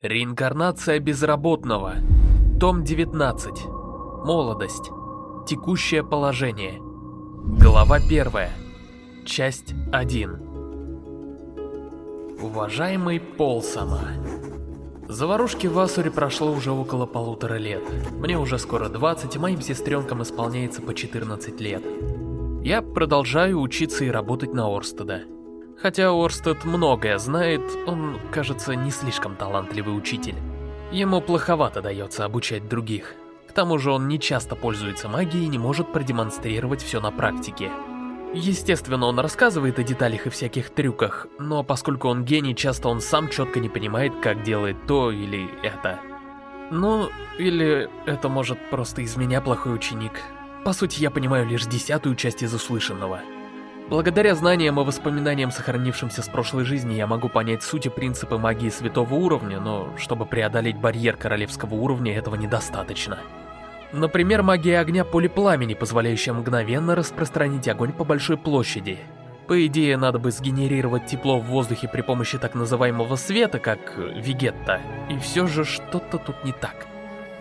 Реинкарнация безработного. Том 19. Молодость. Текущее положение. Глава 1. Часть 1. Уважаемый Полсама. Заварушки в Асуре прошло уже около полутора лет. Мне уже скоро 20, и моим сестренкам исполняется по 14 лет. Я продолжаю учиться и работать на Орстеда. Хотя Орстед многое знает, он, кажется, не слишком талантливый учитель. Ему плоховато дается обучать других. К тому же он не часто пользуется магией и не может продемонстрировать все на практике. Естественно, он рассказывает о деталях и всяких трюках, но поскольку он гений, часто он сам четко не понимает, как делает то или это. Ну, или это может просто из меня плохой ученик. По сути, я понимаю лишь десятую часть из услышанного. Благодаря знаниям и воспоминаниям, сохранившимся с прошлой жизни, я могу понять суть и принципы магии святого уровня, но чтобы преодолеть барьер королевского уровня, этого недостаточно. Например, магия огня полипламени, позволяющая мгновенно распространить огонь по большой площади. По идее, надо бы сгенерировать тепло в воздухе при помощи так называемого света, как Вегетта, и все же что-то тут не так.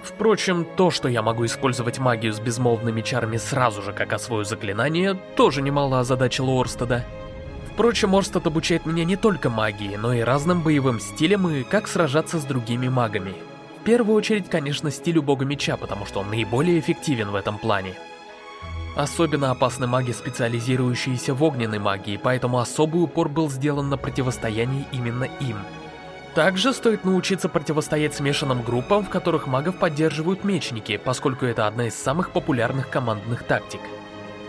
Впрочем, то, что я могу использовать магию с безмолвными чарами сразу же, как освою заклинание, тоже немало озадачило Орстеда. Впрочем, Орстед обучает меня не только магии, но и разным боевым стилям и как сражаться с другими магами. В первую очередь, конечно, стилю бога меча, потому что он наиболее эффективен в этом плане. Особенно опасны маги, специализирующиеся в огненной магии, поэтому особый упор был сделан на противостоянии именно им – также стоит научиться противостоять смешанным группам, в которых магов поддерживают мечники, поскольку это одна из самых популярных командных тактик.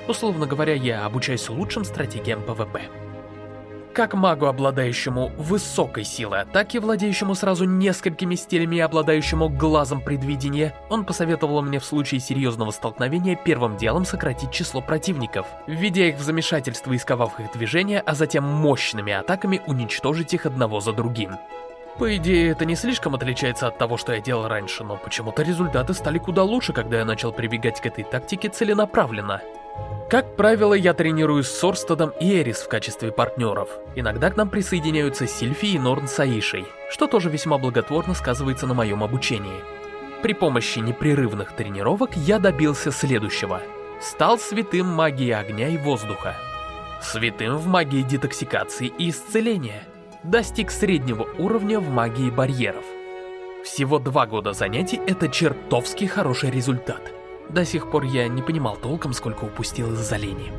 Условно говоря, я обучаюсь лучшим стратегиям ПВП. Как магу, обладающему высокой силой атаки, владеющему сразу несколькими стилями и обладающему глазом предвидения, он посоветовал мне в случае серьезного столкновения первым делом сократить число противников, введя их в замешательство и сковав их движения, а затем мощными атаками уничтожить их одного за другим. По идее, это не слишком отличается от того, что я делал раньше, но почему-то результаты стали куда лучше, когда я начал прибегать к этой тактике целенаправленно. Как правило, я тренируюсь с Орстедом и Эрис в качестве партнеров. Иногда к нам присоединяются Сильфи и Норн с Аишей, что тоже весьма благотворно сказывается на моем обучении. При помощи непрерывных тренировок я добился следующего. Стал святым магии огня и воздуха. Святым в магии детоксикации и исцеления – достиг среднего уровня в магии барьеров. Всего два года занятий — это чертовски хороший результат. До сих пор я не понимал толком, сколько упустил из-за лени.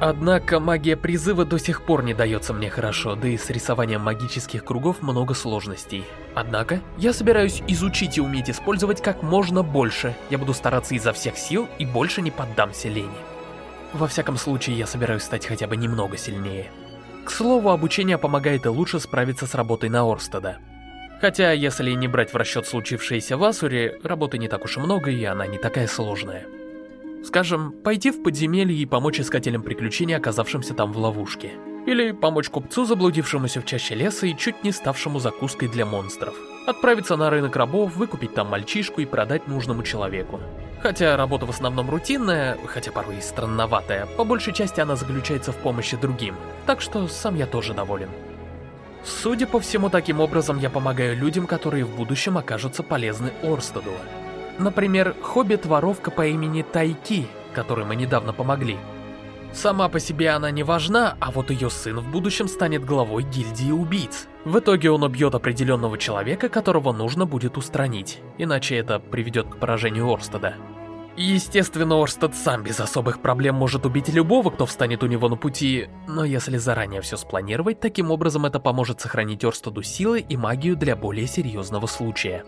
Однако магия призыва до сих пор не дается мне хорошо, да и с рисованием магических кругов много сложностей. Однако, я собираюсь изучить и уметь использовать как можно больше. Я буду стараться изо всех сил и больше не поддамся лени. Во всяком случае, я собираюсь стать хотя бы немного сильнее. К слову, обучение помогает и лучше справиться с работой на Орстеда. Хотя, если не брать в расчет случившееся в Асуре, работы не так уж и много, и она не такая сложная. Скажем, пойти в подземелье и помочь искателям приключений, оказавшимся там в ловушке. Или помочь купцу, заблудившемуся в чаще леса и чуть не ставшему закуской для монстров. Отправиться на рынок рабов, выкупить там мальчишку и продать нужному человеку. Хотя работа в основном рутинная, хотя порой и странноватая, по большей части она заключается в помощи другим, так что сам я тоже доволен. Судя по всему, таким образом я помогаю людям, которые в будущем окажутся полезны Орстеду. Например, хоббит-воровка по имени Тайки, которой мы недавно помогли. Сама по себе она не важна, а вот ее сын в будущем станет главой гильдии убийц. В итоге он убьет определенного человека, которого нужно будет устранить, иначе это приведет к поражению Орстеда. Естественно, Орстед сам без особых проблем может убить любого, кто встанет у него на пути, но если заранее все спланировать, таким образом это поможет сохранить Орстеду силы и магию для более серьезного случая.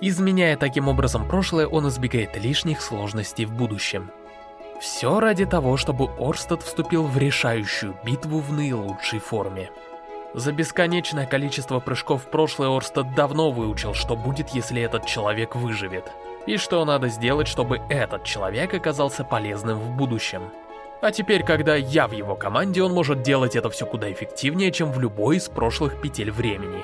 Изменяя таким образом прошлое, он избегает лишних сложностей в будущем. Все ради того, чтобы Орстед вступил в решающую битву в наилучшей форме. За бесконечное количество прыжков в прошлое Орстед давно выучил, что будет, если этот человек выживет. И что надо сделать, чтобы этот человек оказался полезным в будущем. А теперь, когда я в его команде, он может делать это все куда эффективнее, чем в любой из прошлых петель времени.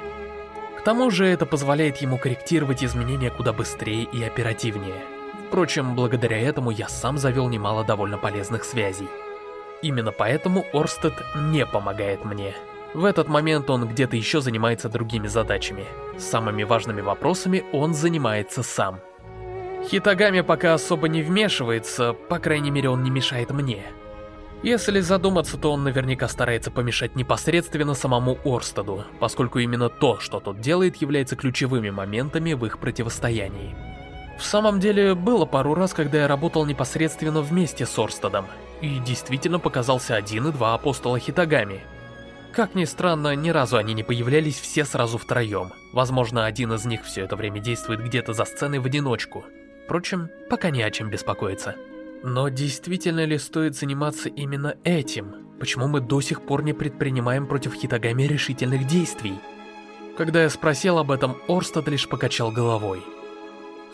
К тому же это позволяет ему корректировать изменения куда быстрее и оперативнее. Впрочем, благодаря этому я сам завел немало довольно полезных связей. Именно поэтому Орстед не помогает мне. В этот момент он где-то еще занимается другими задачами. Самыми важными вопросами он занимается сам. Хитагами пока особо не вмешивается, по крайней мере он не мешает мне. Если задуматься, то он наверняка старается помешать непосредственно самому Орстаду, поскольку именно то, что тот делает, является ключевыми моментами в их противостоянии. В самом деле, было пару раз, когда я работал непосредственно вместе с Орстадом, и действительно показался один и два апостола Хитагами. Как ни странно, ни разу они не появлялись все сразу втроем. Возможно, один из них все это время действует где-то за сценой в одиночку. Впрочем, пока не о чем беспокоиться. Но действительно ли стоит заниматься именно этим? Почему мы до сих пор не предпринимаем против Хитагами решительных действий? Когда я спросил об этом, Орстад лишь покачал головой.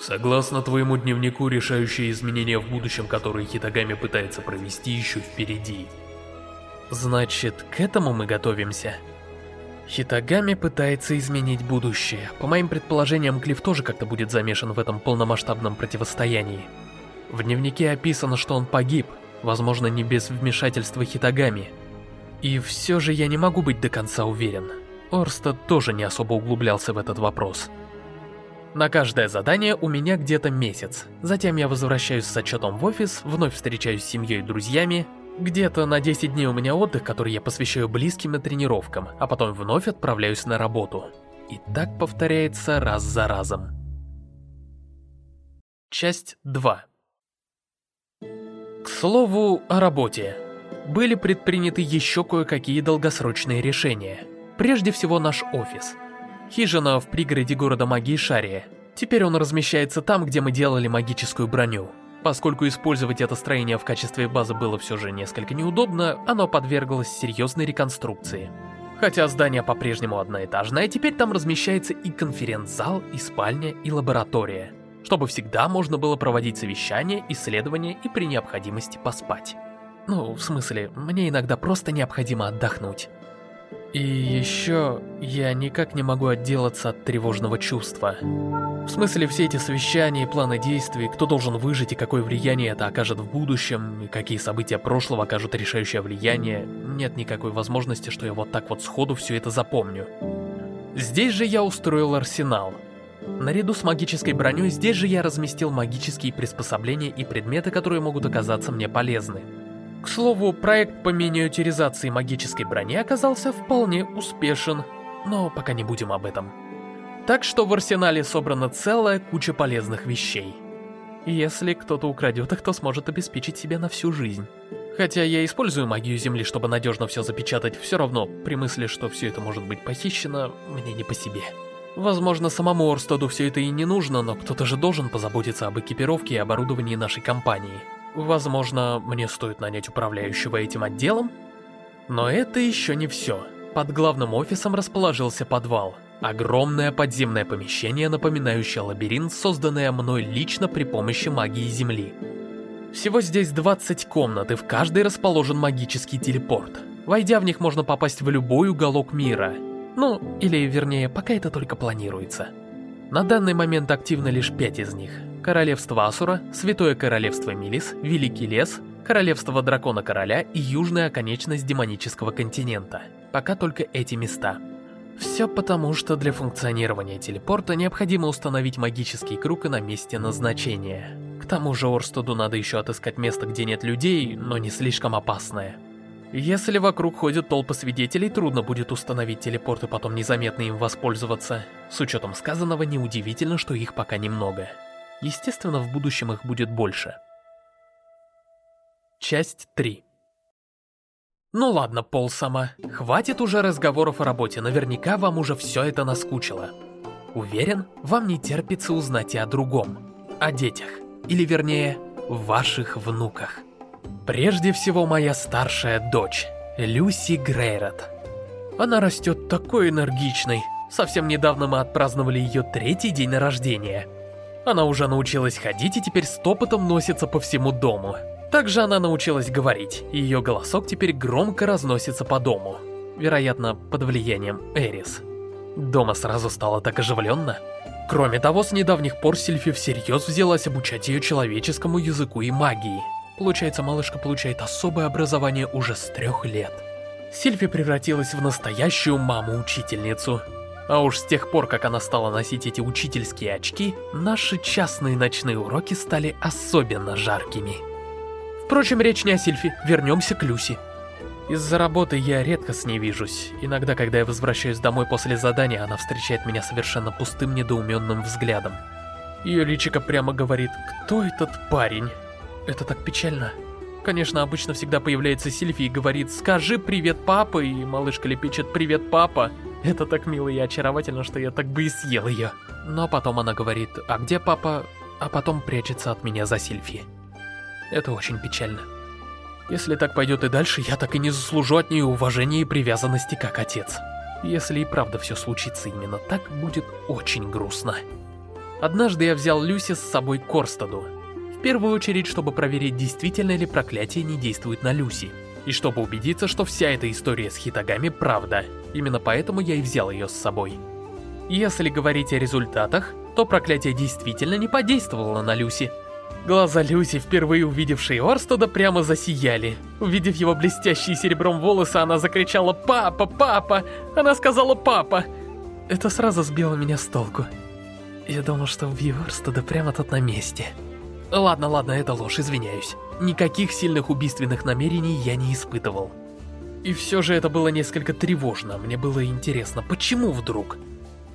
Согласно твоему дневнику, решающие изменения в будущем, которые Хитагами пытается провести, еще впереди. Значит, к этому мы готовимся? Хитагами пытается изменить будущее. По моим предположениям, Клифф тоже как-то будет замешан в этом полномасштабном противостоянии. В дневнике описано, что он погиб, возможно, не без вмешательства Хитагами. И все же я не могу быть до конца уверен. Орстад тоже не особо углублялся в этот вопрос. На каждое задание у меня где-то месяц. Затем я возвращаюсь с отчетом в офис, вновь встречаюсь с семьей и друзьями. Где-то на 10 дней у меня отдых, который я посвящаю близким и тренировкам, а потом вновь отправляюсь на работу. И так повторяется раз за разом. Часть 2 к слову о работе. Были предприняты еще кое-какие долгосрочные решения. Прежде всего наш офис. Хижина в пригороде города магии Шария. Теперь он размещается там, где мы делали магическую броню. Поскольку использовать это строение в качестве базы было все же несколько неудобно, оно подверглось серьезной реконструкции. Хотя здание по-прежнему одноэтажное, теперь там размещается и конференц-зал, и спальня, и лаборатория чтобы всегда можно было проводить совещания, исследования и при необходимости поспать. Ну, в смысле, мне иногда просто необходимо отдохнуть. И еще я никак не могу отделаться от тревожного чувства. В смысле, все эти совещания и планы действий, кто должен выжить и какое влияние это окажет в будущем, и какие события прошлого окажут решающее влияние, нет никакой возможности, что я вот так вот сходу все это запомню. Здесь же я устроил арсенал — Наряду с магической броней здесь же я разместил магические приспособления и предметы, которые могут оказаться мне полезны. К слову, проект по миниатюризации магической брони оказался вполне успешен, но пока не будем об этом. Так что в арсенале собрана целая куча полезных вещей. Если кто-то украдет их, то сможет обеспечить себя на всю жизнь. Хотя я использую магию Земли, чтобы надежно все запечатать, все равно, при мысли, что все это может быть похищено, мне не по себе. Возможно, самому Орстаду все это и не нужно, но кто-то же должен позаботиться об экипировке и оборудовании нашей компании. Возможно, мне стоит нанять управляющего этим отделом? Но это еще не все. Под главным офисом расположился подвал. Огромное подземное помещение, напоминающее лабиринт, созданное мной лично при помощи магии Земли. Всего здесь 20 комнат, и в каждой расположен магический телепорт. Войдя в них, можно попасть в любой уголок мира. Ну, или вернее, пока это только планируется. На данный момент активно лишь пять из них. Королевство Асура, Святое Королевство Милис, Великий Лес, Королевство Дракона Короля и Южная оконечность демонического континента. Пока только эти места. Все потому, что для функционирования телепорта необходимо установить магический круг и на месте назначения. К тому же Орстуду надо еще отыскать место, где нет людей, но не слишком опасное. Если вокруг ходят толпы свидетелей, трудно будет установить телепорт и потом незаметно им воспользоваться. С учетом сказанного, неудивительно, что их пока немного. Естественно, в будущем их будет больше. Часть 3 Ну ладно, Пол сама, хватит уже разговоров о работе, наверняка вам уже все это наскучило. Уверен, вам не терпится узнать и о другом. О детях. Или вернее, ваших внуках. Прежде всего, моя старшая дочь, Люси Грейрот. Она растет такой энергичной. Совсем недавно мы отпраздновали ее третий день рождения. Она уже научилась ходить и теперь стопотом носится по всему дому. Также она научилась говорить, и ее голосок теперь громко разносится по дому. Вероятно, под влиянием Эрис. Дома сразу стало так оживленно. Кроме того, с недавних пор Сильфи всерьез взялась обучать ее человеческому языку и магии. Получается, малышка получает особое образование уже с трех лет. Сильфи превратилась в настоящую маму-учительницу. А уж с тех пор, как она стала носить эти учительские очки, наши частные ночные уроки стали особенно жаркими. Впрочем, речь не о Сильфи, вернемся к Люси. Из-за работы я редко с ней вижусь. Иногда, когда я возвращаюсь домой после задания, она встречает меня совершенно пустым, недоуменным взглядом. Ее личико прямо говорит «Кто этот парень?» Это так печально. Конечно, обычно всегда появляется Сильфи и говорит «Скажи привет, папа!» И малышка лепечет «Привет, папа!» Это так мило и очаровательно, что я так бы и съел ее. Но потом она говорит «А где папа?» А потом прячется от меня за Сильфи. Это очень печально. Если так пойдет и дальше, я так и не заслужу от нее уважения и привязанности как отец. Если и правда все случится именно так, будет очень грустно. Однажды я взял Люси с собой к Корстаду. Первую очередь, чтобы проверить, действительно ли проклятие не действует на Люси. И чтобы убедиться, что вся эта история с Хитагами правда. Именно поэтому я и взял ее с собой. Если говорить о результатах, то проклятие действительно не подействовало на Люси. Глаза Люси, впервые увидевшие Орстеда, прямо засияли. Увидев его блестящие серебром волосы, она закричала «Папа! Папа!» Она сказала «Папа!» Это сразу сбило меня с толку. Я думал, что убью Орстеда прямо тут на месте. Ладно, ладно, это ложь, извиняюсь. Никаких сильных убийственных намерений я не испытывал. И все же это было несколько тревожно, мне было интересно, почему вдруг?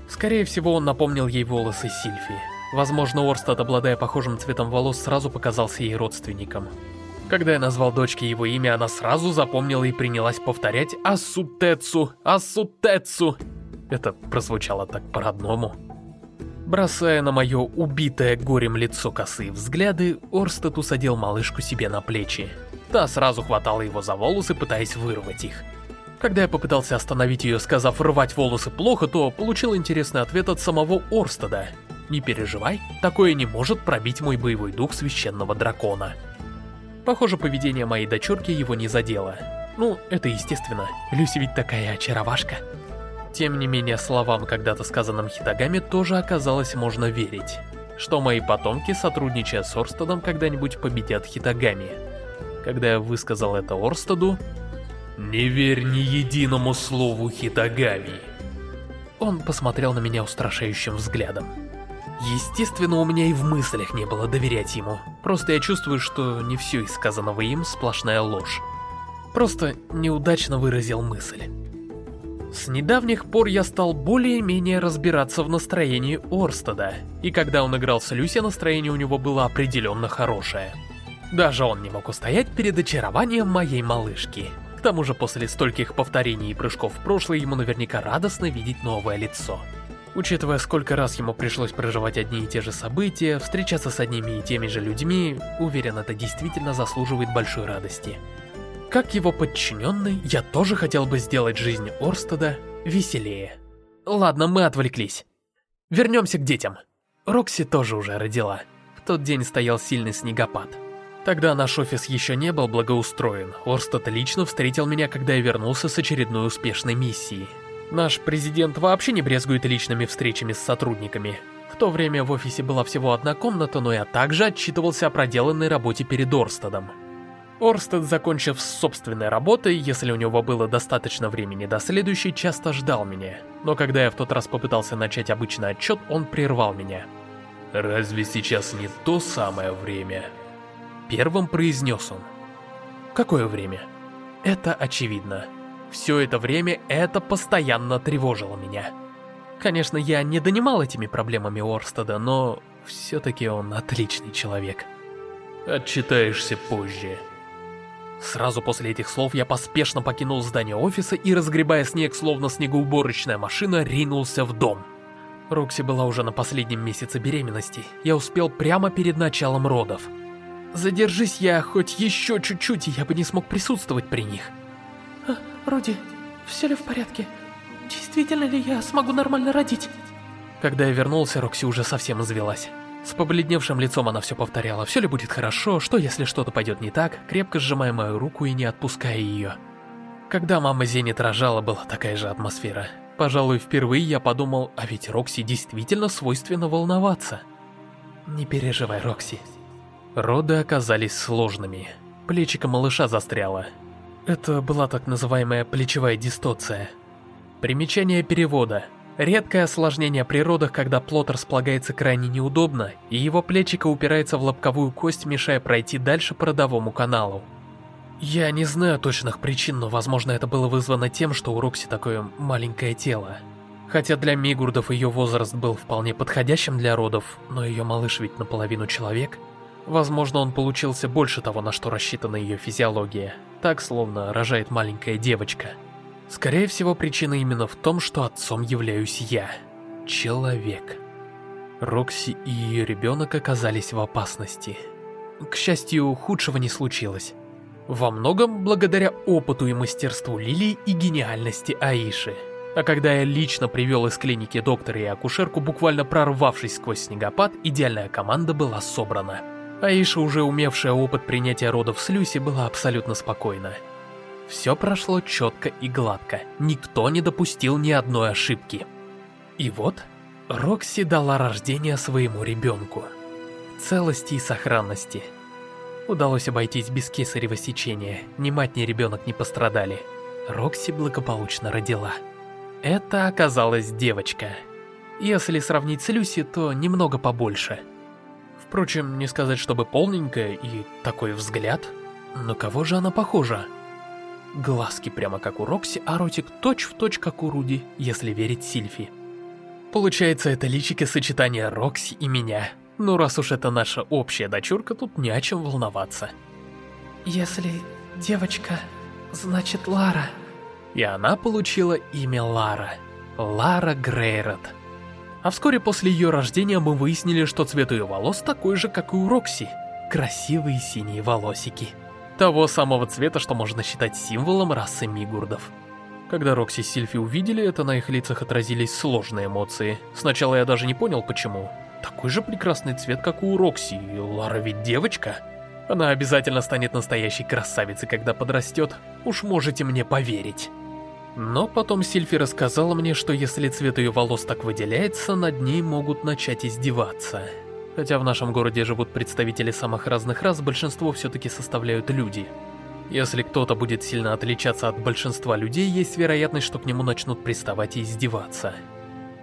Скорее всего, он напомнил ей волосы Сильфи. Возможно, Орстад, обладая похожим цветом волос, сразу показался ей родственником. Когда я назвал дочке его имя, она сразу запомнила и принялась повторять «Асутецу! Асутецу!» Это прозвучало так по-родному. Бросая на мое убитое горем лицо косые взгляды, Орстед усадил малышку себе на плечи. Та сразу хватала его за волосы, пытаясь вырвать их. Когда я попытался остановить ее, сказав «рвать волосы плохо», то получил интересный ответ от самого Орстеда – не переживай, такое не может пробить мой боевой дух священного дракона. Похоже, поведение моей дочурки его не задело. Ну, это естественно, Люси ведь такая очаровашка. Тем не менее, словам, когда-то сказанным Хитагами, тоже оказалось можно верить. Что мои потомки, сотрудничая с Орстедом, когда-нибудь победят Хитагами. Когда я высказал это Орстеду... «Не верь ни единому слову Хитагами!» Он посмотрел на меня устрашающим взглядом. Естественно, у меня и в мыслях не было доверять ему. Просто я чувствую, что не все из сказанного им сплошная ложь. Просто неудачно выразил мысль. С недавних пор я стал более-менее разбираться в настроении Орстеда, и когда он играл с Люси, настроение у него было определенно хорошее. Даже он не мог устоять перед очарованием моей малышки. К тому же после стольких повторений и прыжков в прошлое ему наверняка радостно видеть новое лицо. Учитывая, сколько раз ему пришлось проживать одни и те же события, встречаться с одними и теми же людьми, уверен, это действительно заслуживает большой радости. Как его подчиненный, я тоже хотел бы сделать жизнь Орстеда веселее. Ладно, мы отвлеклись. Вернемся к детям. Рокси тоже уже родила. В тот день стоял сильный снегопад. Тогда наш офис еще не был благоустроен. Орстед лично встретил меня, когда я вернулся с очередной успешной миссии. Наш президент вообще не брезгует личными встречами с сотрудниками. В то время в офисе была всего одна комната, но я также отчитывался о проделанной работе перед Орстедом. Орстед, закончив с собственной работой, если у него было достаточно времени до следующей, часто ждал меня. Но когда я в тот раз попытался начать обычный отчет, он прервал меня. «Разве сейчас не то самое время?» Первым произнес он. «Какое время?» «Это очевидно». Все это время это постоянно тревожило меня. Конечно, я не донимал этими проблемами Орстеда, но все-таки он отличный человек. Отчитаешься позже. Сразу после этих слов я поспешно покинул здание офиса и, разгребая снег, словно снегоуборочная машина, ринулся в дом. Рокси была уже на последнем месяце беременности. Я успел прямо перед началом родов. Задержись я хоть еще чуть-чуть, и я бы не смог присутствовать при них. Руди, все ли в порядке? Действительно ли я смогу нормально родить? Когда я вернулся, Рокси уже совсем извелась. С побледневшим лицом она все повторяла, все ли будет хорошо, что если что-то пойдет не так, крепко сжимая мою руку и не отпуская ее. Когда мама Зенит рожала, была такая же атмосфера. Пожалуй, впервые я подумал, а ведь Рокси действительно свойственно волноваться. Не переживай, Рокси. Роды оказались сложными. Плечико малыша застряло. Это была так называемая плечевая дистоция. Примечание перевода. Редкое осложнение при родах, когда плод располагается крайне неудобно, и его плечико упирается в лобковую кость, мешая пройти дальше по родовому каналу. Я не знаю точных причин, но возможно это было вызвано тем, что у Рокси такое маленькое тело. Хотя для Мигурдов ее возраст был вполне подходящим для родов, но ее малыш ведь наполовину человек. Возможно, он получился больше того, на что рассчитана ее физиология. Так, словно рожает маленькая девочка. Скорее всего, причина именно в том, что отцом являюсь я. Человек. Рокси и ее ребенок оказались в опасности. К счастью, худшего не случилось. Во многом благодаря опыту и мастерству Лилии и гениальности Аиши. А когда я лично привел из клиники доктора и акушерку, буквально прорвавшись сквозь снегопад, идеальная команда была собрана. Аиша, уже умевшая опыт принятия родов с Люси, была абсолютно спокойна. Все прошло четко и гладко, никто не допустил ни одной ошибки. И вот, Рокси дала рождение своему ребенку. Целости и сохранности. Удалось обойтись без кесарево сечения, ни мать, ни ребенок не пострадали. Рокси благополучно родила. Это оказалась девочка. Если сравнить с Люси, то немного побольше. Впрочем, не сказать, чтобы полненькая и такой взгляд. На кого же она похожа? Глазки прямо как у Рокси, а ротик точь-в-точь точь как у Руди, если верить Сильфи. Получается, это личико сочетание Рокси и меня. Ну раз уж это наша общая дочурка, тут не о чем волноваться. Если девочка, значит Лара. И она получила имя Лара. Лара Грейрат. А вскоре после ее рождения мы выяснили, что цвет ее волос такой же, как и у Рокси. Красивые синие волосики. Того самого цвета, что можно считать символом расы Мигурдов. Когда Рокси и Сильфи увидели это, на их лицах отразились сложные эмоции. Сначала я даже не понял, почему. Такой же прекрасный цвет, как у Рокси, и Лара ведь девочка. Она обязательно станет настоящей красавицей, когда подрастет, уж можете мне поверить. Но потом Сильфи рассказала мне, что если цвет ее волос так выделяется, над ней могут начать издеваться. Хотя в нашем городе живут представители самых разных рас, большинство все-таки составляют люди. Если кто-то будет сильно отличаться от большинства людей, есть вероятность, что к нему начнут приставать и издеваться.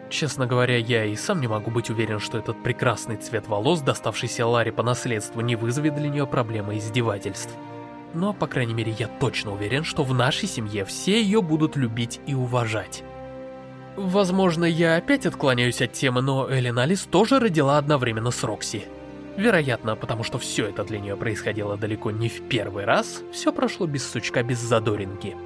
Честно говоря, я и сам не могу быть уверен, что этот прекрасный цвет волос, доставшийся Ларе по наследству, не вызовет для нее проблемы издевательств. Но, по крайней мере, я точно уверен, что в нашей семье все ее будут любить и уважать. Возможно, я опять отклоняюсь от темы, но Эллен Алис тоже родила одновременно с Рокси. Вероятно, потому что все это для нее происходило далеко не в первый раз, все прошло без сучка, без задоринки.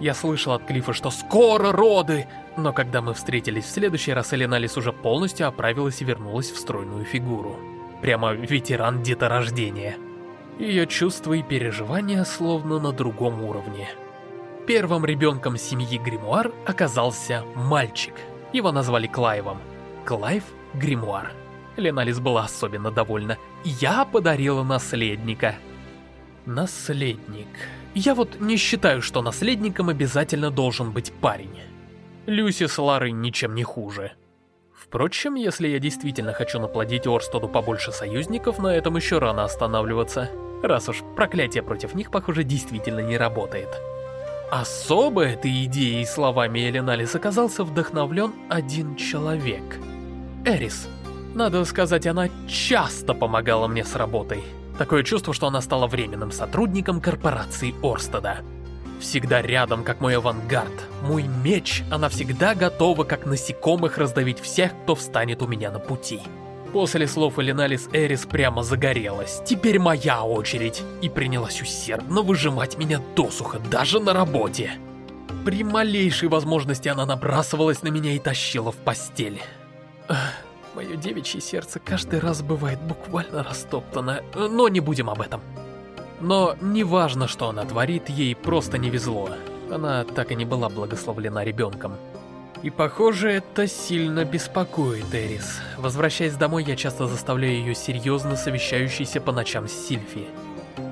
Я слышал от Клифа, что скоро роды, но когда мы встретились в следующий раз, Эллен Алис уже полностью оправилась и вернулась в стройную фигуру. Прямо ветеран деторождения. Ее чувства и переживания словно на другом уровне. Первым ребенком семьи Гримуар оказался мальчик. Его назвали Клайвом. Клайв Гримуар. Леналис была особенно довольна. Я подарила наследника. Наследник. Я вот не считаю, что наследником обязательно должен быть парень. Люси с Ларой ничем не хуже. Впрочем, если я действительно хочу наплодить Орстеду побольше союзников, на этом еще рано останавливаться. Раз уж проклятие против них, похоже, действительно не работает. Особо этой идеей и словами Эленалис оказался вдохновлен один человек. Эрис. Надо сказать, она часто помогала мне с работой. Такое чувство, что она стала временным сотрудником корпорации Орстеда. Всегда рядом, как мой авангард, мой меч, она всегда готова, как насекомых, раздавить всех, кто встанет у меня на пути. После слов Элиналис Эрис прямо загорелась. Теперь моя очередь. И принялась усердно выжимать меня досуха, даже на работе. При малейшей возможности она набрасывалась на меня и тащила в постель. Мое девичье сердце каждый раз бывает буквально растоптано, но не будем об этом. Но неважно, что она творит, ей просто не везло. Она так и не была благословлена ребенком. И похоже, это сильно беспокоит Эрис. Возвращаясь домой, я часто заставляю ее серьезно совещающейся по ночам с Сильфи.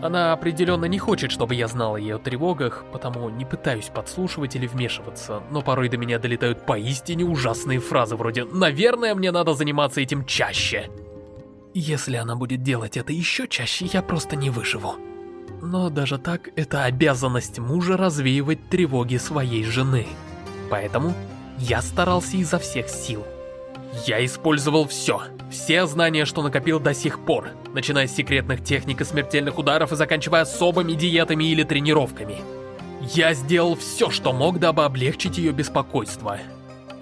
Она определенно не хочет, чтобы я знал о ее тревогах, потому не пытаюсь подслушивать или вмешиваться, но порой до меня долетают поистине ужасные фразы вроде «Наверное, мне надо заниматься этим чаще». Если она будет делать это еще чаще, я просто не выживу. Но даже так, это обязанность мужа развеивать тревоги своей жены. Поэтому я старался изо всех сил. Я использовал все, все знания, что накопил до сих пор, начиная с секретных техник и смертельных ударов и заканчивая особыми диетами или тренировками. Я сделал все, что мог, дабы облегчить ее беспокойство.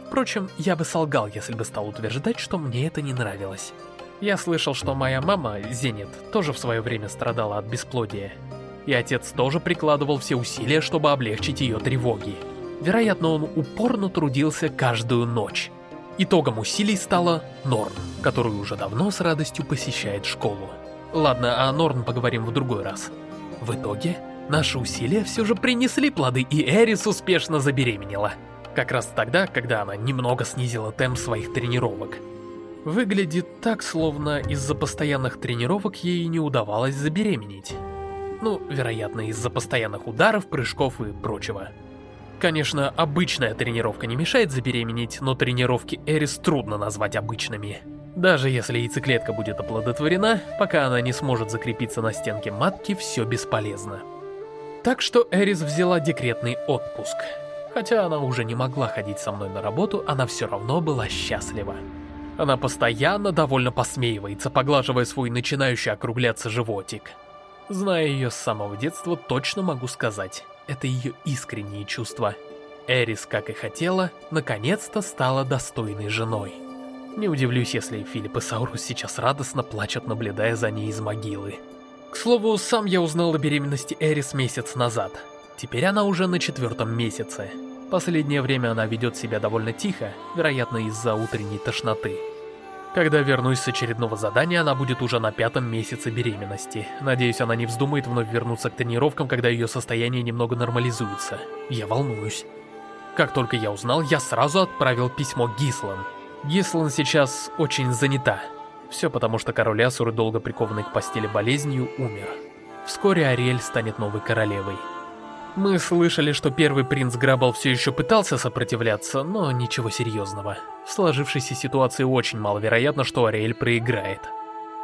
Впрочем, я бы солгал, если бы стал утверждать, что мне это не нравилось. Я слышал, что моя мама, Зенит, тоже в свое время страдала от бесплодия. И отец тоже прикладывал все усилия, чтобы облегчить ее тревоги. Вероятно, он упорно трудился каждую ночь. Итогом усилий стала Норн, которую уже давно с радостью посещает школу. Ладно, о Норн поговорим в другой раз. В итоге, наши усилия все же принесли плоды, и Эрис успешно забеременела. Как раз тогда, когда она немного снизила темп своих тренировок. Выглядит так, словно из-за постоянных тренировок ей не удавалось забеременеть. Ну, вероятно, из-за постоянных ударов, прыжков и прочего. Конечно, обычная тренировка не мешает забеременеть, но тренировки Эрис трудно назвать обычными. Даже если яйцеклетка будет оплодотворена, пока она не сможет закрепиться на стенке матки, все бесполезно. Так что Эрис взяла декретный отпуск. Хотя она уже не могла ходить со мной на работу, она все равно была счастлива. Она постоянно довольно посмеивается, поглаживая свой начинающий округляться животик. Зная ее с самого детства, точно могу сказать, это ее искренние чувства. Эрис, как и хотела, наконец-то стала достойной женой. Не удивлюсь, если Филипп и Саурус сейчас радостно плачут, наблюдая за ней из могилы. К слову, сам я узнал о беременности Эрис месяц назад. Теперь она уже на четвертом месяце. Последнее время она ведет себя довольно тихо, вероятно из-за утренней тошноты. Когда вернусь с очередного задания, она будет уже на пятом месяце беременности. Надеюсь, она не вздумает вновь вернуться к тренировкам, когда ее состояние немного нормализуется. Я волнуюсь. Как только я узнал, я сразу отправил письмо Гислан. Гислан сейчас очень занята. Все потому, что король Асуры, долго прикованный к постели болезнью, умер. Вскоре Ариэль станет новой королевой. Мы слышали, что первый принц Грабл все еще пытался сопротивляться, но ничего серьезного. В сложившейся ситуации очень маловероятно, что Ариэль проиграет.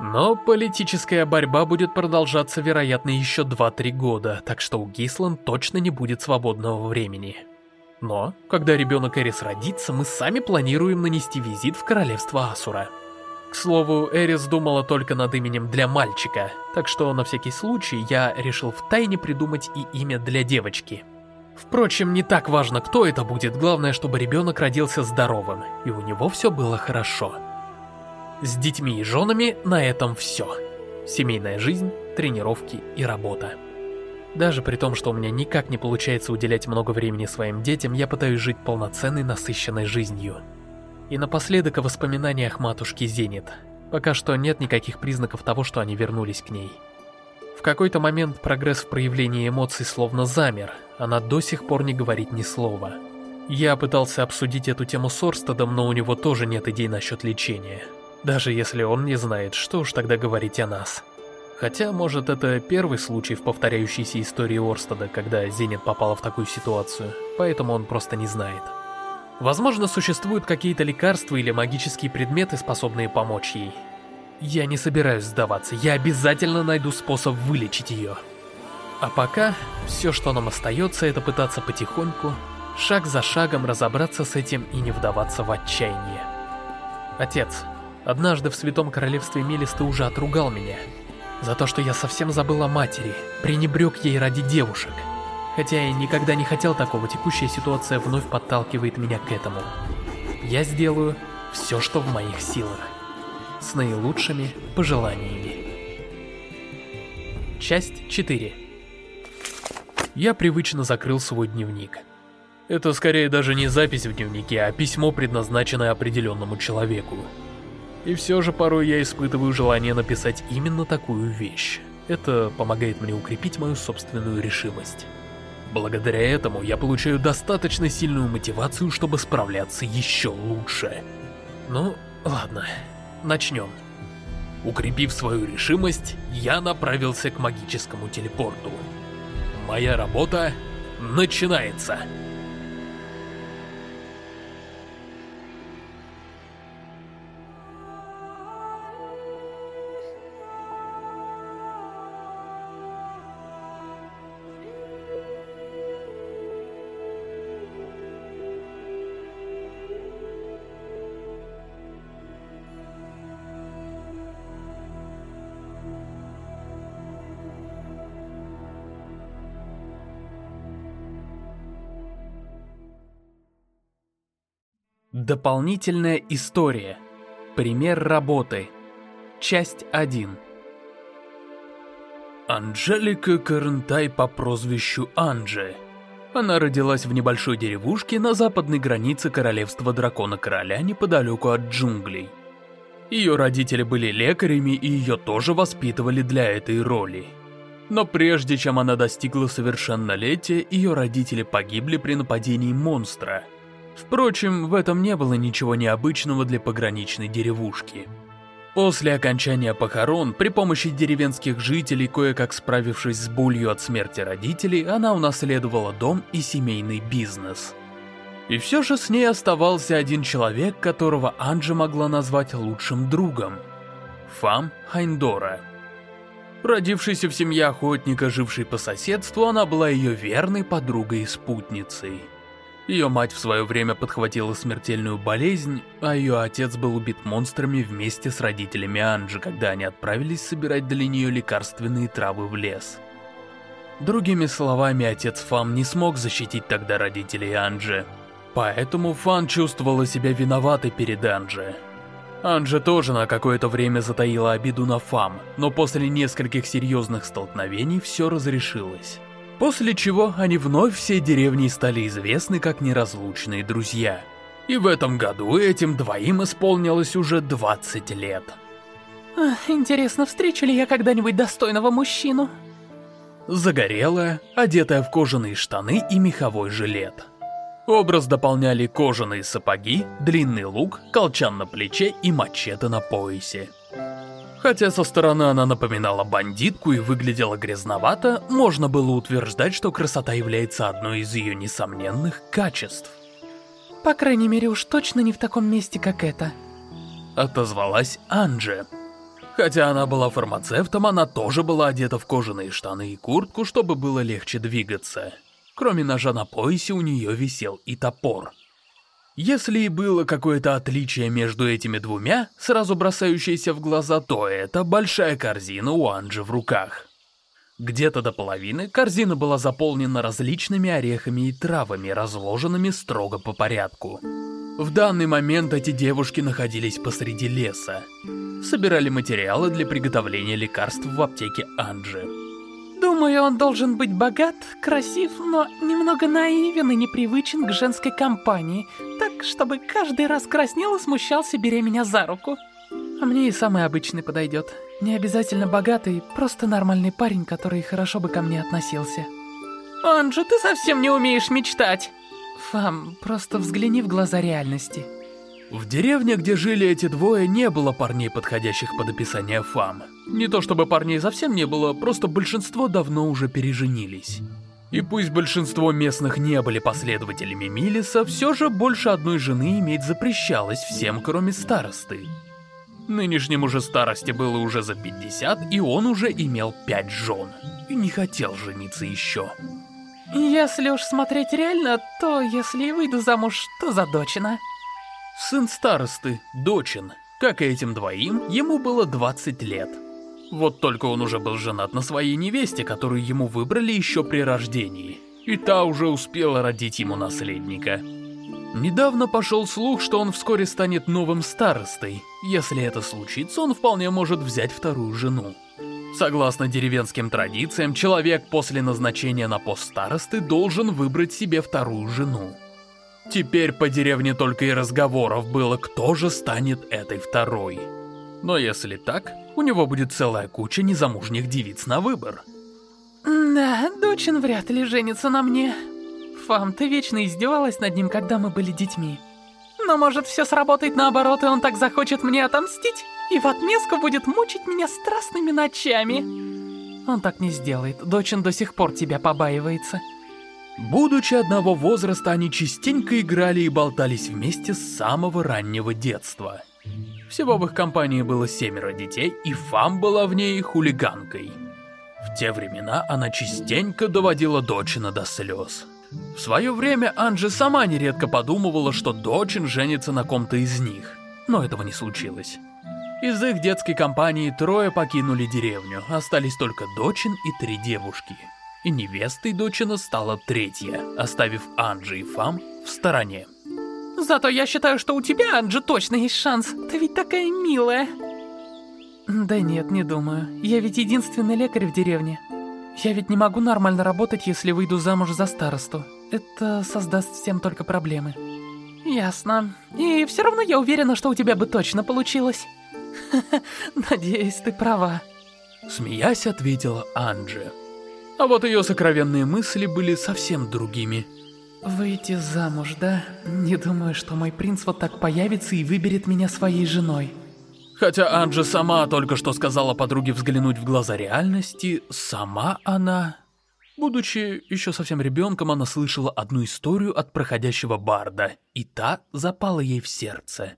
Но политическая борьба будет продолжаться, вероятно, еще 2-3 года, так что у Гислан точно не будет свободного времени. Но, когда ребенок Эрис родится, мы сами планируем нанести визит в королевство Асура. К слову, Эрис думала только над именем для мальчика, так что на всякий случай я решил втайне придумать и имя для девочки. Впрочем, не так важно, кто это будет, главное, чтобы ребенок родился здоровым, и у него все было хорошо. С детьми и женами на этом все. Семейная жизнь, тренировки и работа. Даже при том, что у меня никак не получается уделять много времени своим детям, я пытаюсь жить полноценной, насыщенной жизнью. И напоследок о воспоминаниях матушки Зенит. Пока что нет никаких признаков того, что они вернулись к ней. В какой-то момент прогресс в проявлении эмоций словно замер, она до сих пор не говорит ни слова. Я пытался обсудить эту тему с Орстедом, но у него тоже нет идей насчет лечения. Даже если он не знает, что уж тогда говорить о нас. Хотя, может, это первый случай в повторяющейся истории Орстеда, когда Зенит попала в такую ситуацию, поэтому он просто не знает. Возможно, существуют какие-то лекарства или магические предметы, способные помочь ей. Я не собираюсь сдаваться, я обязательно найду способ вылечить ее. А пока, все, что нам остается, это пытаться потихоньку, шаг за шагом разобраться с этим и не вдаваться в отчаяние. Отец, однажды в Святом Королевстве Мелис ты уже отругал меня. За то, что я совсем забыл о матери, пренебрег ей ради девушек. Хотя я никогда не хотел такого, текущая ситуация вновь подталкивает меня к этому. Я сделаю все, что в моих силах. С наилучшими пожеланиями. Часть 4 Я привычно закрыл свой дневник. Это скорее даже не запись в дневнике, а письмо, предназначенное определенному человеку. И все же порой я испытываю желание написать именно такую вещь. Это помогает мне укрепить мою собственную решимость. Благодаря этому я получаю достаточно сильную мотивацию, чтобы справляться еще лучше. Ну, ладно, начнем. Укрепив свою решимость, я направился к магическому телепорту. Моя работа начинается. Дополнительная история. Пример работы. Часть 1. Анжелика Карентай по прозвищу Анджи. Она родилась в небольшой деревушке на западной границе королевства Дракона-Короля неподалеку от джунглей. Ее родители были лекарями и ее тоже воспитывали для этой роли. Но прежде чем она достигла совершеннолетия, ее родители погибли при нападении монстра – Впрочем, в этом не было ничего необычного для пограничной деревушки. После окончания похорон, при помощи деревенских жителей, кое-как справившись с болью от смерти родителей, она унаследовала дом и семейный бизнес. И все же с ней оставался один человек, которого Анджи могла назвать лучшим другом. Фам Хайндора. Родившийся в семье охотника, жившей по соседству, она была ее верной подругой и спутницей. Ее мать в свое время подхватила смертельную болезнь, а ее отец был убит монстрами вместе с родителями Анджи, когда они отправились собирать для нее лекарственные травы в лес. Другими словами, отец Фам не смог защитить тогда родителей Анджи. Поэтому Фан чувствовала себя виноватой перед Анджи. Анджи тоже на какое-то время затаила обиду на Фам, но после нескольких серьезных столкновений все разрешилось. После чего они вновь всей деревней стали известны как неразлучные друзья. И в этом году этим двоим исполнилось уже 20 лет. Интересно, встречу ли я когда-нибудь достойного мужчину? Загорелая, одетая в кожаные штаны и меховой жилет. Образ дополняли кожаные сапоги, длинный лук, колчан на плече и мачете на поясе. Хотя со стороны она напоминала бандитку и выглядела грязновато, можно было утверждать, что красота является одной из ее несомненных качеств. По крайней мере, уж точно не в таком месте, как это. Отозвалась Анджи. Хотя она была фармацевтом, она тоже была одета в кожаные штаны и куртку, чтобы было легче двигаться. Кроме ножа на поясе у нее висел и топор. Если и было какое-то отличие между этими двумя, сразу бросающееся в глаза, то это большая корзина у Анджи в руках. Где-то до половины корзина была заполнена различными орехами и травами, разложенными строго по порядку. В данный момент эти девушки находились посреди леса. Собирали материалы для приготовления лекарств в аптеке Анджи. Думаю, он должен быть богат, красив, но немного наивен и непривычен к женской компании, так, чтобы каждый раз краснел и смущался, беря меня за руку. А мне и самый обычный подойдет. Не обязательно богатый, просто нормальный парень, который хорошо бы ко мне относился. Анджи, ты совсем не умеешь мечтать. Фам, просто взгляни в глаза реальности. В деревне, где жили эти двое, не было парней, подходящих под описание Фам. Не то чтобы парней совсем не было, просто большинство давно уже переженились. И пусть большинство местных не были последователями Милиса, все же больше одной жены иметь запрещалось всем, кроме старосты. Нынешнему же старости было уже за 50, и он уже имел 5 жен. И не хотел жениться еще. Если уж смотреть реально, то если и выйду замуж, то за дочина. Сын старосты, Дочин, как и этим двоим, ему было 20 лет. Вот только он уже был женат на своей невесте, которую ему выбрали еще при рождении. И та уже успела родить ему наследника. Недавно пошел слух, что он вскоре станет новым старостой. Если это случится, он вполне может взять вторую жену. Согласно деревенским традициям, человек после назначения на пост старосты должен выбрать себе вторую жену. Теперь по деревне только и разговоров было, кто же станет этой второй. Но если так, у него будет целая куча незамужних девиц на выбор. Да, Дочин вряд ли женится на мне. Фам, ты вечно издевалась над ним, когда мы были детьми. Но может все сработает наоборот, и он так захочет мне отомстить, и в отместку будет мучить меня страстными ночами. Он так не сделает, Дочин до сих пор тебя побаивается. Будучи одного возраста, они частенько играли и болтались вместе с самого раннего детства. Всего в их компании было семеро детей, и Фам была в ней хулиганкой. В те времена она частенько доводила Дочина до слез. В свое время Анджи сама нередко подумывала, что Дочин женится на ком-то из них, но этого не случилось. Из их детской компании трое покинули деревню, остались только Дочин и три девушки. И невестой Дочина стала третья, оставив Анджи и Фам в стороне. Зато я считаю, что у тебя, Анджи, точно есть шанс. Ты ведь такая милая. Да нет, не думаю. Я ведь единственный лекарь в деревне. Я ведь не могу нормально работать, если выйду замуж за старосту. Это создаст всем только проблемы. Ясно. И все равно я уверена, что у тебя бы точно получилось. Надеюсь, ты права. Смеясь, ответила Анджи. А вот ее сокровенные мысли были совсем другими. Выйти замуж, да? Не думаю, что мой принц вот так появится и выберет меня своей женой. Хотя Анджи сама только что сказала подруге взглянуть в глаза реальности, сама она... Будучи еще совсем ребенком, она слышала одну историю от проходящего барда, и та запала ей в сердце.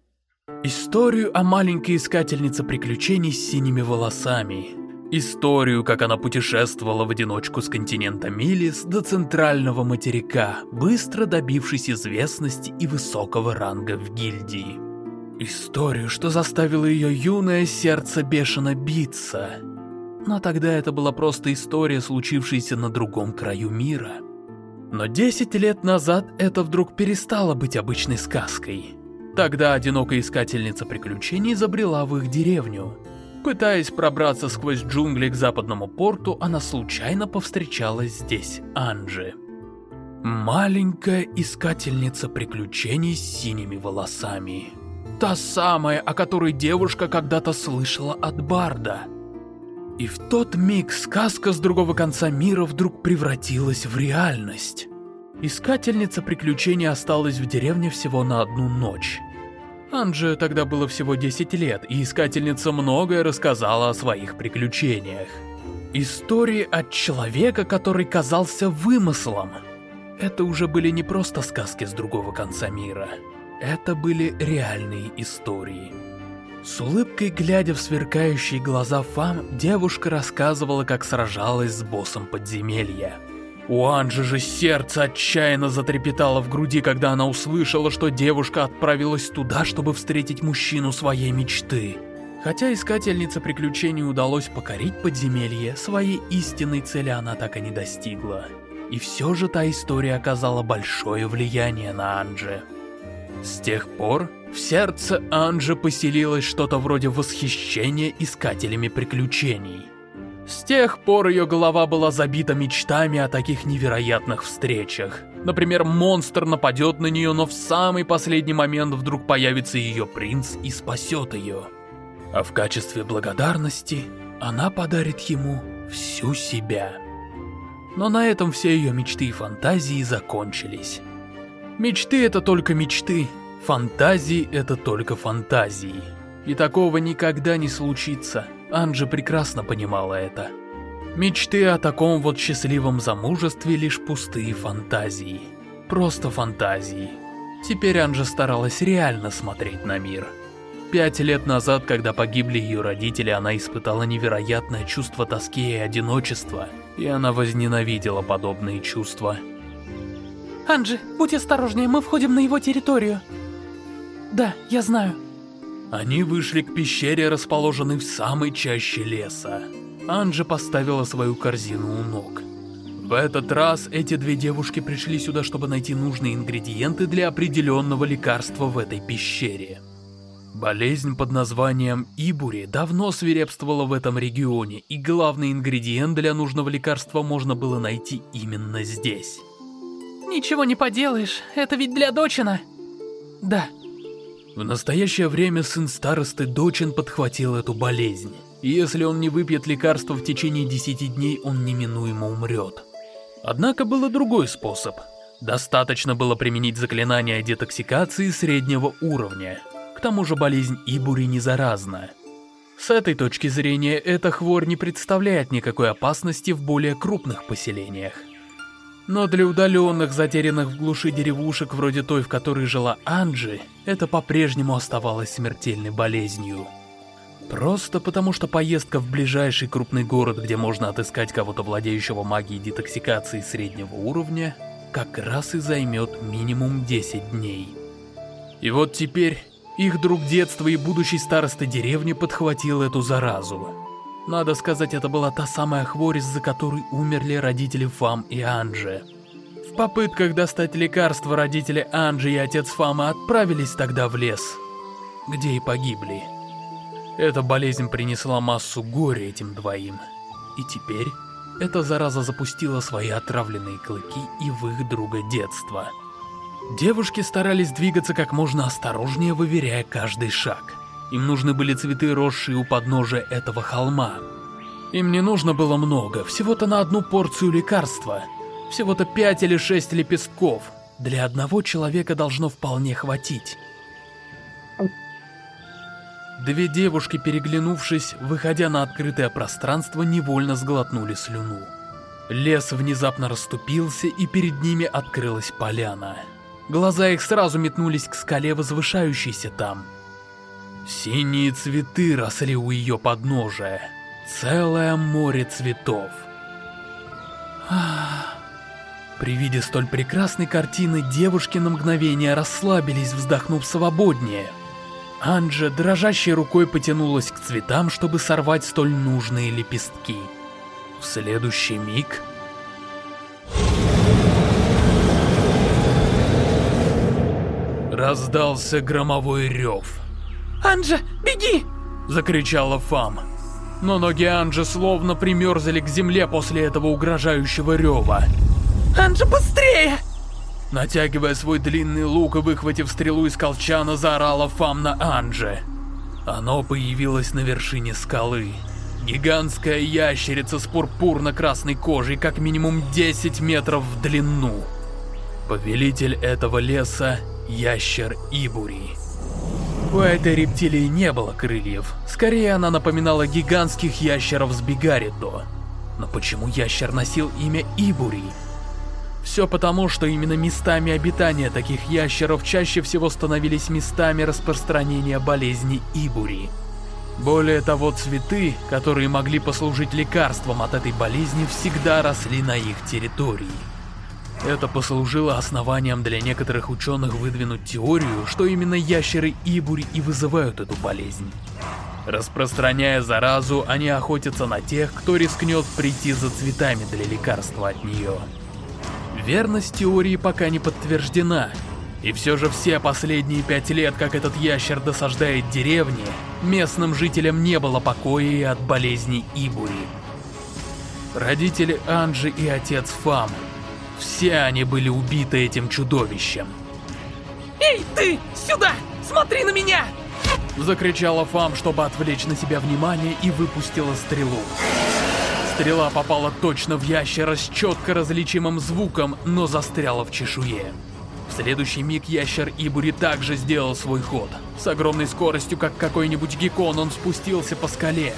Историю о маленькой искательнице приключений с синими волосами. Историю, как она путешествовала в одиночку с континента Милис до центрального материка, быстро добившись известности и высокого ранга в гильдии. Историю, что заставило ее юное сердце бешено биться. Но тогда это была просто история, случившаяся на другом краю мира. Но 10 лет назад это вдруг перестало быть обычной сказкой. Тогда одинокая искательница приключений забрела в их деревню. Пытаясь пробраться сквозь джунгли к западному порту, она случайно повстречалась здесь Анджи. Маленькая искательница приключений с синими волосами. Та самая, о которой девушка когда-то слышала от Барда. И в тот миг сказка с другого конца мира вдруг превратилась в реальность. Искательница приключений осталась в деревне всего на одну ночь. Анже тогда было всего 10 лет, и Искательница многое рассказала о своих приключениях. Истории от человека, который казался вымыслом. Это уже были не просто сказки с другого конца мира. Это были реальные истории. С улыбкой глядя в сверкающие глаза Фам, девушка рассказывала, как сражалась с боссом подземелья. У Анжи же сердце отчаянно затрепетало в груди, когда она услышала, что девушка отправилась туда, чтобы встретить мужчину своей мечты. Хотя искательнице приключений удалось покорить подземелье, своей истинной цели она так и не достигла. И все же та история оказала большое влияние на Анджи. С тех пор в сердце Анжи поселилось что-то вроде восхищения искателями приключений. С тех пор ее голова была забита мечтами о таких невероятных встречах. Например, монстр нападет на нее, но в самый последний момент вдруг появится ее принц и спасет ее. А в качестве благодарности она подарит ему всю себя. Но на этом все ее мечты и фантазии закончились. Мечты это только мечты, фантазии это только фантазии. И такого никогда не случится. Анджи прекрасно понимала это. Мечты о таком вот счастливом замужестве лишь пустые фантазии. Просто фантазии. Теперь Анджи старалась реально смотреть на мир. Пять лет назад, когда погибли ее родители, она испытала невероятное чувство тоски и одиночества, и она возненавидела подобные чувства. Анджи, будь осторожнее, мы входим на его территорию. Да, я знаю. Они вышли к пещере, расположенной в самой чаще леса. Анджи поставила свою корзину у ног. В этот раз эти две девушки пришли сюда, чтобы найти нужные ингредиенты для определенного лекарства в этой пещере. Болезнь под названием Ибури давно свирепствовала в этом регионе, и главный ингредиент для нужного лекарства можно было найти именно здесь. Ничего не поделаешь, это ведь для Дочина. Да. В настоящее время сын старосты Дочин подхватил эту болезнь. И если он не выпьет лекарство в течение 10 дней, он неминуемо умрет. Однако был и другой способ. Достаточно было применить заклинание детоксикации среднего уровня. К тому же болезнь Ибури не заразна. С этой точки зрения, эта хворь не представляет никакой опасности в более крупных поселениях. Но для удаленных, затерянных в глуши деревушек, вроде той, в которой жила Анджи, это по-прежнему оставалось смертельной болезнью. Просто потому, что поездка в ближайший крупный город, где можно отыскать кого-то владеющего магией детоксикации среднего уровня, как раз и займет минимум 10 дней. И вот теперь их друг детства и будущий староста деревни подхватил эту заразу. Надо сказать, это была та самая хворь, из-за которой умерли родители Фам и Анже. В попытках достать лекарства родители Анджи и отец Фамы отправились тогда в лес, где и погибли. Эта болезнь принесла массу горя этим двоим. И теперь эта зараза запустила свои отравленные клыки и в их друга детства. Девушки старались двигаться как можно осторожнее, выверяя каждый шаг. Им нужны были цветы, росшие у подножия этого холма. Им не нужно было много, всего-то на одну порцию лекарства. Всего-то пять или шесть лепестков. Для одного человека должно вполне хватить. Две девушки, переглянувшись, выходя на открытое пространство, невольно сглотнули слюну. Лес внезапно расступился, и перед ними открылась поляна. Глаза их сразу метнулись к скале, возвышающейся там. Синие цветы росли у ее подножия. Целое море цветов. При виде столь прекрасной картины девушки на мгновение расслабились, вздохнув свободнее. Анджа дрожащей рукой потянулась к цветам, чтобы сорвать столь нужные лепестки. В следующий миг... Раздался громовой рев. «Анджа, беги!» — закричала Фам. Но ноги Анджи словно примерзали к земле после этого угрожающего рева. «Анджа, быстрее!» Натягивая свой длинный лук и выхватив стрелу из колчана, заорала Фам на Анже. Оно появилось на вершине скалы. Гигантская ящерица с пурпурно-красной кожей, как минимум 10 метров в длину. Повелитель этого леса — ящер Ибури. У этой рептилии не было крыльев. Скорее, она напоминала гигантских ящеров с Бигаридо. Но почему ящер носил имя Ибури? Все потому, что именно местами обитания таких ящеров чаще всего становились местами распространения болезни Ибури. Более того, цветы, которые могли послужить лекарством от этой болезни, всегда росли на их территории. Это послужило основанием для некоторых ученых выдвинуть теорию, что именно ящеры Ибури и вызывают эту болезнь. Распространяя заразу, они охотятся на тех, кто рискнет прийти за цветами для лекарства от нее. Верность теории пока не подтверждена. И все же все последние пять лет, как этот ящер досаждает деревне, местным жителям не было покоя и от болезни Ибури. Родители Анджи и отец Фам. Все они были убиты этим чудовищем. «Эй, ты! Сюда! Смотри на меня!» Закричала Фам, чтобы отвлечь на себя внимание и выпустила стрелу. Стрела попала точно в ящера с четко различимым звуком, но застряла в чешуе. В следующий миг ящер Ибури также сделал свой ход. С огромной скоростью, как какой-нибудь геккон, он спустился по скале.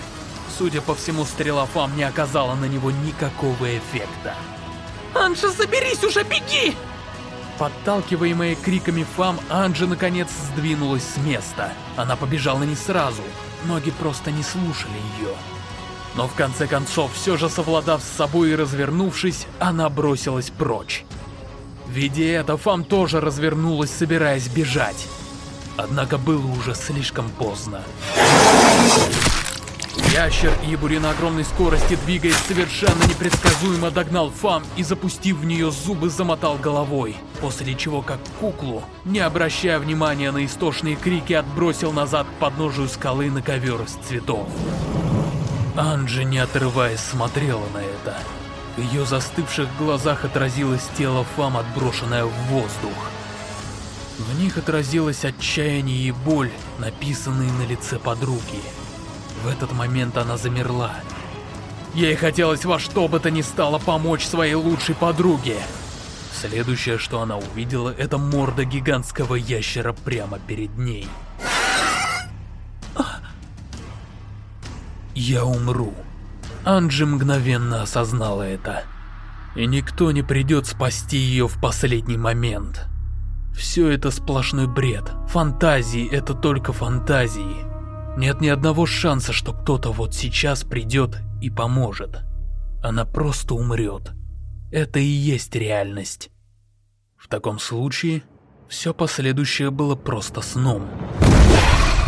Судя по всему, стрела Фам не оказала на него никакого эффекта. «Анжа, заберись уже, беги!» Подталкиваемая криками Фам, Анжа наконец сдвинулась с места. Она побежала не сразу, ноги просто не слушали ее. Но в конце концов, все же совладав с собой и развернувшись, она бросилась прочь. Видя это, Фам тоже развернулась, собираясь бежать. Однако было уже слишком поздно. Ящер Ибури на огромной скорости, двигаясь совершенно непредсказуемо, догнал Фам и, запустив в нее зубы, замотал головой, после чего, как куклу, не обращая внимания на истошные крики, отбросил назад к подножию скалы на ковер из цветов. Анджи, не отрываясь, смотрела на это. В ее застывших глазах отразилось тело Фам, отброшенное в воздух. В них отразилось отчаяние и боль, написанные на лице подруги. В этот момент она замерла. Ей хотелось во что бы то ни стало помочь своей лучшей подруге. Следующее, что она увидела, это морда гигантского ящера прямо перед ней. Я умру. Анджи мгновенно осознала это. И никто не придет спасти ее в последний момент. Все это сплошной бред. Фантазии — это только фантазии. Нет ни одного шанса, что кто-то вот сейчас придет и поможет. Она просто умрет. Это и есть реальность. В таком случае, все последующее было просто сном.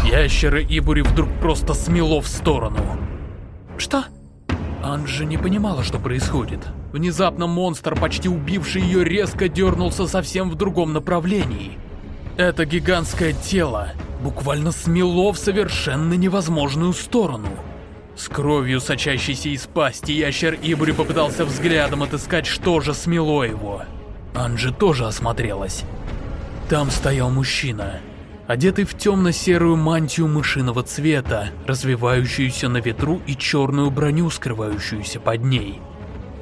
Ящера Ибури вдруг просто смело в сторону. Что? Анджи не понимала, что происходит. Внезапно монстр, почти убивший ее, резко дернулся совсем в другом направлении. Это гигантское тело буквально смело в совершенно невозможную сторону. С кровью, сочащейся из пасти, ящер Ибури попытался взглядом отыскать, что же смело его. Анжи тоже осмотрелась. Там стоял мужчина, одетый в темно-серую мантию мышиного цвета, развивающуюся на ветру и черную броню, скрывающуюся под ней.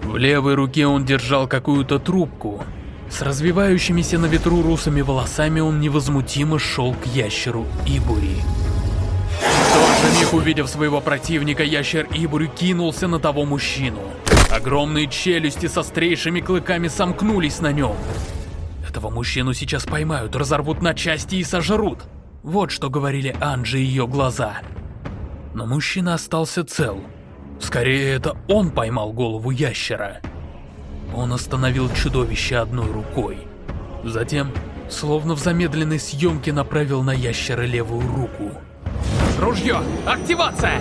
В левой руке он держал какую-то трубку. С развивающимися на ветру русыми волосами он невозмутимо шел к ящеру Ибури. В тот же миг, увидев своего противника, ящер Ибури кинулся на того мужчину. Огромные челюсти с острейшими клыками сомкнулись на нем. Этого мужчину сейчас поймают, разорвут на части и сожрут. Вот что говорили Анджи и ее глаза. Но мужчина остался цел. Скорее, это он поймал голову ящера. Он остановил чудовище одной рукой. Затем, словно в замедленной съемке, направил на ящера левую руку. Ружье! Активация!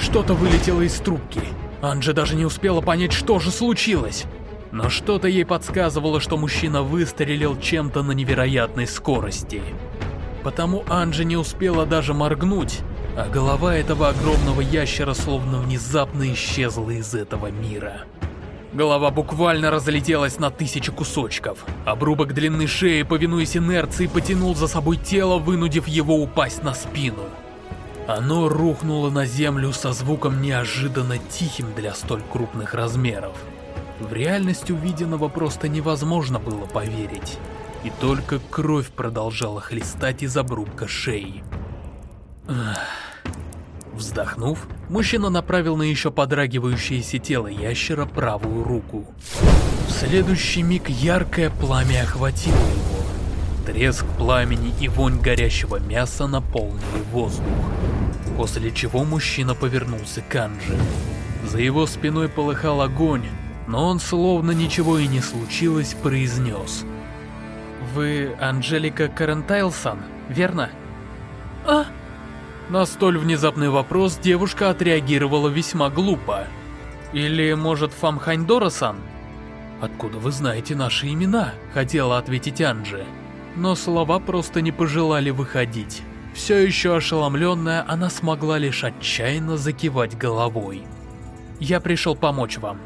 Что-то вылетело из трубки. Анджи даже не успела понять, что же случилось. Но что-то ей подсказывало, что мужчина выстрелил чем-то на невероятной скорости. Потому Анджи не успела даже моргнуть, а голова этого огромного ящера словно внезапно исчезла из этого мира. Голова буквально разлетелась на тысячи кусочков. Обрубок длинной шеи, повинуясь инерции, потянул за собой тело, вынудив его упасть на спину. Оно рухнуло на землю со звуком неожиданно тихим для столь крупных размеров. В реальность увиденного просто невозможно было поверить и только кровь продолжала хлестать из обрубка шеи. Вздохнув, мужчина направил на еще подрагивающееся тело ящера правую руку. В следующий миг яркое пламя охватило его. Треск пламени и вонь горящего мяса наполнили воздух. После чего мужчина повернулся к Анже. За его спиной полыхал огонь, но он, словно ничего и не случилось, произнес — вы Анжелика Карентайлсон, верно? А? На столь внезапный вопрос девушка отреагировала весьма глупо. Или, может, Фамхайндора-сан? Откуда вы знаете наши имена? Хотела ответить Анжи. Но слова просто не пожелали выходить. Все еще ошеломленная, она смогла лишь отчаянно закивать головой. Я пришел помочь вам.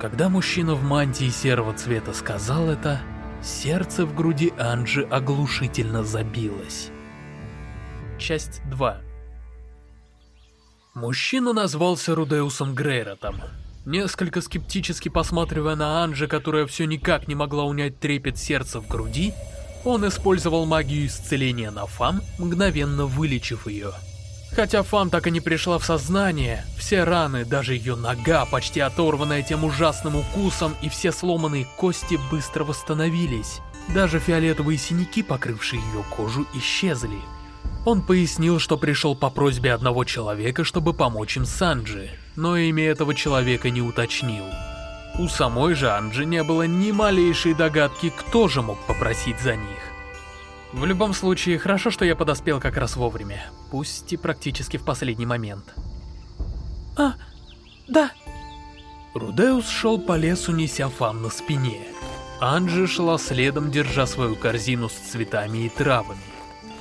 Когда мужчина в мантии серого цвета сказал это, Сердце в груди Анджи оглушительно забилось. Часть 2 Мужчина назвался Рудеусом Грейротом. Несколько скептически посматривая на Анджи, которая все никак не могла унять трепет сердца в груди, он использовал магию исцеления на Фам, мгновенно вылечив ее. Хотя Фам так и не пришла в сознание, все раны, даже ее нога, почти оторванная тем ужасным укусом, и все сломанные кости быстро восстановились. Даже фиолетовые синяки, покрывшие ее кожу, исчезли. Он пояснил, что пришел по просьбе одного человека, чтобы помочь им Санджи, но имя этого человека не уточнил. У самой же Анджи не было ни малейшей догадки, кто же мог попросить за них. В любом случае, хорошо, что я подоспел как раз вовремя, пусть и практически в последний момент. А, да. Рудеус шел по лесу, неся фам на спине. Анджи шла следом, держа свою корзину с цветами и травами.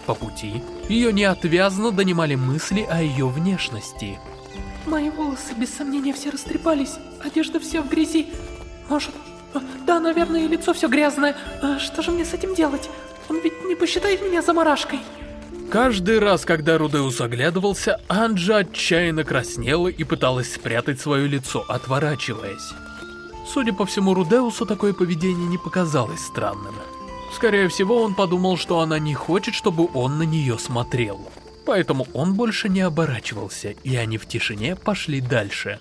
По пути ее неотвязно донимали мысли о ее внешности. Мои волосы, без сомнения, все растрепались, одежда вся в грязи. Может, да, наверное, и лицо все грязное. А что же мне с этим делать? Он ведь не посчитает меня заморашкой. Каждый раз, когда Рудеус оглядывался, Анджа отчаянно краснела и пыталась спрятать свое лицо, отворачиваясь. Судя по всему, Рудеусу такое поведение не показалось странным. Скорее всего, он подумал, что она не хочет, чтобы он на нее смотрел. Поэтому он больше не оборачивался, и они в тишине пошли дальше.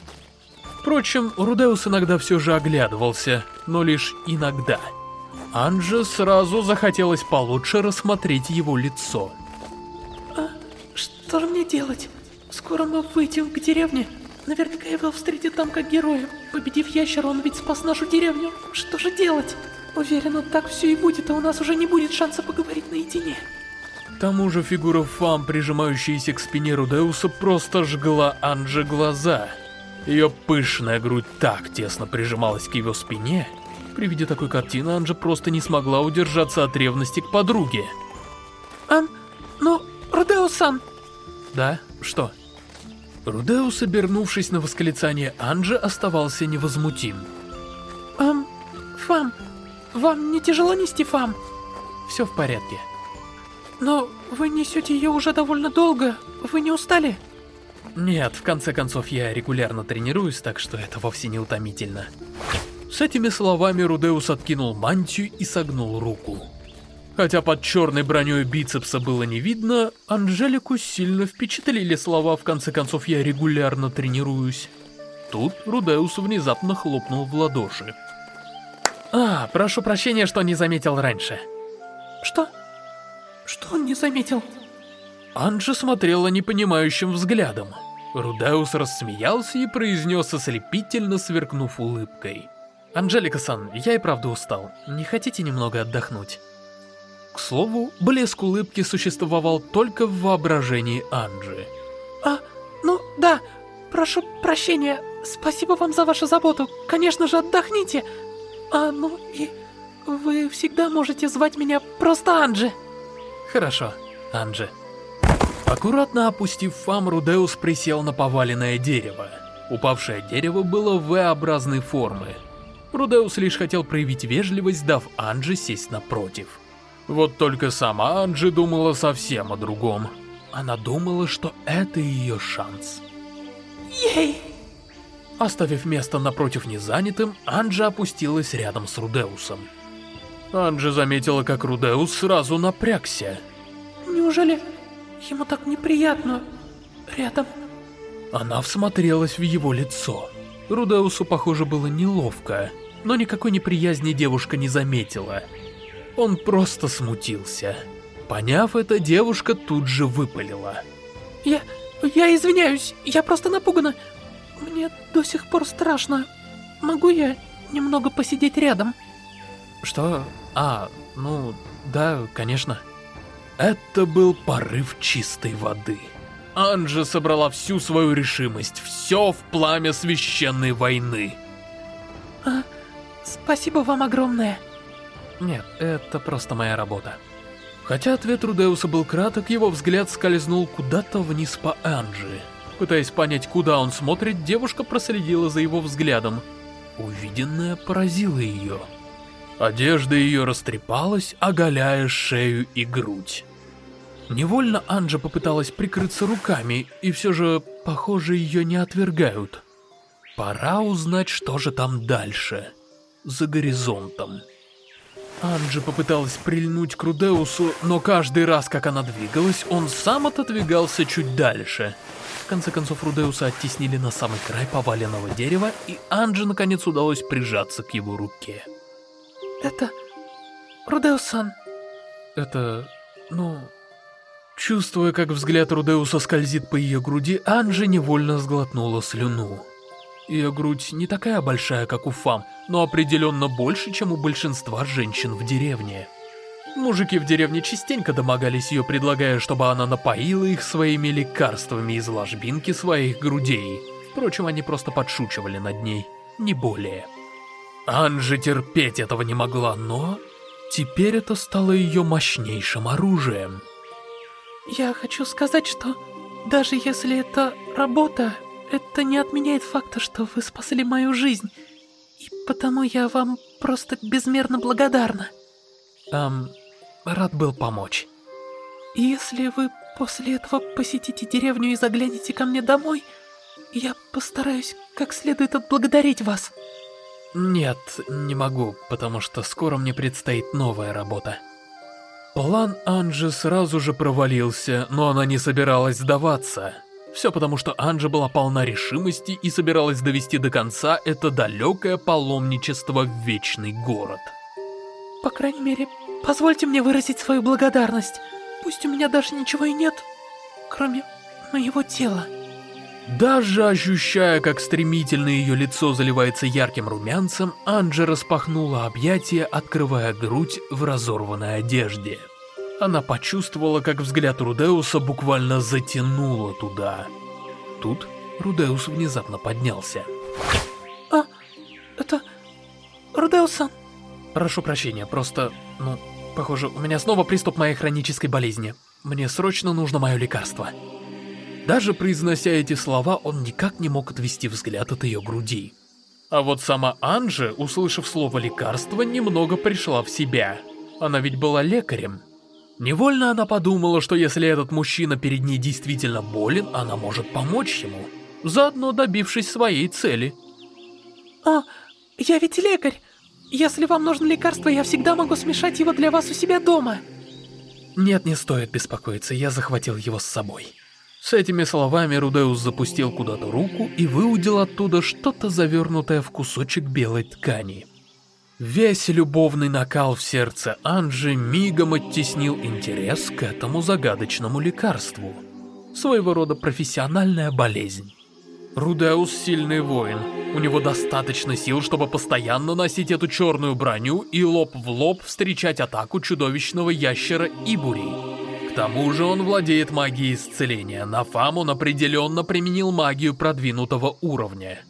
Впрочем, Рудеус иногда все же оглядывался, но лишь иногда. Анже сразу захотелось получше рассмотреть его лицо. А что же мне делать? Скоро мы выйдем к деревне. Наверняка его встретит там как героя. Победив ящера, он ведь спас нашу деревню. Что же делать? Уверена, так все и будет, а у нас уже не будет шанса поговорить наедине. К тому же фигура Фам, прижимающаяся к спине Рудеуса, просто жгла Анже глаза. Ее пышная грудь так тесно прижималась к его спине. При виде такой картины Анжа просто не смогла удержаться от ревности к подруге. Ам, ну, Рудеус-сан... Да? Что? Рудеус, обернувшись на восклицание Анжи, оставался невозмутим. Ам, Фам, вам не тяжело нести Фам? Все в порядке. Но вы несете ее уже довольно долго, вы не устали? Нет, в конце концов я регулярно тренируюсь, так что это вовсе не утомительно. С этими словами Рудеус откинул мантию и согнул руку. Хотя под черной броней бицепса было не видно, Анжелику сильно впечатлили слова «в конце концов я регулярно тренируюсь». Тут Рудеус внезапно хлопнул в ладоши. «А, прошу прощения, что не заметил раньше». «Что? Что он не заметил?» Анжа смотрела непонимающим взглядом. Рудеус рассмеялся и произнес ослепительно, сверкнув улыбкой. «Анжелика-сан, я и правда устал. Не хотите немного отдохнуть?» К слову, блеск улыбки существовал только в воображении Анжи. «А, ну да, прошу прощения, спасибо вам за вашу заботу, конечно же отдохните. А, ну и вы всегда можете звать меня просто Анжи». «Хорошо, Анжи». Аккуратно опустив фам, Рудеус присел на поваленное дерево. Упавшее дерево было V-образной формы. Рудеус лишь хотел проявить вежливость, дав Анже сесть напротив. Вот только сама Анджи думала совсем о другом. Она думала, что это ее шанс. Ей! Оставив место напротив незанятым, Анджа опустилась рядом с Рудеусом. Анджа заметила, как Рудеус сразу напрягся. Неужели ему так неприятно рядом? Она всмотрелась в его лицо. Рудеусу, похоже, было неловко, но никакой неприязни девушка не заметила. Он просто смутился. Поняв это, девушка тут же выпалила. Я... я извиняюсь, я просто напугана. Мне до сих пор страшно. Могу я немного посидеть рядом? Что? А, ну, да, конечно. Это был порыв чистой воды. Анжа собрала всю свою решимость, все в пламя священной войны. А, спасибо вам огромное. Нет, это просто моя работа. Хотя ответ Рудеуса был краток, его взгляд скользнул куда-то вниз по Анжи. Пытаясь понять, куда он смотрит, девушка проследила за его взглядом. Увиденное поразило ее. Одежда ее растрепалась, оголяя шею и грудь. Невольно Анжа попыталась прикрыться руками, и все же, похоже, ее не отвергают. Пора узнать, что же там дальше, за горизонтом. Анджи попыталась прильнуть к Рудеусу, но каждый раз, как она двигалась, он сам отодвигался чуть дальше. В конце концов, Рудеуса оттеснили на самый край поваленного дерева, и Анджи наконец удалось прижаться к его руке. Это... Рудеусан. Это... ну... Чувствуя, как взгляд Рудеуса скользит по ее груди, Анджи невольно сглотнула слюну. Ее грудь не такая большая, как у Фам, но определенно больше, чем у большинства женщин в деревне. Мужики в деревне частенько домогались ее, предлагая, чтобы она напоила их своими лекарствами из ложбинки своих грудей. Впрочем, они просто подшучивали над ней, не более. Анжи терпеть этого не могла, но... Теперь это стало ее мощнейшим оружием. Я хочу сказать, что даже если это работа, это не отменяет факта, что вы спасли мою жизнь. И потому я вам просто безмерно благодарна. Эм, рад был помочь. Если вы после этого посетите деревню и заглянете ко мне домой, я постараюсь как следует отблагодарить вас. Нет, не могу, потому что скоро мне предстоит новая работа. План Анжи сразу же провалился, но она не собиралась сдаваться. Все потому, что Анжа была полна решимости и собиралась довести до конца это далекое паломничество в Вечный Город. По крайней мере, позвольте мне выразить свою благодарность. Пусть у меня даже ничего и нет, кроме моего тела. Даже ощущая, как стремительно ее лицо заливается ярким румянцем, Анджа распахнула объятия, открывая грудь в разорванной одежде. Она почувствовала, как взгляд Рудеуса буквально затянуло туда. Тут Рудеус внезапно поднялся. А, это... Рудеусан. Прошу прощения, просто, ну, похоже, у меня снова приступ моей хронической болезни. Мне срочно нужно мое лекарство. Даже произнося эти слова, он никак не мог отвести взгляд от ее груди. А вот сама Анжи, услышав слово «лекарство», немного пришла в себя. Она ведь была лекарем. Невольно она подумала, что если этот мужчина перед ней действительно болен, она может помочь ему, заодно добившись своей цели. «А, я ведь лекарь. Если вам нужно лекарство, я всегда могу смешать его для вас у себя дома». Нет, не стоит беспокоиться, я захватил его с собой. С этими словами Рудеус запустил куда-то руку и выудил оттуда что-то завернутое в кусочек белой ткани. Весь любовный накал в сердце Анжи мигом оттеснил интерес к этому загадочному лекарству. Своего рода профессиональная болезнь. Рудеус сильный воин. У него достаточно сил, чтобы постоянно носить эту черную броню и лоб в лоб встречать атаку чудовищного ящера Ибури. К тому же он владеет магией исцеления. На Фам он определенно применил магию продвинутого уровня.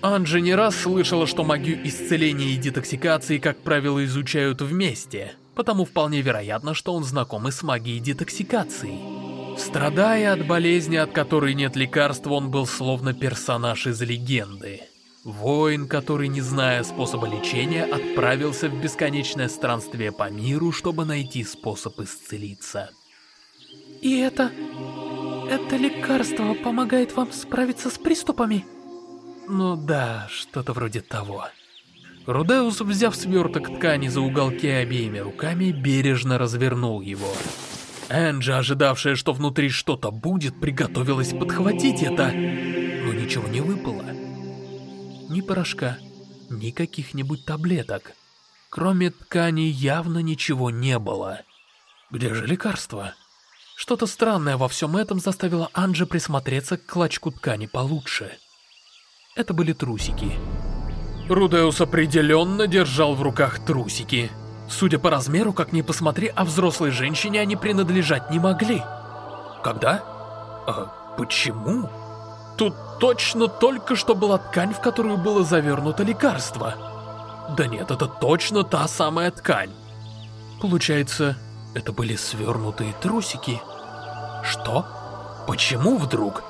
Анджи не раз слышала, что магию исцеления и детоксикации, как правило, изучают вместе, потому вполне вероятно, что он знаком и с магией детоксикации. Страдая от болезни, от которой нет лекарства, он был словно персонаж из легенды. Воин, который, не зная способа лечения, отправился в бесконечное странствие по миру, чтобы найти способ исцелиться. И это... это лекарство помогает вам справиться с приступами? Ну да, что-то вроде того. Рудеус, взяв сверток ткани за уголки обеими руками, бережно развернул его. Энджи, ожидавшая, что внутри что-то будет, приготовилась подхватить это, но ничего не выпало. Ни порошка, ни каких-нибудь таблеток. Кроме ткани явно ничего не было. Где же лекарство? Что-то странное во всем этом заставило Анджи присмотреться к клочку ткани получше. Это были трусики. Рудеус определенно держал в руках трусики. Судя по размеру, как ни посмотри, а взрослой женщине они принадлежать не могли. Когда? А почему? Тут точно только что была ткань, в которую было завернуто лекарство. Да нет, это точно та самая ткань. Получается, это были свернутые трусики. Что? Почему вдруг?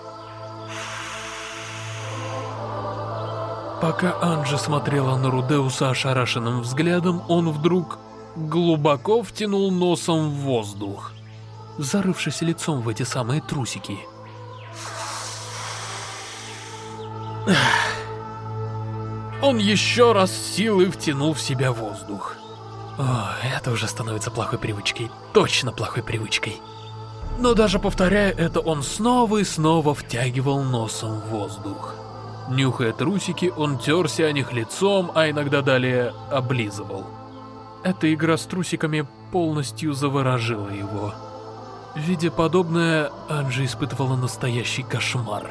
Пока Анджи смотрела на Рудеуса ошарашенным взглядом, он вдруг глубоко втянул носом в воздух, зарывшись лицом в эти самые трусики. Он еще раз силой втянул в себя воздух. О, это уже становится плохой привычкой. Точно плохой привычкой. Но даже повторяя это, он снова и снова втягивал носом в воздух. Нюхая трусики, он терся о них лицом, а иногда далее облизывал. Эта игра с трусиками полностью заворожила его. Видя подобное, Анджи испытывала настоящий кошмар.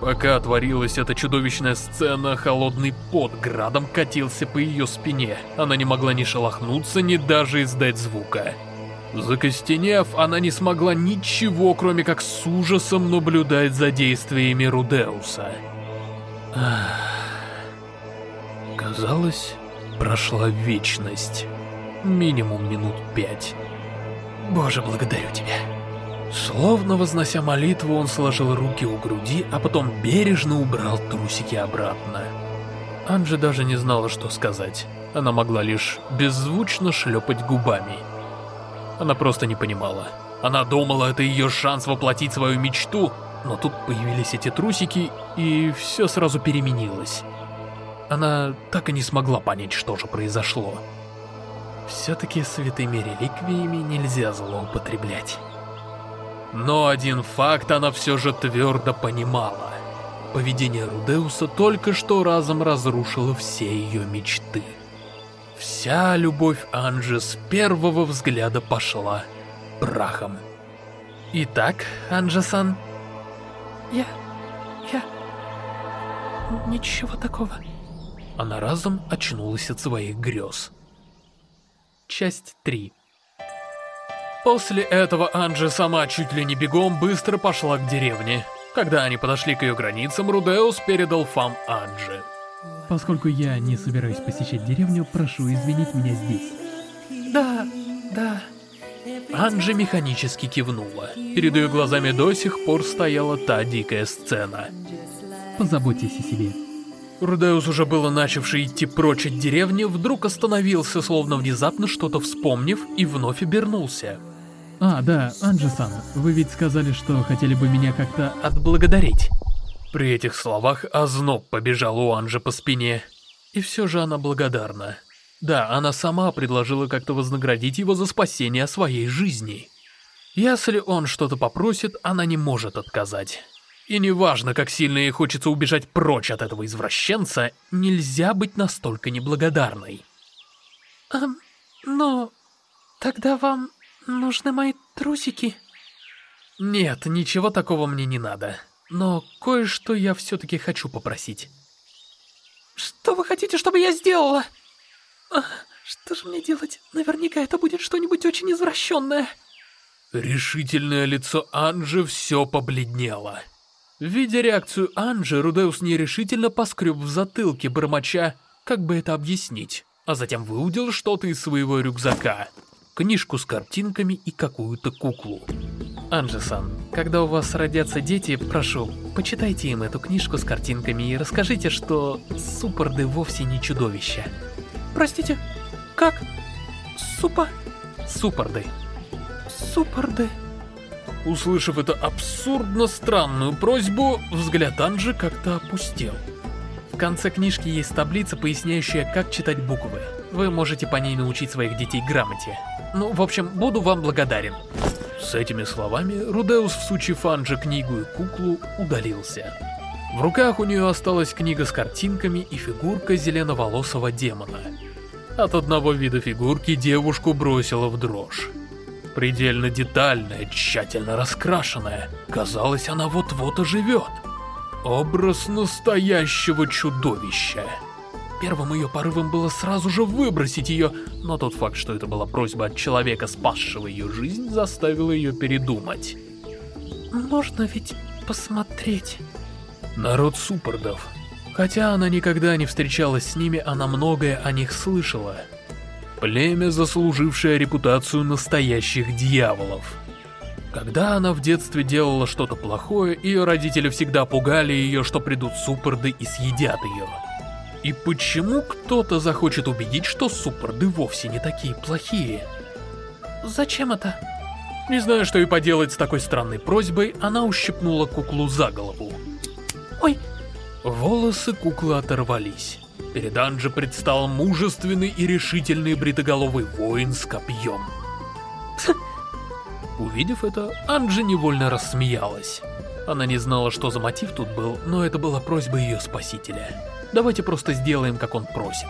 Пока творилась эта чудовищная сцена, холодный пот градом катился по ее спине. Она не могла ни шелохнуться, ни даже издать звука. Закостенев, она не смогла ничего, кроме как с ужасом наблюдать за действиями Рудеуса. Казалось, прошла вечность. Минимум минут пять. Боже, благодарю тебя. Словно вознося молитву, он сложил руки у груди, а потом бережно убрал трусики обратно. Анджи даже не знала, что сказать. Она могла лишь беззвучно шлепать губами. Она просто не понимала. Она думала, это ее шанс воплотить свою мечту, но тут появились эти трусики, и все сразу переменилось. Она так и не смогла понять, что же произошло. Все-таки святыми реликвиями нельзя злоупотреблять. Но один факт она все же твердо понимала. Поведение Рудеуса только что разом разрушило все ее мечты. Вся любовь Анжи с первого взгляда пошла прахом. Итак, Анжа-сан, я... я... Ничего такого. Она разом очнулась от своих грез. Часть 3 После этого Анджи сама чуть ли не бегом быстро пошла к деревне. Когда они подошли к ее границам, Рудеус передал Фам Анджи. Поскольку я не собираюсь посещать деревню, прошу извинить меня здесь. Да, да. Анджи механически кивнула. Перед ее глазами до сих пор стояла та дикая сцена. Позаботьтесь о себе. Рудеус, уже было начавший идти прочь от деревни, вдруг остановился, словно внезапно что-то вспомнив, и вновь обернулся. А, да, Анджи-сан, вы ведь сказали, что хотели бы меня как-то... Отблагодарить. При этих словах озноб побежал у Анжи по спине. И все же она благодарна. Да, она сама предложила как-то вознаградить его за спасение своей жизни. Если он что-то попросит, она не может отказать. И неважно, как сильно ей хочется убежать прочь от этого извращенца, нельзя быть настолько неблагодарной. Эм, но тогда вам нужны мои трусики? Нет, ничего такого мне не надо. Но кое-что я все-таки хочу попросить. Что вы хотите, чтобы я сделала? А, что же мне делать? Наверняка это будет что-нибудь очень извращенное. Решительное лицо Анжи все побледнело. Видя реакцию Анжи, Рудеус нерешительно поскреб в затылке, бормоча, как бы это объяснить, а затем выудил что-то из своего рюкзака. Книжку с картинками и какую-то куклу. Анжи-сан, когда у вас родятся дети, прошу, почитайте им эту книжку с картинками и расскажите, что суппорды вовсе не чудовища. Простите, как? Супа? Суппорды. Суппорды. Услышав эту абсурдно странную просьбу, взгляд Анжи как-то опустел. В конце книжки есть таблица, поясняющая, как читать буквы. Вы можете по ней научить своих детей грамоте. Ну, в общем, буду вам благодарен. С этими словами Рудеус, всучив Анже книгу и куклу, удалился. В руках у нее осталась книга с картинками и фигурка зеленоволосого демона. От одного вида фигурки девушку бросила в дрожь. Предельно детальная, тщательно раскрашенная. Казалось, она вот-вот оживет. Образ настоящего чудовища. Первым ее порывом было сразу же выбросить ее, но тот факт, что это была просьба от человека, спасшего ее жизнь, заставил ее передумать. Можно ведь посмотреть. Народ суппордов. Хотя она никогда не встречалась с ними, она многое о них слышала. Племя, заслужившее репутацию настоящих дьяволов. Когда она в детстве делала что-то плохое, ее родители всегда пугали ее, что придут суппорды и съедят ее. И почему кто-то захочет убедить, что суппорды вовсе не такие плохие? Зачем это? Не знаю, что и поделать с такой странной просьбой, она ущипнула куклу за голову. Ой! Волосы куклы оторвались. Перед Анджи предстал мужественный и решительный бритоголовый воин с копьем. Увидев это, Анджи невольно рассмеялась. Она не знала, что за мотив тут был, но это была просьба ее спасителя. Давайте просто сделаем, как он просит.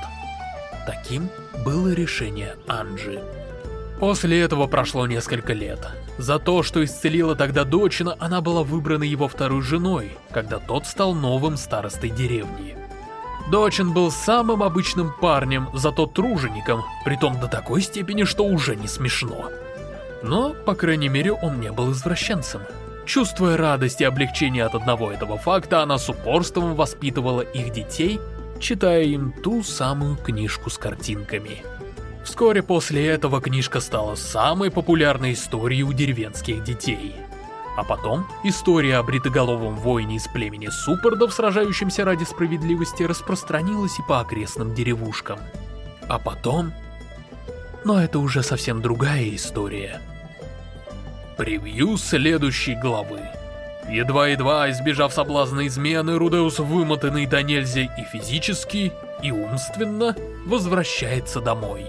Таким было решение Анджи. После этого прошло несколько лет. За то, что исцелила тогда Дочина, она была выбрана его второй женой, когда тот стал новым старостой деревни. Дочин был самым обычным парнем, зато тружеником, притом до такой степени, что уже не смешно. Но, по крайней мере, он не был извращенцем. Чувствуя радость и облегчение от одного этого факта, она с упорством воспитывала их детей, читая им ту самую книжку с картинками. Вскоре после этого книжка стала самой популярной историей у деревенских детей. А потом история о бритоголовом воине из племени Суппордов, сражающемся ради справедливости, распространилась и по окрестным деревушкам. А потом... Но это уже совсем другая история. Превью следующей главы. Едва-едва избежав соблазна измены, Рудеус, вымотанный до нельзя и физически, и умственно, возвращается домой.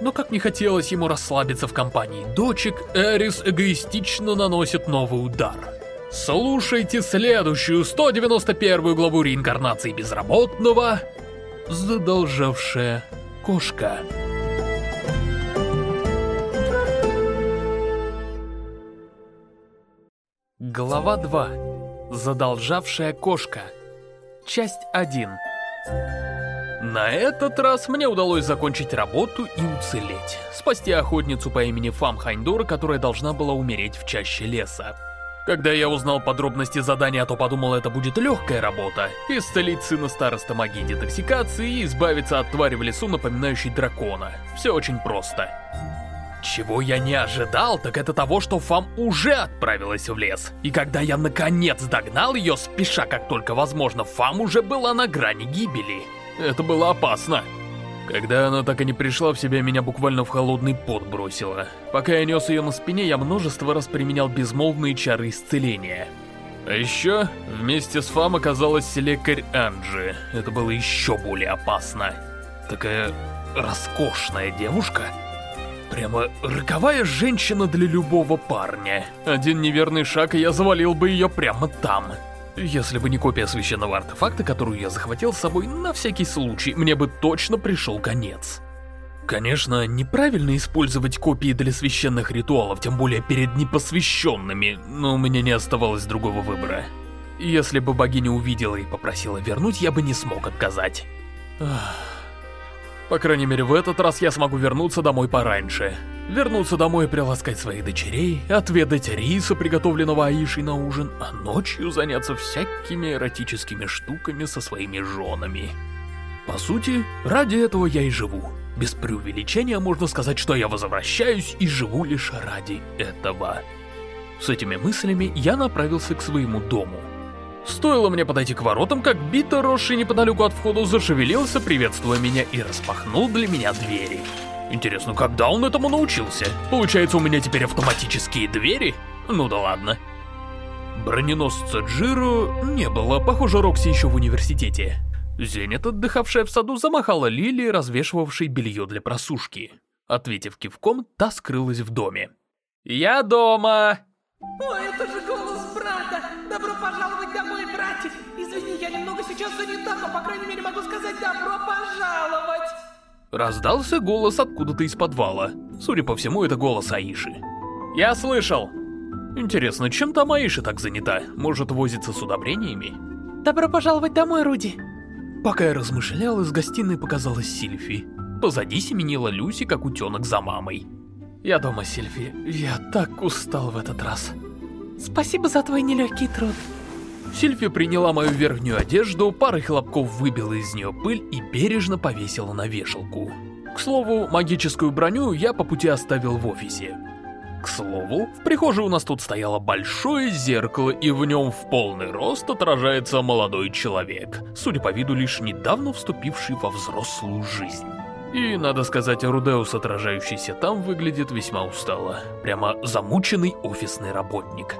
Но как не хотелось ему расслабиться в компании дочек, Эрис эгоистично наносит новый удар. Слушайте следующую 191 главу реинкарнации безработного «Задолжавшая кошка». Глава 2. Задолжавшая кошка. Часть 1. На этот раз мне удалось закончить работу и уцелеть. Спасти охотницу по имени Фам Хайндора, которая должна была умереть в чаще леса. Когда я узнал подробности задания, то подумал, это будет легкая работа. Исцелить сына староста магии детоксикации и избавиться от твари в лесу, напоминающей дракона. Все очень просто. Чего я не ожидал, так это того, что Фам уже отправилась в лес. И когда я наконец догнал ее, спеша как только возможно, Фам уже была на грани гибели. Это было опасно. Когда она так и не пришла в себя, меня буквально в холодный пот бросила. Пока я нес ее на спине, я множество раз применял безмолвные чары исцеления. А еще вместе с Фам оказалась лекарь Анджи. Это было еще более опасно. Такая роскошная девушка. Прямо роковая женщина для любого парня. Один неверный шаг, и я завалил бы ее прямо там. Если бы не копия священного артефакта, которую я захватил с собой на всякий случай, мне бы точно пришел конец. Конечно, неправильно использовать копии для священных ритуалов, тем более перед непосвященными, но у меня не оставалось другого выбора. Если бы богиня увидела и попросила вернуть, я бы не смог отказать. Ах. По крайней мере, в этот раз я смогу вернуться домой пораньше. Вернуться домой и приласкать своих дочерей, отведать риса, приготовленного Аишей на ужин, а ночью заняться всякими эротическими штуками со своими женами. По сути, ради этого я и живу. Без преувеличения можно сказать, что я возвращаюсь и живу лишь ради этого. С этими мыслями я направился к своему дому. Стоило мне подойти к воротам, как Бита, росший неподалеку от входа, зашевелился, приветствуя меня и распахнул для меня двери. Интересно, когда он этому научился? Получается, у меня теперь автоматические двери? Ну да ладно. Броненосца Джиро не было, похоже, Рокси еще в университете. Зенит, отдыхавшая в саду, замахала Лилии, развешивавшей белье для просушки. Ответив кивком, та скрылась в доме. «Я дома!» О, это же голос добро пожаловать! Раздался голос откуда-то из подвала. Судя по всему, это голос Аиши. «Я слышал!» Интересно, чем там Аиша так занята? Может, возится с удобрениями? Добро пожаловать домой, Руди. Пока я размышлял, из гостиной показалась Сильфи. Позади семенила Люси, как утенок за мамой. Я дома, Сильфи. Я так устал в этот раз. Спасибо за твой нелегкий труд. Сильфи приняла мою верхнюю одежду, парой хлопков выбила из нее пыль и бережно повесила на вешалку. К слову, магическую броню я по пути оставил в офисе. К слову, в прихожей у нас тут стояло большое зеркало, и в нем в полный рост отражается молодой человек, судя по виду лишь недавно вступивший во взрослую жизнь. И, надо сказать, Рудеус, отражающийся там, выглядит весьма устало. Прямо замученный офисный работник.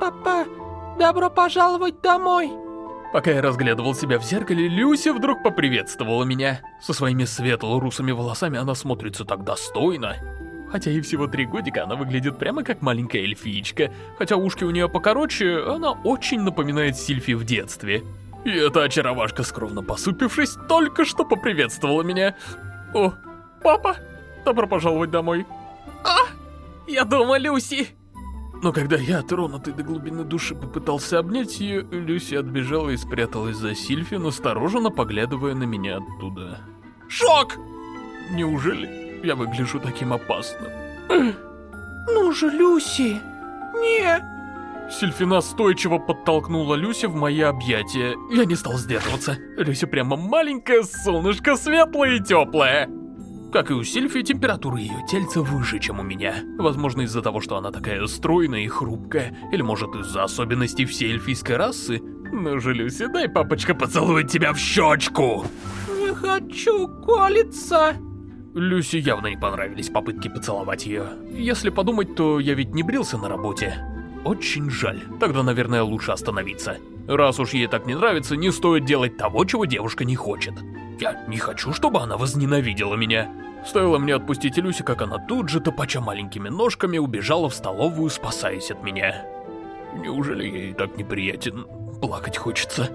Папа, Добро пожаловать домой! Пока я разглядывал себя в зеркале, Люся вдруг поприветствовала меня. Со своими светло-русыми волосами она смотрится так достойно. Хотя ей всего три годика, она выглядит прямо как маленькая эльфиечка. Хотя ушки у нее покороче, она очень напоминает Сильфи в детстве. И эта очаровашка, скромно посупившись, только что поприветствовала меня. О, папа, добро пожаловать домой. А, я дома, Люси. Но когда я, тронутый до глубины души, попытался обнять ее, Люси отбежала и спряталась за Сильфи, настороженно поглядывая на меня оттуда. Шок! Неужели я выгляжу таким опасным? Ну же, Люси! Не! Сильфи настойчиво подтолкнула Люси в мои объятия. Я не стал сдерживаться. Люси прямо маленькое солнышко, светлое и теплое. Как и у Сильфи, температура ее тельца выше, чем у меня. Возможно, из-за того, что она такая стройная и хрупкая, или может из-за особенностей всей эльфийской расы. Ну же, Люси, дай папочка поцелует тебя в щечку! Не хочу колиться. Люси явно не понравились попытки поцеловать ее. Если подумать, то я ведь не брился на работе. Очень жаль. Тогда, наверное, лучше остановиться. Раз уж ей так не нравится, не стоит делать того, чего девушка не хочет. Я не хочу, чтобы она возненавидела меня. Стоило мне отпустить Люси, как она тут же, топача маленькими ножками, убежала в столовую, спасаясь от меня. Неужели ей так неприятен? Плакать хочется.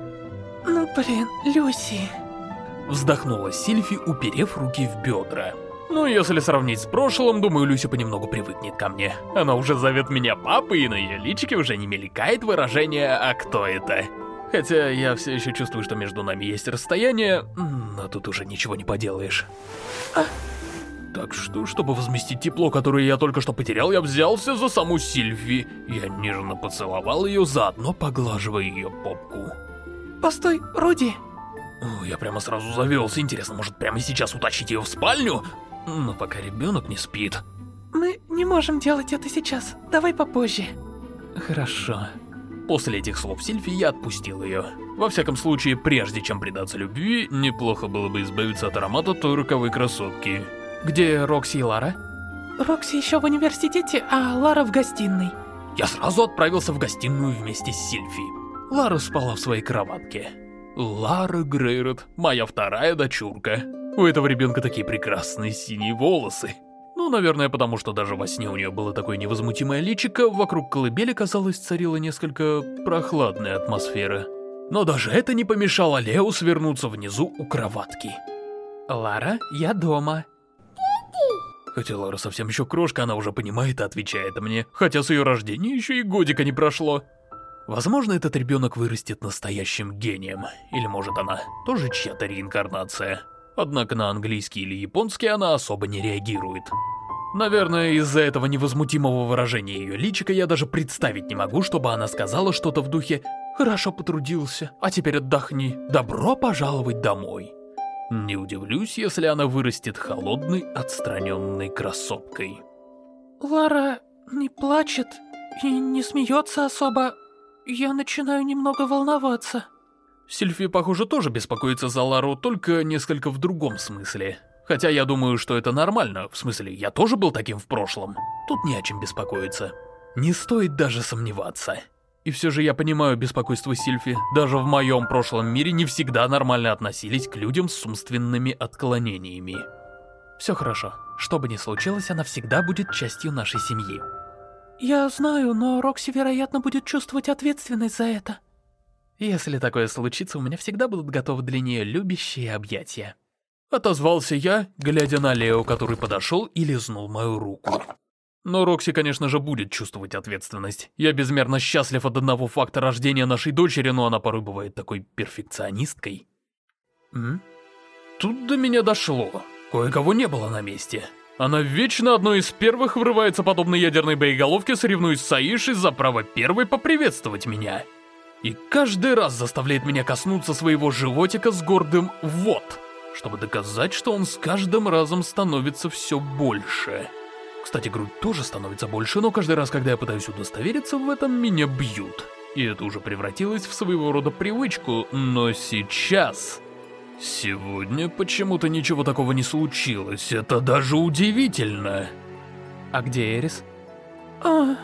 Ну блин, Люси... Вздохнула Сильфи, уперев руки в бедра. Ну, если сравнить с прошлым, думаю, Люси понемногу привыкнет ко мне. Она уже зовет меня папой, и на ее личике уже не мелькает выражение «А кто это?». Хотя я все еще чувствую, что между нами есть расстояние, но тут уже ничего не поделаешь. А... Так что, чтобы возместить тепло, которое я только что потерял, я взялся за саму Сильви. Я нежно поцеловал ее, заодно поглаживая ее попку. Постой, Руди. Я прямо сразу завелся. Интересно, может прямо сейчас утащить ее в спальню? Но пока ребенок не спит. Мы не можем делать это сейчас. Давай попозже. Хорошо. После этих слов Сильфи я отпустил ее. Во всяком случае, прежде чем предаться любви, неплохо было бы избавиться от аромата той роковой красотки. Где Рокси и Лара? Рокси еще в университете, а Лара в гостиной. Я сразу отправился в гостиную вместе с Сильфи. Лара спала в своей кроватке. Лара Грейрот, моя вторая дочурка. У этого ребенка такие прекрасные синие волосы. Ну, наверное, потому что даже во сне у нее было такое невозмутимое личико, вокруг колыбели, казалось, царила несколько прохладная атмосфера. Но даже это не помешало Лео свернуться внизу у кроватки. «Лара, я дома», Хотя Лара совсем еще крошка, она уже понимает и отвечает мне, хотя с ее рождения еще и годика не прошло. Возможно, этот ребенок вырастет настоящим гением, или может она тоже чья-то реинкарнация. Однако на английский или японский она особо не реагирует. Наверное, из-за этого невозмутимого выражения ее личика я даже представить не могу, чтобы она сказала что-то в духе «Хорошо потрудился, а теперь отдохни, добро пожаловать домой». Не удивлюсь, если она вырастет холодной, отстраненной красоткой. Лара не плачет и не смеется особо. Я начинаю немного волноваться. Сильфи, похоже, тоже беспокоится за Лару, только несколько в другом смысле. Хотя я думаю, что это нормально, в смысле, я тоже был таким в прошлом. Тут не о чем беспокоиться. Не стоит даже сомневаться. И все же я понимаю беспокойство Сильфи. Даже в моем прошлом мире не всегда нормально относились к людям с умственными отклонениями. Все хорошо. Что бы ни случилось, она всегда будет частью нашей семьи. Я знаю, но Рокси, вероятно, будет чувствовать ответственность за это. Если такое случится, у меня всегда будут готовы для нее любящие объятия. Отозвался я, глядя на Лео, который подошел и лизнул мою руку. Но Рокси, конечно же, будет чувствовать ответственность. Я безмерно счастлив от одного факта рождения нашей дочери, но она порой бывает такой перфекционисткой. М? Тут до меня дошло. Кое-кого не было на месте. Она вечно одной из первых врывается подобно ядерной боеголовке, соревнуясь с Аишей за право первой поприветствовать меня. И каждый раз заставляет меня коснуться своего животика с гордым «вот», чтобы доказать, что он с каждым разом становится все больше. Кстати, грудь тоже становится больше, но каждый раз, когда я пытаюсь удостовериться в этом, меня бьют. И это уже превратилось в своего рода привычку, но сейчас... Сегодня почему-то ничего такого не случилось, это даже удивительно. А где Эрис? А...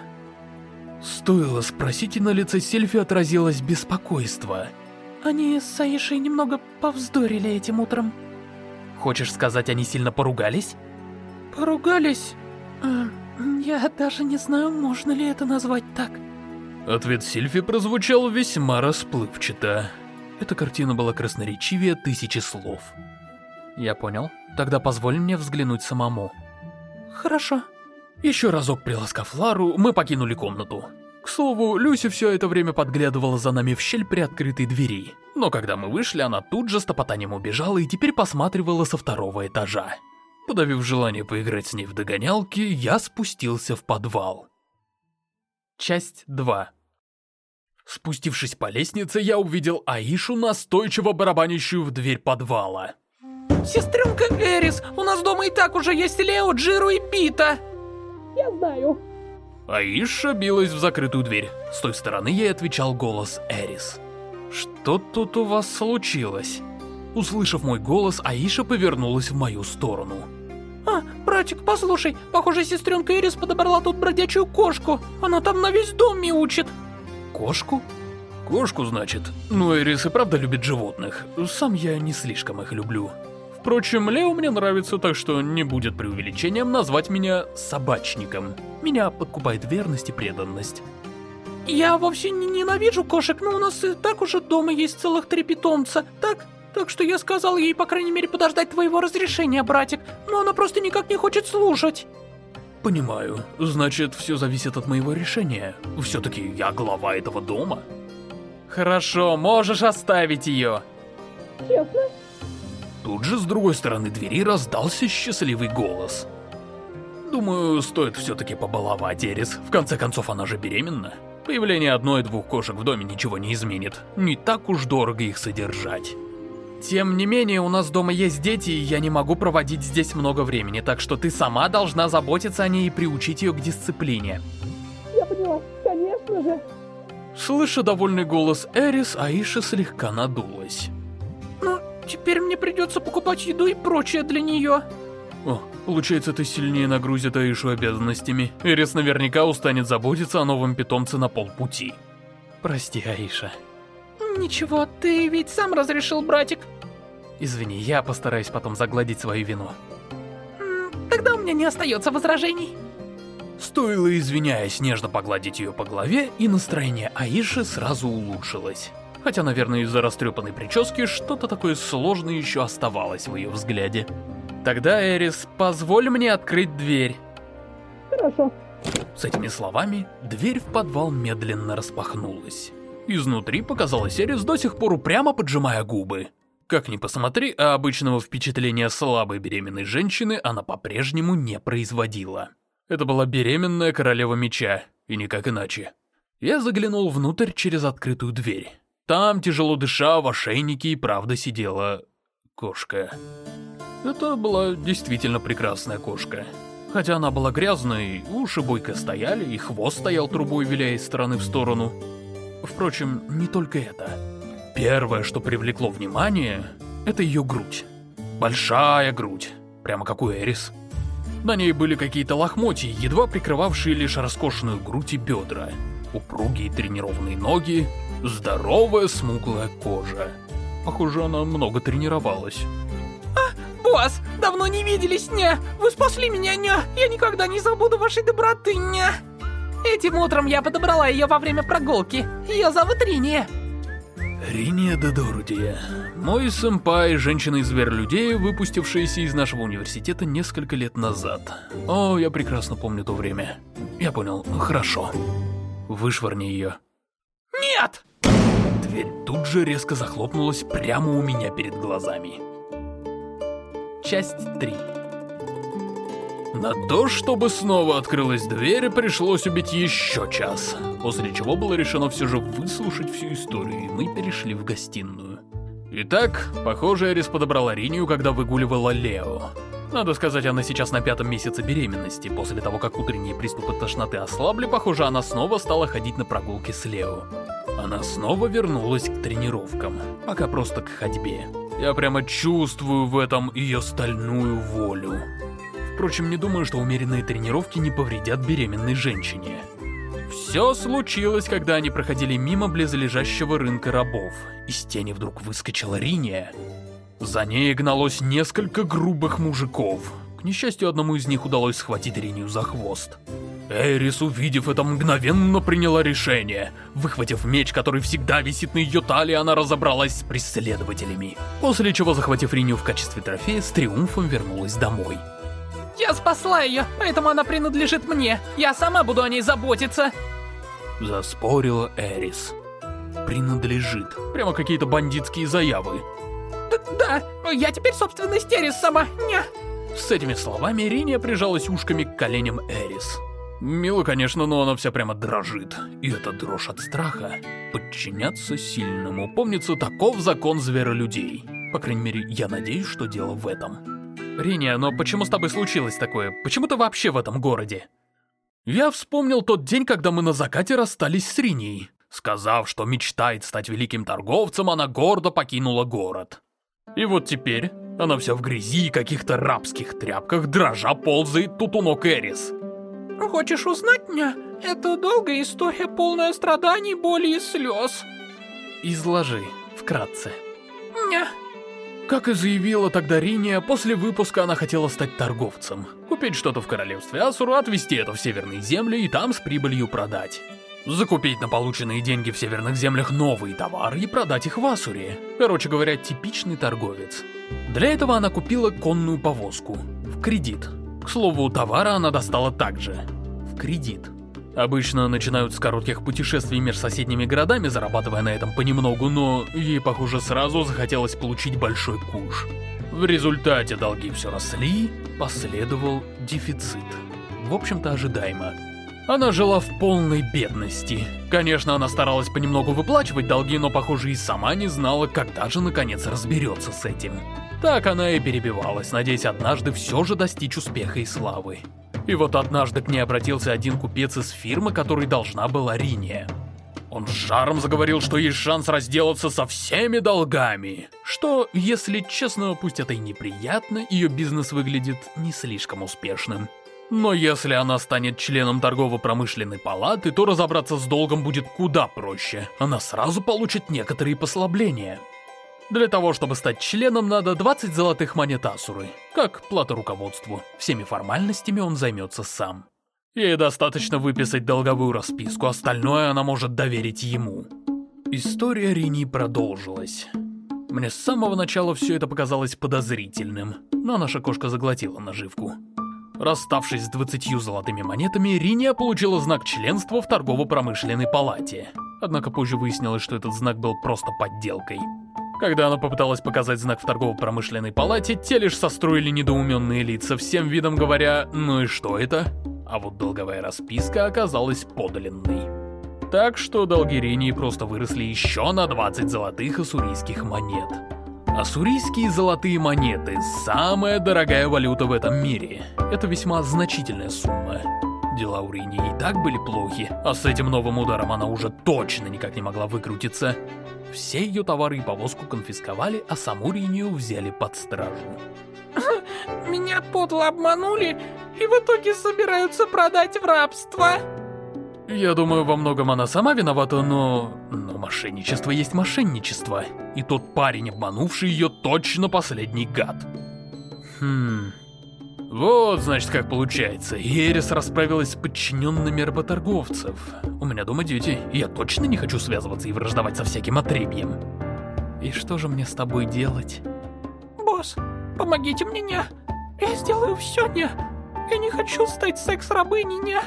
Стоило спросить, и на лице Сильфи отразилось беспокойство. Они с Аишей немного повздорили этим утром. Хочешь сказать, они сильно поругались? Поругались? Э, я даже не знаю, можно ли это назвать так. Ответ Сильфи прозвучал весьма расплывчато. Эта картина была красноречивее тысячи слов. Я понял. Тогда позволь мне взглянуть самому. Хорошо. Еще разок приласкав Лару, мы покинули комнату. К слову, Люси все это время подглядывала за нами в щель при открытой двери. Но когда мы вышли, она тут же с топотанием убежала и теперь посматривала со второго этажа. Подавив желание поиграть с ней в догонялки, я спустился в подвал. Часть 2 Спустившись по лестнице, я увидел Аишу, настойчиво барабанящую в дверь подвала. «Сестренка Эрис, у нас дома и так уже есть Лео, Джиру и Пита!» «Я знаю!» Аиша билась в закрытую дверь. С той стороны ей отвечал голос Эрис. «Что тут у вас случилось?» Услышав мой голос, Аиша повернулась в мою сторону. «А, братик, послушай, похоже, сестренка Эрис подобрала тут бродячую кошку. Она там на весь дом мяучит». «Кошку?» «Кошку, значит? Ну, Эрис и правда любит животных. Сам я не слишком их люблю. Впрочем, Лео мне нравится, так что не будет преувеличением назвать меня собачником. Меня подкупает верность и преданность». «Я вовсе не ненавижу кошек, но у нас и так уже дома есть целых три питомца, так?» Так что я сказал ей, по крайней мере, подождать твоего разрешения, братик, но она просто никак не хочет слушать. Понимаю. Значит, все зависит от моего решения. Все-таки я глава этого дома. Хорошо, можешь оставить ее. Честно? Тут же с другой стороны двери раздался счастливый голос. Думаю, стоит все-таки побаловать Эрис. В конце концов, она же беременна. Появление одной-двух кошек в доме ничего не изменит. Не так уж дорого их содержать. Тем не менее, у нас дома есть дети, и я не могу проводить здесь много времени, так что ты сама должна заботиться о ней и приучить ее к дисциплине. Я поняла, конечно же. Слыша довольный голос Эрис, Аиша слегка надулась. Ну, теперь мне придется покупать еду и прочее для нее. О, получается, ты сильнее нагрузит Аишу обязанностями. Эрис наверняка устанет заботиться о новом питомце на полпути. Прости, Аиша. Ничего, ты ведь сам разрешил, братик. Извини, я постараюсь потом загладить свою вину. Тогда у меня не остается возражений. Стоило, извиняясь, нежно погладить ее по голове, и настроение Аиши сразу улучшилось. Хотя, наверное, из-за растрепанной прически что-то такое сложное еще оставалось в ее взгляде. Тогда, Эрис, позволь мне открыть дверь. Хорошо. С этими словами дверь в подвал медленно распахнулась. Изнутри показалась Эрис до сих пор упрямо поджимая губы. Как ни посмотри, а обычного впечатления слабой беременной женщины она по-прежнему не производила. Это была беременная королева меча, и никак иначе. Я заглянул внутрь через открытую дверь. Там, тяжело дыша, в ошейнике и правда сидела... кошка. Это была действительно прекрасная кошка. Хотя она была грязной, уши бойко стояли, и хвост стоял трубой, виляя из стороны в сторону. Впрочем, не только это. Первое, что привлекло внимание, это ее грудь. Большая грудь, прямо как у Эрис. На ней были какие-то лохмотья, едва прикрывавшие лишь роскошную грудь и бедра. Упругие тренированные ноги, здоровая смуглая кожа. Похоже, она много тренировалась. А, босс, давно не виделись, ня. Вы спасли меня, ня. Я никогда не забуду вашей доброты, ня. Этим утром я подобрала ее во время прогулки. Ее зовут Риния. Риния Додорудия. Мой сэмпай, женщина из зверь-людей, выпустившаяся из нашего университета несколько лет назад. О, я прекрасно помню то время. Я понял, хорошо. Вышвырни ее. Нет! Дверь тут же резко захлопнулась прямо у меня перед глазами. Часть 3 на то, чтобы снова открылась дверь, пришлось убить еще час. После чего было решено все же выслушать всю историю, и мы перешли в гостиную. Итак, похоже, Эрис подобрала Ринию, когда выгуливала Лео. Надо сказать, она сейчас на пятом месяце беременности. После того, как утренние приступы тошноты ослабли, похоже, она снова стала ходить на прогулки с Лео. Она снова вернулась к тренировкам, пока просто к ходьбе. Я прямо чувствую в этом ее стальную волю. Впрочем, не думаю, что умеренные тренировки не повредят беременной женщине. Все случилось, когда они проходили мимо близлежащего рынка рабов. Из тени вдруг выскочила Риния. За ней гналось несколько грубых мужиков. К несчастью, одному из них удалось схватить Ринию за хвост. Эрис, увидев это, мгновенно приняла решение. Выхватив меч, который всегда висит на ее талии, она разобралась с преследователями. После чего, захватив Ринию в качестве трофея, с триумфом вернулась домой. Я спасла ее, поэтому она принадлежит мне. Я сама буду о ней заботиться. Заспорила Эрис. Принадлежит. Прямо какие-то бандитские заявы. Да, я теперь собственность Эрис сама. Ня. С этими словами Риния прижалась ушками к коленям Эрис. Мило, конечно, но она вся прямо дрожит. И эта дрожь от страха. Подчиняться сильному. Помнится, таков закон зверолюдей. По крайней мере, я надеюсь, что дело в этом. Риния, но почему с тобой случилось такое? Почему ты вообще в этом городе? Я вспомнил тот день, когда мы на закате расстались с Ринией. Сказав, что мечтает стать великим торговцем, она гордо покинула город. И вот теперь она вся в грязи и каких-то рабских тряпках, дрожа ползает тут у ног Эрис. Хочешь узнать меня? Это долгая история, полная страданий, боли и слез. Изложи, вкратце. Ня. Как и заявила тогда Риния, после выпуска она хотела стать торговцем. Купить что-то в королевстве Асуру, отвезти это в северные земли и там с прибылью продать. Закупить на полученные деньги в северных землях новые товары и продать их в Асуре. Короче говоря, типичный торговец. Для этого она купила конную повозку. В кредит. К слову, товара она достала также. В кредит. Обычно начинают с коротких путешествий между соседними городами, зарабатывая на этом понемногу, но ей, похоже, сразу захотелось получить большой куш. В результате долги все росли, последовал дефицит. В общем-то, ожидаемо. Она жила в полной бедности. Конечно, она старалась понемногу выплачивать долги, но, похоже, и сама не знала, когда же наконец разберется с этим. Так она и перебивалась, надеясь однажды все же достичь успеха и славы. И вот однажды к ней обратился один купец из фирмы, который должна была Риния. Он с жаром заговорил, что есть шанс разделаться со всеми долгами. Что, если честно, пусть это и неприятно, ее бизнес выглядит не слишком успешным. Но если она станет членом торгово-промышленной палаты, то разобраться с долгом будет куда проще. Она сразу получит некоторые послабления. Для того, чтобы стать членом, надо 20 золотых монет Асуры. Как плата руководству. Всеми формальностями он займется сам. Ей достаточно выписать долговую расписку, остальное она может доверить ему. История Рини продолжилась. Мне с самого начала все это показалось подозрительным, но наша кошка заглотила наживку. Расставшись с 20 золотыми монетами, Риния получила знак членства в торгово-промышленной палате. Однако позже выяснилось, что этот знак был просто подделкой. Когда она попыталась показать знак в торгово-промышленной палате, те лишь состроили недоуменные лица, всем видом говоря «ну и что это?». А вот долговая расписка оказалась подлинной. Так что долги Ринии просто выросли еще на 20 золотых ассурийских монет. Ассурийские золотые монеты – самая дорогая валюта в этом мире. Это весьма значительная сумма. Дела у Рини и так были плохи, а с этим новым ударом она уже точно никак не могла выкрутиться. Все ее товары и повозку конфисковали, а саму Ринию взяли под стражу. Меня подло обманули и в итоге собираются продать в рабство. Я думаю, во многом она сама виновата, но... Но мошенничество есть мошенничество. И тот парень, обманувший ее, точно последний гад. Хм... Вот, значит, как получается. Ерис расправилась с подчиненными работорговцев. У меня дома дети, и я точно не хочу связываться и враждовать со всяким отребьем. И что же мне с тобой делать? Босс, помогите мне, не. Я сделаю все, не. Я не хочу стать секс-рабыней, не.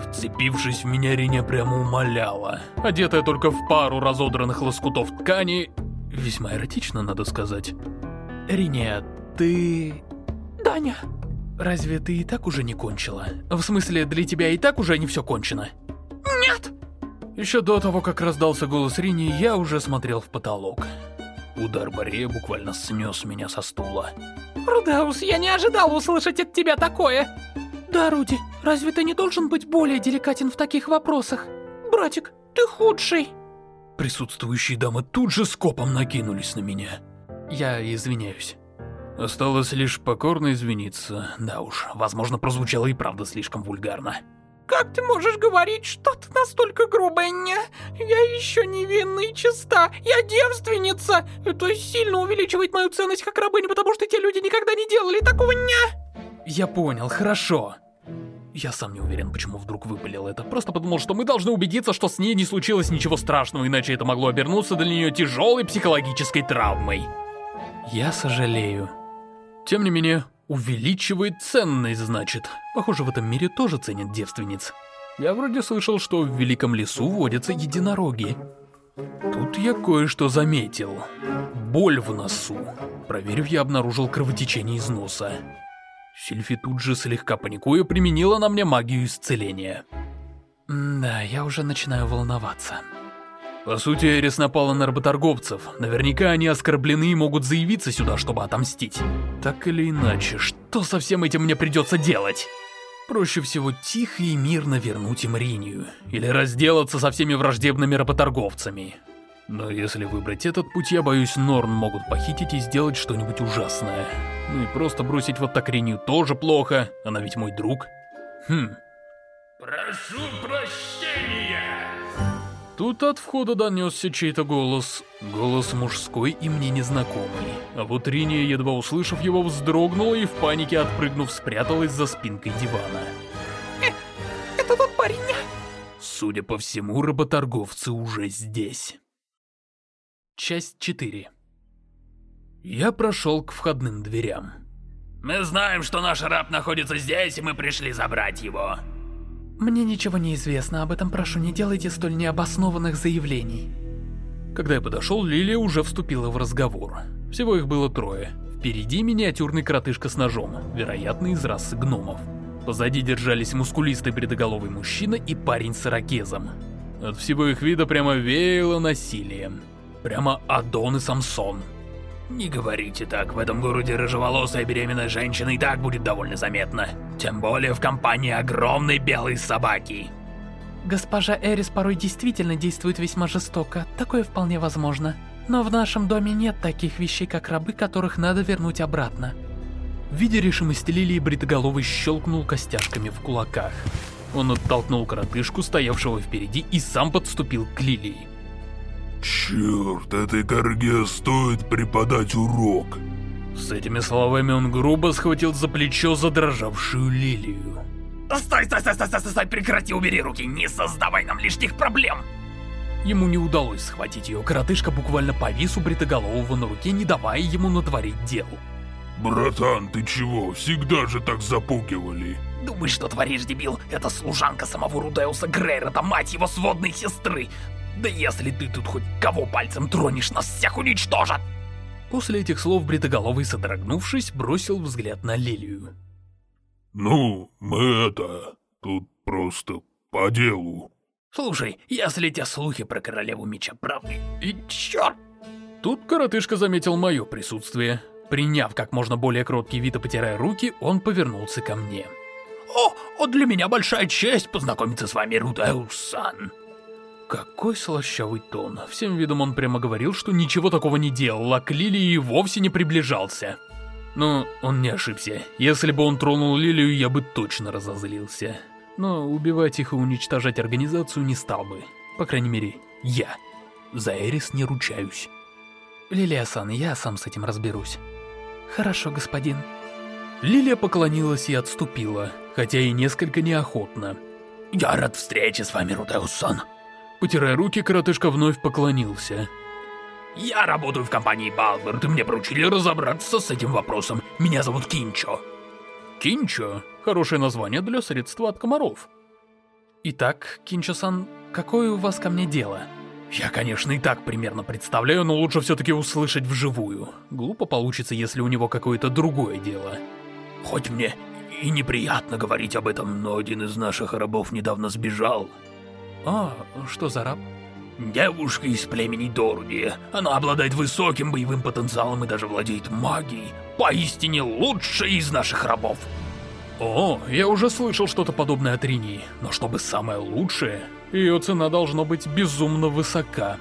Вцепившись в меня, Риня прямо умоляла. Одетая только в пару разодранных лоскутов ткани, весьма эротично, надо сказать. Риня, ты... Даня. Разве ты и так уже не кончила? В смысле, для тебя и так уже не все кончено? Нет. Еще до того, как раздался голос Рини, я уже смотрел в потолок. Удар Баре буквально снес меня со стула. Рудаус, я не ожидал услышать от тебя такое. Да, Руди, разве ты не должен быть более деликатен в таких вопросах? Братик, ты худший. Присутствующие дамы тут же скопом накинулись на меня. Я извиняюсь. Осталось лишь покорно извиниться. Да уж, возможно, прозвучало и правда слишком вульгарно. Как ты можешь говорить что-то настолько грубое, не? Я еще невинна и чиста, я девственница! Это сильно увеличивает мою ценность как рабыня, потому что те люди никогда не делали такого, не? Я понял, хорошо. Я сам не уверен, почему вдруг выпалил это. Просто подумал, что мы должны убедиться, что с ней не случилось ничего страшного, иначе это могло обернуться для нее тяжелой психологической травмой. Я сожалею. Тем не менее, увеличивает ценность, значит. Похоже, в этом мире тоже ценят девственниц. Я вроде слышал, что в Великом лесу водятся единороги. Тут я кое-что заметил. Боль в носу. Проверив, я обнаружил кровотечение из носа. Сильфи тут же, слегка паникуя, применила на мне магию исцеления. да, я уже начинаю волноваться. По сути, Эрис напала на работорговцев. Наверняка они оскорблены и могут заявиться сюда, чтобы отомстить. Так или иначе, что со всем этим мне придется делать? Проще всего тихо и мирно вернуть им Ринию. Или разделаться со всеми враждебными работорговцами. Но если выбрать этот путь, я боюсь, Норн могут похитить и сделать что-нибудь ужасное. Ну и просто бросить вот так Ринию тоже плохо, она ведь мой друг. Хм. Прошу прощения! Тут от входа донесся чей-то голос. Голос мужской и мне незнакомый. А вот Риния, едва услышав его, вздрогнула и в панике отпрыгнув, спряталась за спинкой дивана. Э, это тот парень. Судя по всему, работорговцы уже здесь. Часть 4 Я прошел к входным дверям. Мы знаем, что наш раб находится здесь, и мы пришли забрать его. Мне ничего не известно об этом, прошу, не делайте столь необоснованных заявлений. Когда я подошел, Лилия уже вступила в разговор. Всего их было трое. Впереди миниатюрный коротышка с ножом, вероятно, из расы гномов. Позади держались мускулистый бредоголовый мужчина и парень с ирокезом. От всего их вида прямо веяло насилием. Прямо Адон и Самсон. Не говорите так, в этом городе рыжеволосая беременная женщина и так будет довольно заметна. Тем более в компании огромной белой собаки. Госпожа Эрис порой действительно действует весьма жестоко, такое вполне возможно. Но в нашем доме нет таких вещей, как рабы, которых надо вернуть обратно. Видя решимость Лилии, Бритоголовый щелкнул костяшками в кулаках. Он оттолкнул коротышку, стоявшего впереди, и сам подступил к Лилии. Черт, этой корге стоит преподать урок. С этими словами он грубо схватил за плечо задрожавшую Лилию. Стой, стой, стой, стой, стой, стой, прекрати, убери руки, не создавай нам лишних проблем. Ему не удалось схватить ее, коротышка буквально повис у бритоголового на руке, не давая ему натворить дел. Братан, ты чего? Всегда же так запугивали. Думаешь, что творишь, дебил? Это служанка самого Рудеуса Грейра, это мать его сводной сестры. Да если ты тут хоть кого пальцем тронешь, нас всех уничтожат! После этих слов Бритоголовый, содрогнувшись, бросил взгляд на Лилию. Ну, мы это... тут просто по делу. Слушай, если те слухи про королеву меча правды, и черт! Тут коротышка заметил мое присутствие. Приняв как можно более кроткий вид и потирая руки, он повернулся ко мне. О, о для меня большая честь познакомиться с вами, Рудеус-сан. Какой слащавый тон. Всем видом он прямо говорил, что ничего такого не делал, а к Лилии вовсе не приближался. Но он не ошибся. Если бы он тронул Лилию, я бы точно разозлился. Но убивать их и уничтожать организацию не стал бы. По крайней мере, я. За Эрис не ручаюсь. Лилия-сан, я сам с этим разберусь. Хорошо, господин. Лилия поклонилась и отступила, хотя и несколько неохотно. Я рад встрече с вами, Рудеус-сан. Потирая руки, коротышка вновь поклонился. «Я работаю в компании Балберт, и мне поручили разобраться с этим вопросом. Меня зовут Кинчо». «Кинчо» — хорошее название для средства от комаров. «Итак, Кинчо-сан, какое у вас ко мне дело?» Я, конечно, и так примерно представляю, но лучше все-таки услышать вживую. Глупо получится, если у него какое-то другое дело. Хоть мне и неприятно говорить об этом, но один из наших рабов недавно сбежал. А, что за раб? Девушка из племени Доруди. Она обладает высоким боевым потенциалом и даже владеет магией. Поистине лучшая из наших рабов. О, я уже слышал что-то подобное от Рини, но чтобы самое лучшее, ее цена должна быть безумно высока.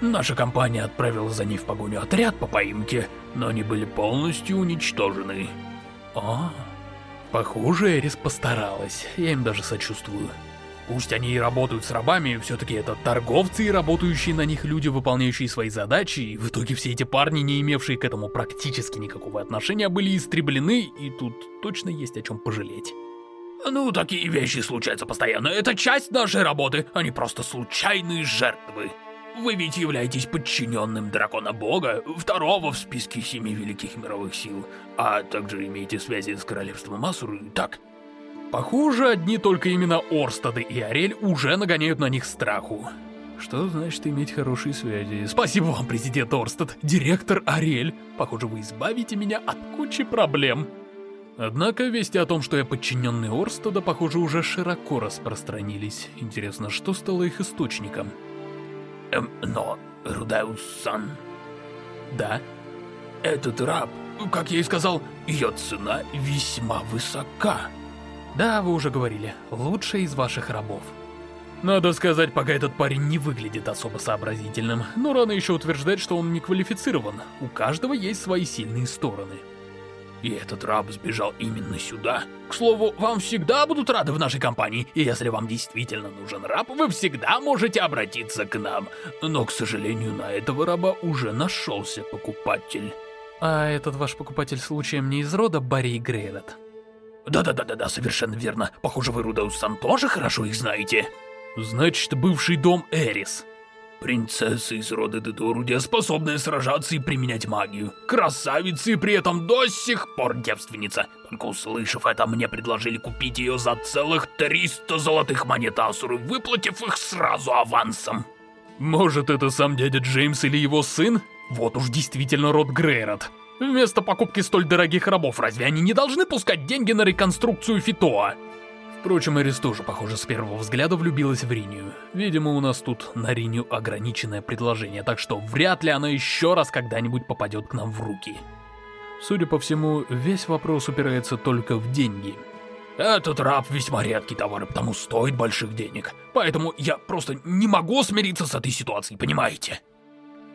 Наша компания отправила за ней в погоню отряд по поимке, но они были полностью уничтожены. О, похоже, Эрис постаралась, я им даже сочувствую. Пусть они и работают с рабами, все-таки это торговцы и работающие на них люди, выполняющие свои задачи, и в итоге все эти парни, не имевшие к этому практически никакого отношения, были истреблены, и тут точно есть о чем пожалеть. Ну, такие вещи случаются постоянно, это часть нашей работы, а не просто случайные жертвы. Вы ведь являетесь подчиненным дракона бога, второго в списке семи великих мировых сил, а также имеете связи с королевством Асуры, так? Похоже, одни только именно Орстады и Арель уже нагоняют на них страху. Что значит иметь хорошие связи? Спасибо вам, президент Орстад, директор Арель. Похоже, вы избавите меня от кучи проблем. Однако вести о том, что я подчиненный Орстада, похоже, уже широко распространились. Интересно, что стало их источником? Эм, но, Рудеус-сан... Да? Этот раб, как я и сказал, ее цена весьма высока. Да, вы уже говорили, лучший из ваших рабов. Надо сказать, пока этот парень не выглядит особо сообразительным, но рано еще утверждать, что он не квалифицирован. У каждого есть свои сильные стороны. И этот раб сбежал именно сюда. К слову, вам всегда будут рады в нашей компании, и если вам действительно нужен раб, вы всегда можете обратиться к нам. Но, к сожалению, на этого раба уже нашелся покупатель. А этот ваш покупатель случаем не из рода Барри Грейлет? Да-да-да-да, совершенно верно. Похоже, вы, Рудеус-сан, тоже хорошо их знаете. Значит, бывший дом Эрис. Принцессы из рода Дедорудия, способные сражаться и применять магию. Красавица и при этом до сих пор девственница. Только услышав это, мне предложили купить ее за целых 300 золотых монет Асуры, выплатив их сразу авансом. Может, это сам дядя Джеймс или его сын? Вот уж действительно род Грейрот. Вместо покупки столь дорогих рабов, разве они не должны пускать деньги на реконструкцию Фитоа? Впрочем, Эрис тоже, похоже, с первого взгляда влюбилась в Ринию. Видимо, у нас тут на Ринию ограниченное предложение, так что вряд ли она еще раз когда-нибудь попадет к нам в руки. Судя по всему, весь вопрос упирается только в деньги. Этот раб весьма редкий товар, и потому стоит больших денег. Поэтому я просто не могу смириться с этой ситуацией, понимаете?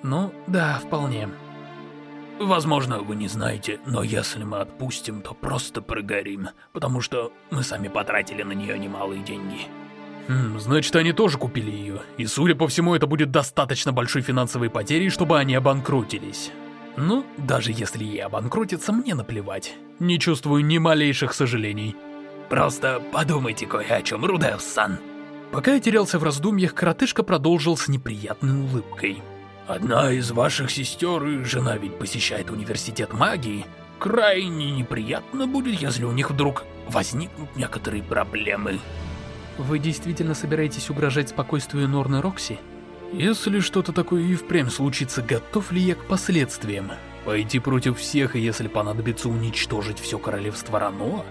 Ну, да, вполне. Возможно, вы не знаете, но если мы отпустим, то просто прогорим, потому что мы сами потратили на нее немалые деньги. Хм, значит, они тоже купили ее, и судя по всему, это будет достаточно большой финансовой потерей, чтобы они обанкротились. Ну, даже если ей обанкротиться, мне наплевать. Не чувствую ни малейших сожалений. Просто подумайте кое о чем, Рудеус-сан. Пока я терялся в раздумьях, коротышка продолжил с неприятной улыбкой. Одна из ваших сестер и жена ведь посещает университет магии. Крайне неприятно будет, если у них вдруг возникнут некоторые проблемы. Вы действительно собираетесь угрожать спокойствию Норны Рокси? Если что-то такое и впрямь случится, готов ли я к последствиям? Пойти против всех и если понадобится уничтожить все королевство Раноа?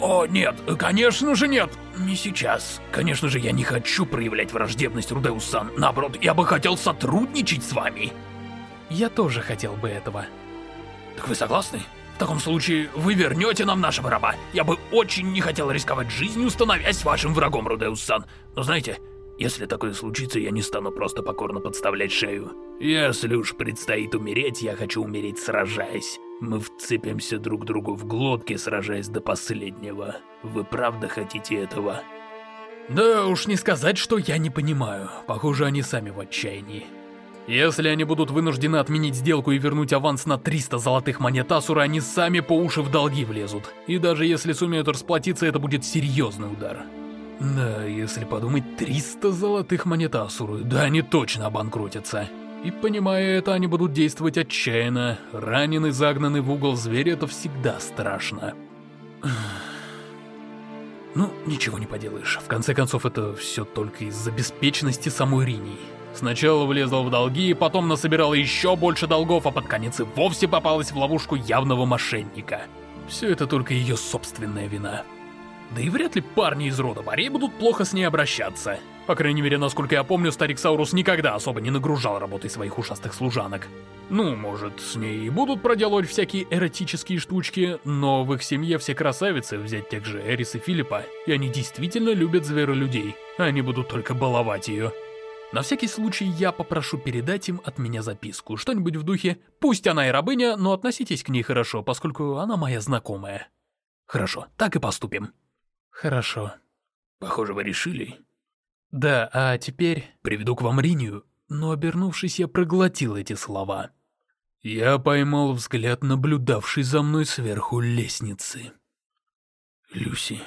О, нет, конечно же нет, не сейчас. Конечно же, я не хочу проявлять враждебность, Рудеус-сан. Наоборот, я бы хотел сотрудничать с вами. Я тоже хотел бы этого. Так вы согласны? В таком случае, вы вернете нам нашего раба. Я бы очень не хотел рисковать жизнью, становясь вашим врагом, Рудеус-сан. Но знаете, если такое случится, я не стану просто покорно подставлять шею. Если уж предстоит умереть, я хочу умереть сражаясь. Мы вцепимся друг другу в глотки, сражаясь до последнего. Вы правда хотите этого? Да уж не сказать, что я не понимаю. Похоже, они сами в отчаянии. Если они будут вынуждены отменить сделку и вернуть аванс на 300 золотых монет Асура, они сами по уши в долги влезут. И даже если сумеют расплатиться, это будет серьезный удар. Да, если подумать, 300 золотых монет Асуру, да они точно обанкротятся. И понимая это, они будут действовать отчаянно. Раненый, загнанный в угол зверь — это всегда страшно. Ну, ничего не поделаешь. В конце концов, это все только из-за беспечности самой Ринии. Сначала влезла в долги, потом насобирала еще больше долгов, а под конец и вовсе попалась в ловушку явного мошенника. Все это только ее собственная вина. Да и вряд ли парни из рода Борей будут плохо с ней обращаться. По крайней мере, насколько я помню, старик Саурус никогда особо не нагружал работой своих ушастых служанок. Ну, может, с ней и будут проделывать всякие эротические штучки, но в их семье все красавицы, взять тех же Эрис и Филиппа, и они действительно любят зверолюдей. Они будут только баловать ее. На всякий случай я попрошу передать им от меня записку, что-нибудь в духе «Пусть она и рабыня, но относитесь к ней хорошо, поскольку она моя знакомая». Хорошо, так и поступим. Хорошо. Похоже, вы решили. Да, а теперь приведу к вам Ринию, но обернувшись, я проглотил эти слова. Я поймал взгляд, наблюдавший за мной сверху лестницы. Люси,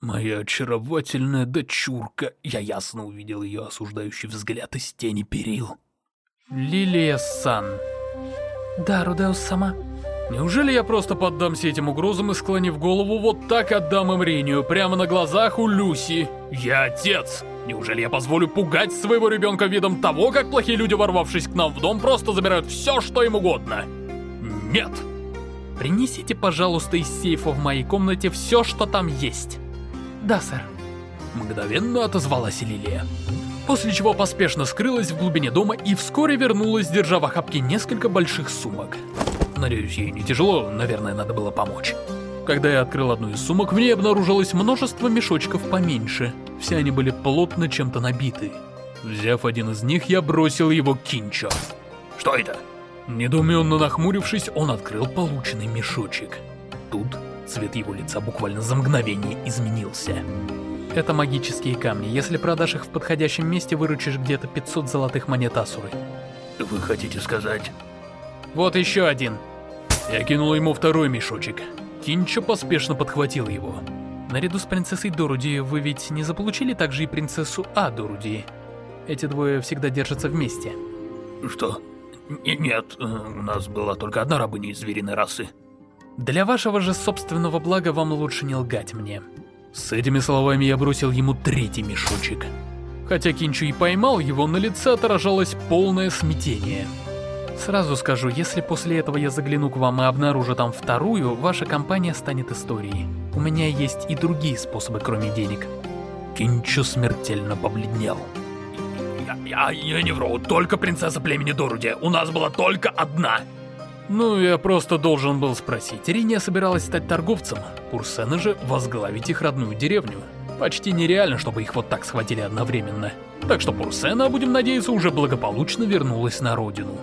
моя очаровательная дочурка, я ясно увидел ее осуждающий взгляд из тени перил. Лилия Сан. Да, Рудеус сама. Неужели я просто поддамся этим угрозам и, склонив голову, вот так отдам им Ринию, прямо на глазах у Люси? Я отец! Неужели я позволю пугать своего ребенка видом того, как плохие люди, ворвавшись к нам в дом, просто забирают все, что им угодно? Нет! Принесите, пожалуйста, из сейфа в моей комнате все, что там есть. Да, сэр. Мгновенно отозвалась Лилия. После чего поспешно скрылась в глубине дома и вскоре вернулась, держа в охапке несколько больших сумок. Надеюсь, ей не тяжело, наверное, надо было помочь. Когда я открыл одну из сумок, в ней обнаружилось множество мешочков поменьше. Все они были плотно чем-то набиты. Взяв один из них, я бросил его к Кинчо. Что это? Недоуменно нахмурившись, он открыл полученный мешочек. Тут цвет его лица буквально за мгновение изменился. Это магические камни. Если продашь их в подходящем месте, выручишь где-то 500 золотых монет Асуры. Вы хотите сказать... Вот еще один. Я кинул ему второй мешочек. Кинчо поспешно подхватил его. Наряду с принцессой Доруди вы ведь не заполучили также и принцессу А Доруди? Эти двое всегда держатся вместе. Что? Н нет, э, у нас была только одна рабыня из звериной расы. Для вашего же собственного блага вам лучше не лгать мне. С этими словами я бросил ему третий мешочек. Хотя Кинчу и поймал его, на лице отражалось полное смятение. Сразу скажу, если после этого я загляну к вам и обнаружу там вторую, ваша компания станет историей. У меня есть и другие способы, кроме денег. Кинчу смертельно побледнел. Я, я, я не вру, только принцесса племени Доруди. У нас была только одна. Ну, я просто должен был спросить. Риния собиралась стать торговцем, Пурсена же возглавить их родную деревню. Почти нереально, чтобы их вот так схватили одновременно. Так что Пурсена, будем надеяться, уже благополучно вернулась на родину.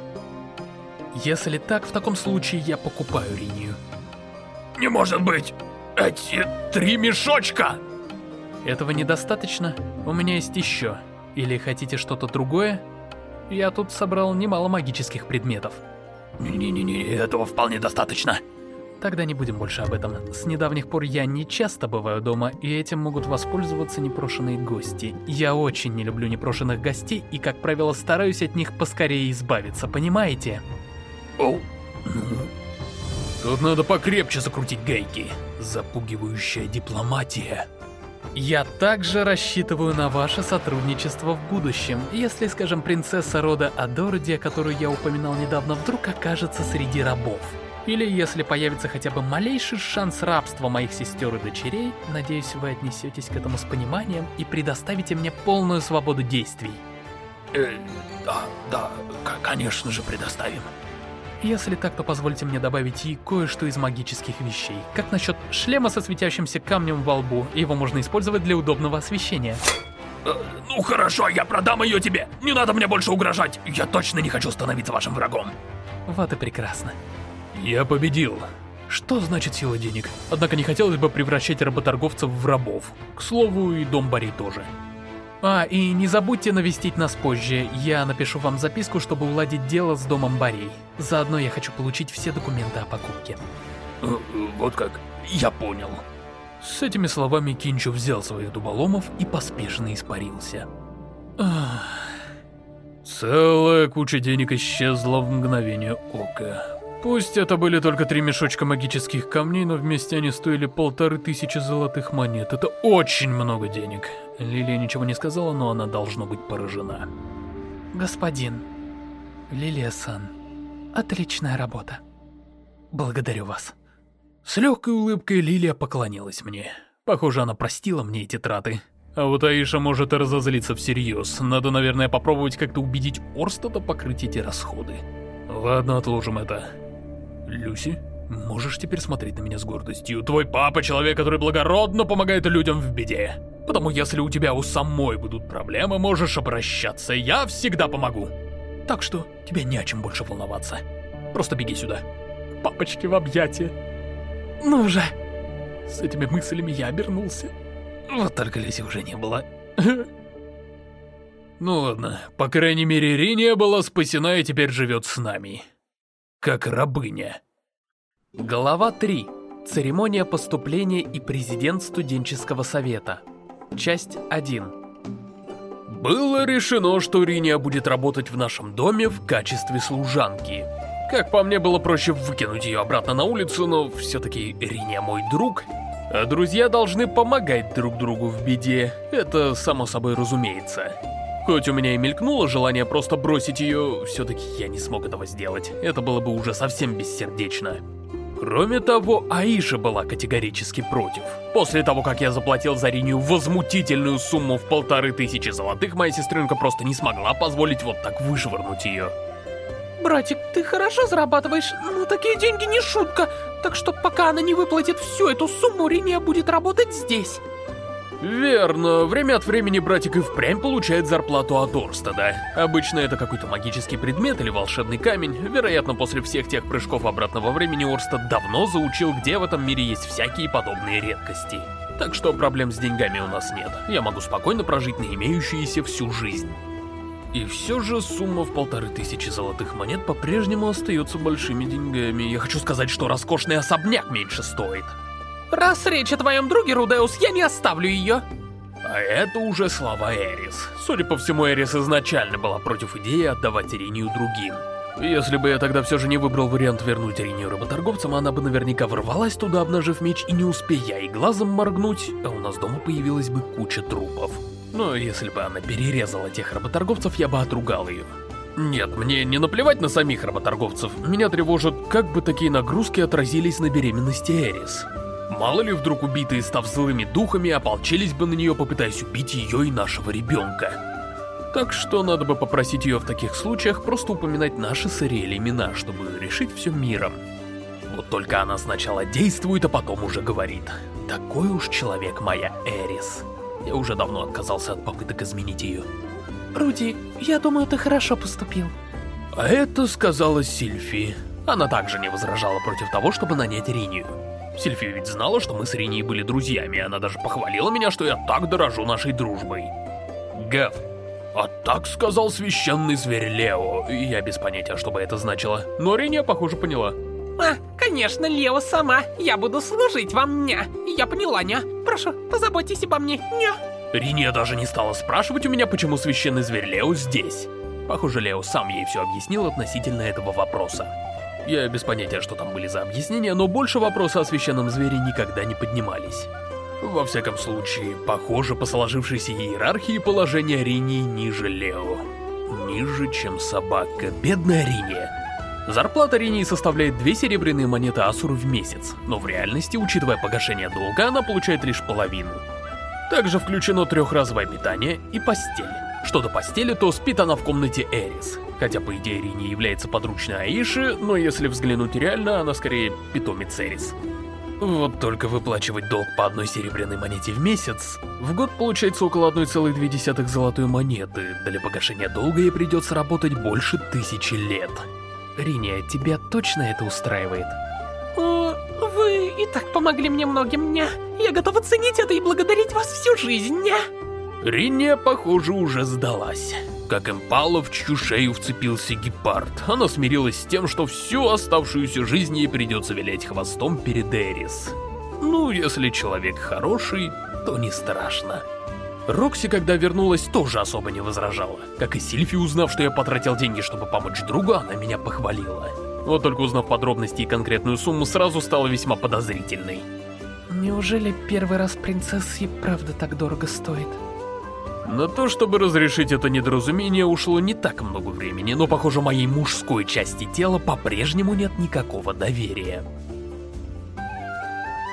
Если так, в таком случае я покупаю Ринию. Не может быть! Эти три мешочка! Этого недостаточно? У меня есть еще. Или хотите что-то другое? Я тут собрал немало магических предметов. Не-не-не, этого вполне достаточно. Тогда не будем больше об этом. С недавних пор я не часто бываю дома, и этим могут воспользоваться непрошенные гости. Я очень не люблю непрошенных гостей, и, как правило, стараюсь от них поскорее избавиться, понимаете? Оу. Тут надо покрепче закрутить гайки. Запугивающая дипломатия. Я также рассчитываю на ваше сотрудничество в будущем, если, скажем, принцесса рода Адорди, которую я упоминал недавно, вдруг окажется среди рабов. Или если появится хотя бы малейший шанс рабства моих сестер и дочерей, надеюсь, вы отнесетесь к этому с пониманием и предоставите мне полную свободу действий. Э, да, да, конечно же предоставим. Если так, то позвольте мне добавить и кое-что из магических вещей. Как насчет шлема со светящимся камнем во лбу? Его можно использовать для удобного освещения. Э, ну хорошо, я продам ее тебе. Не надо мне больше угрожать. Я точно не хочу становиться вашим врагом. Вот и прекрасно. Я победил. Что значит сила денег? Однако не хотелось бы превращать работорговцев в рабов. К слову, и дом Барри тоже. А, и не забудьте навестить нас позже. Я напишу вам записку, чтобы уладить дело с домом Барей. Заодно я хочу получить все документы о покупке. Э, вот как. Я понял. С этими словами Кинчу взял своих дуболомов и поспешно испарился. Ах. Целая куча денег исчезла в мгновение ока. Пусть это были только три мешочка магических камней, но вместе они стоили полторы тысячи золотых монет. Это очень много денег. Лилия ничего не сказала, но она должно быть поражена. Господин, Лилия-сан, отличная работа. Благодарю вас. С легкой улыбкой Лилия поклонилась мне. Похоже, она простила мне эти траты. А вот Аиша может и разозлиться всерьез. Надо, наверное, попробовать как-то убедить Орстада покрыть эти расходы. Ладно, отложим это. Люси, можешь теперь смотреть на меня с гордостью. Твой папа человек, который благородно помогает людям в беде. Потому если у тебя у самой будут проблемы, можешь обращаться, я всегда помогу. Так что тебе не о чем больше волноваться. Просто беги сюда. Папочки в объятия. Ну же. С этими мыслями я обернулся. Вот только Люси уже не было. Ну ладно, по крайней мере, Риния была спасена и теперь живет с нами как рабыня. Глава 3. Церемония поступления и президент студенческого совета. Часть 1. Было решено, что Риния будет работать в нашем доме в качестве служанки. Как по мне, было проще выкинуть ее обратно на улицу, но все-таки Риния мой друг, а друзья должны помогать друг другу в беде, это само собой разумеется. Хоть у меня и мелькнуло желание просто бросить ее, все-таки я не смог этого сделать. Это было бы уже совсем бессердечно. Кроме того, Аиша была категорически против. После того, как я заплатил за Ринию возмутительную сумму в полторы тысячи золотых, моя сестренка просто не смогла позволить вот так вышвырнуть ее. Братик, ты хорошо зарабатываешь, но такие деньги не шутка. Так что пока она не выплатит всю эту сумму, Риния будет работать здесь. Верно. Время от времени братик и впрямь получает зарплату от Орстеда. Обычно это какой-то магический предмет или волшебный камень. Вероятно, после всех тех прыжков обратного времени Орстед давно заучил, где в этом мире есть всякие подобные редкости. Так что проблем с деньгами у нас нет. Я могу спокойно прожить на имеющиеся всю жизнь. И все же сумма в полторы тысячи золотых монет по-прежнему остается большими деньгами. Я хочу сказать, что роскошный особняк меньше стоит. Раз речь о твоем друге, Рудеус, я не оставлю ее. А это уже слова Эрис. Судя по всему, Эрис изначально была против идеи отдавать Иринию другим. Если бы я тогда все же не выбрал вариант вернуть Иринию работорговцам, она бы наверняка ворвалась туда, обнажив меч, и не успея и глазом моргнуть, а у нас дома появилась бы куча трупов. Но если бы она перерезала тех работорговцев, я бы отругал ее. Нет, мне не наплевать на самих работорговцев. Меня тревожит, как бы такие нагрузки отразились на беременности Эрис. Мало ли вдруг убитые, став злыми духами, ополчились бы на нее, попытаясь убить ее и нашего ребенка. Так что надо бы попросить ее в таких случаях просто упоминать наши с Ариэль имена, чтобы решить все миром. Вот только она сначала действует, а потом уже говорит. Такой уж человек моя Эрис. Я уже давно отказался от попыток изменить ее. Руди, я думаю, ты хорошо поступил. А это сказала Сильфи. Она также не возражала против того, чтобы нанять Ринию. Сильфи ведь знала, что мы с Ринией были друзьями, и она даже похвалила меня, что я так дорожу нашей дружбой. Гав, а так сказал священный зверь Лео. Я без понятия, что бы это значило. Но Риния, похоже, поняла. А, конечно, Лео сама. Я буду служить вам, ня. Я поняла, ня. Прошу, позаботьтесь обо мне, ня. Риния даже не стала спрашивать у меня, почему священный зверь Лео здесь. Похоже, Лео сам ей все объяснил относительно этого вопроса. Я без понятия, что там были за объяснения, но больше вопросы о священном звере никогда не поднимались. Во всяком случае, похоже, по сложившейся иерархии положение Ринии ниже Лео. Ниже, чем собака. Бедная Риния. Зарплата Ринии составляет две серебряные монеты Асуру в месяц, но в реальности, учитывая погашение долга, она получает лишь половину. Также включено трехразовое питание и постель. Что до постели, то спит она в комнате Эрис. Хотя, по идее, Рини является подручной Аиши, но если взглянуть реально, она скорее питомец Эрис. Вот только выплачивать долг по одной серебряной монете в месяц, в год получается около 1,2 золотой монеты. Для погашения долга ей придется работать больше тысячи лет. Риния, тебя точно это устраивает? О, вы и так помогли мне многим, ня. Я готова ценить это и благодарить вас всю жизнь, ня. Риния, похоже, уже сдалась. Как импала, в чью шею вцепился гепард, она смирилась с тем, что всю оставшуюся жизнь ей придется вилять хвостом перед Эрис. Ну, если человек хороший, то не страшно. Рокси, когда вернулась, тоже особо не возражала. Как и Сильфи, узнав, что я потратил деньги, чтобы помочь другу, она меня похвалила. Вот только узнав подробности и конкретную сумму, сразу стала весьма подозрительной. Неужели первый раз принцессы и правда так дорого стоит? На то, чтобы разрешить это недоразумение, ушло не так много времени, но, похоже, моей мужской части тела по-прежнему нет никакого доверия.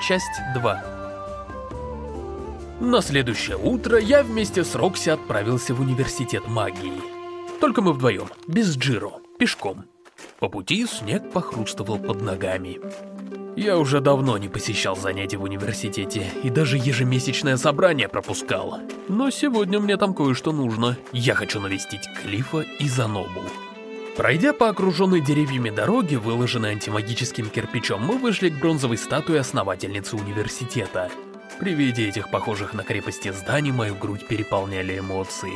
Часть 2 На следующее утро я вместе с Рокси отправился в университет магии. Только мы вдвоем, без Джиро, пешком. По пути снег похрустывал под ногами. Я уже давно не посещал занятия в университете, и даже ежемесячное собрание пропускал. Но сегодня мне там кое-что нужно. Я хочу навестить Клифа и Занобу. Пройдя по окруженной деревьями дороге, выложенной антимагическим кирпичом, мы вышли к бронзовой статуе основательницы университета. При виде этих похожих на крепости зданий мою грудь переполняли эмоции.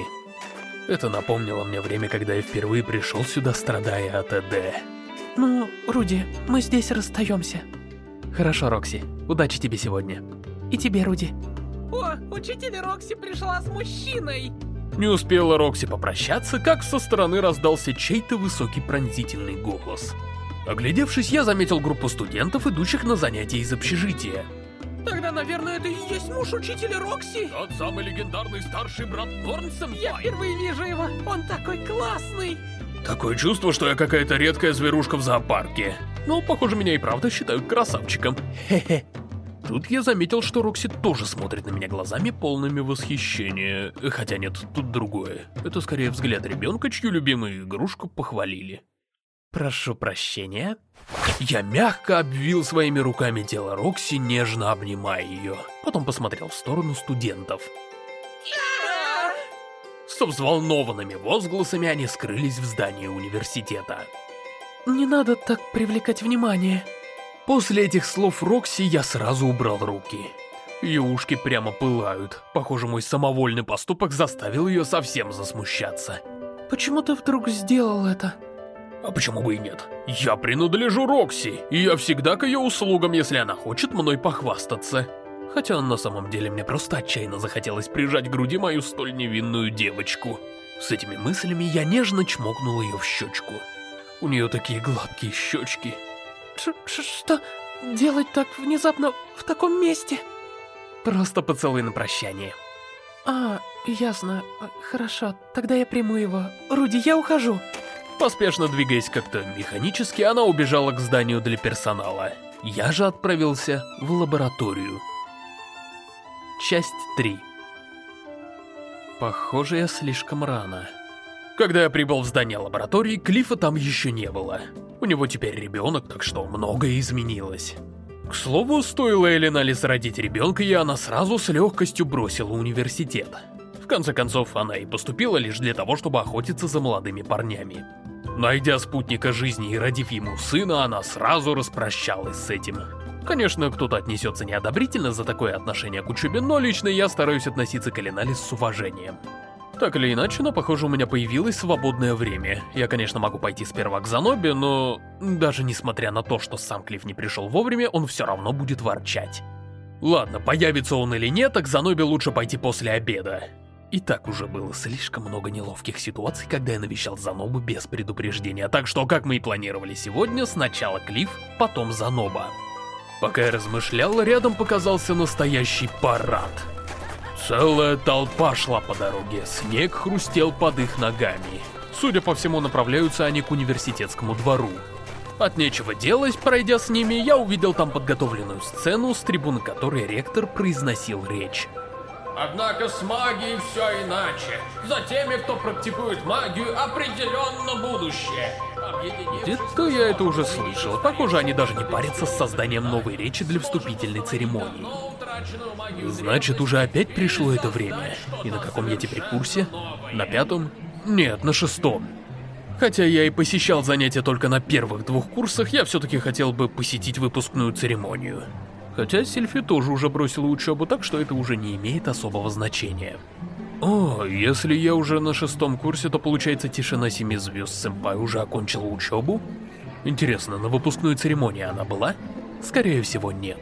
Это напомнило мне время, когда я впервые пришел сюда, страдая от ЭД. Ну, Руди, мы здесь расстаемся. Хорошо, Рокси. Удачи тебе сегодня. И тебе, Руди. О, учитель Рокси пришла с мужчиной. Не успела Рокси попрощаться, как со стороны раздался чей-то высокий пронзительный голос. Оглядевшись, я заметил группу студентов, идущих на занятия из общежития. Тогда, наверное, это и есть муж учителя Рокси. Тот самый легендарный старший брат Норн-сан. Я впервые вижу его. Он такой классный. Такое чувство, что я какая-то редкая зверушка в зоопарке. Но, похоже, меня и правда считают красавчиком. Хе-хе. Тут я заметил, что Рокси тоже смотрит на меня глазами полными восхищения. Хотя нет, тут другое. Это скорее взгляд ребенка, чью любимую игрушку похвалили. Прошу прощения. Я мягко обвил своими руками тело Рокси, нежно обнимая ее. Потом посмотрел в сторону студентов. Со взволнованными возгласами они скрылись в здании университета. Не надо так привлекать внимание. После этих слов Рокси я сразу убрал руки. Ее ушки прямо пылают. Похоже, мой самовольный поступок заставил ее совсем засмущаться. Почему ты вдруг сделал это? А почему бы и нет? Я принадлежу Рокси, и я всегда к ее услугам, если она хочет мной похвастаться. Хотя на самом деле мне просто отчаянно захотелось прижать к груди мою столь невинную девочку. С этими мыслями я нежно чмокнул ее в щечку. У нее такие гладкие щечки. Ш -ш Что делать так внезапно в таком месте? Просто поцелуй на прощание. А, ясно. Хорошо, тогда я приму его. Руди, я ухожу. Поспешно двигаясь как-то механически, она убежала к зданию для персонала. Я же отправился в лабораторию. Часть 3 Похоже, я слишком рано. Когда я прибыл в здание лаборатории, Клифа там еще не было. У него теперь ребенок, так что многое изменилось. К слову, стоило Элиналис родить ребенка, и она сразу с легкостью бросила университет. В конце концов, она и поступила лишь для того, чтобы охотиться за молодыми парнями. Найдя спутника жизни и родив ему сына, она сразу распрощалась с этим. Конечно, кто-то отнесется неодобрительно за такое отношение к учебе, но лично я стараюсь относиться к Элиналис с уважением. Так или иначе, но похоже у меня появилось свободное время. Я, конечно, могу пойти сперва к Занобе, но... Даже несмотря на то, что сам Клифф не пришел вовремя, он все равно будет ворчать. Ладно, появится он или нет, так Занобе лучше пойти после обеда. И так уже было слишком много неловких ситуаций, когда я навещал Занобу без предупреждения, так что, как мы и планировали сегодня, сначала Клифф, потом Заноба. Пока я размышлял, рядом показался настоящий парад. Целая толпа шла по дороге, снег хрустел под их ногами. Судя по всему, направляются они к университетскому двору. От нечего делать, пройдя с ними, я увидел там подготовленную сцену, с трибуны которой ректор произносил речь. Однако с магией все иначе. За теми, кто практикует магию, определенно будущее. Где-то я это уже слышал. Похоже, они даже не парятся с созданием новой речи для вступительной церемонии. Значит, уже опять пришло это время. И на каком я теперь курсе? На пятом? Нет, на шестом. Хотя я и посещал занятия только на первых двух курсах, я все-таки хотел бы посетить выпускную церемонию. Хотя Сильфи тоже уже бросила учебу, так что это уже не имеет особого значения. О, если я уже на шестом курсе, то получается Тишина Семи Звезд Сэмпай уже окончила учебу? Интересно, на выпускную церемонию она была? Скорее всего, нет.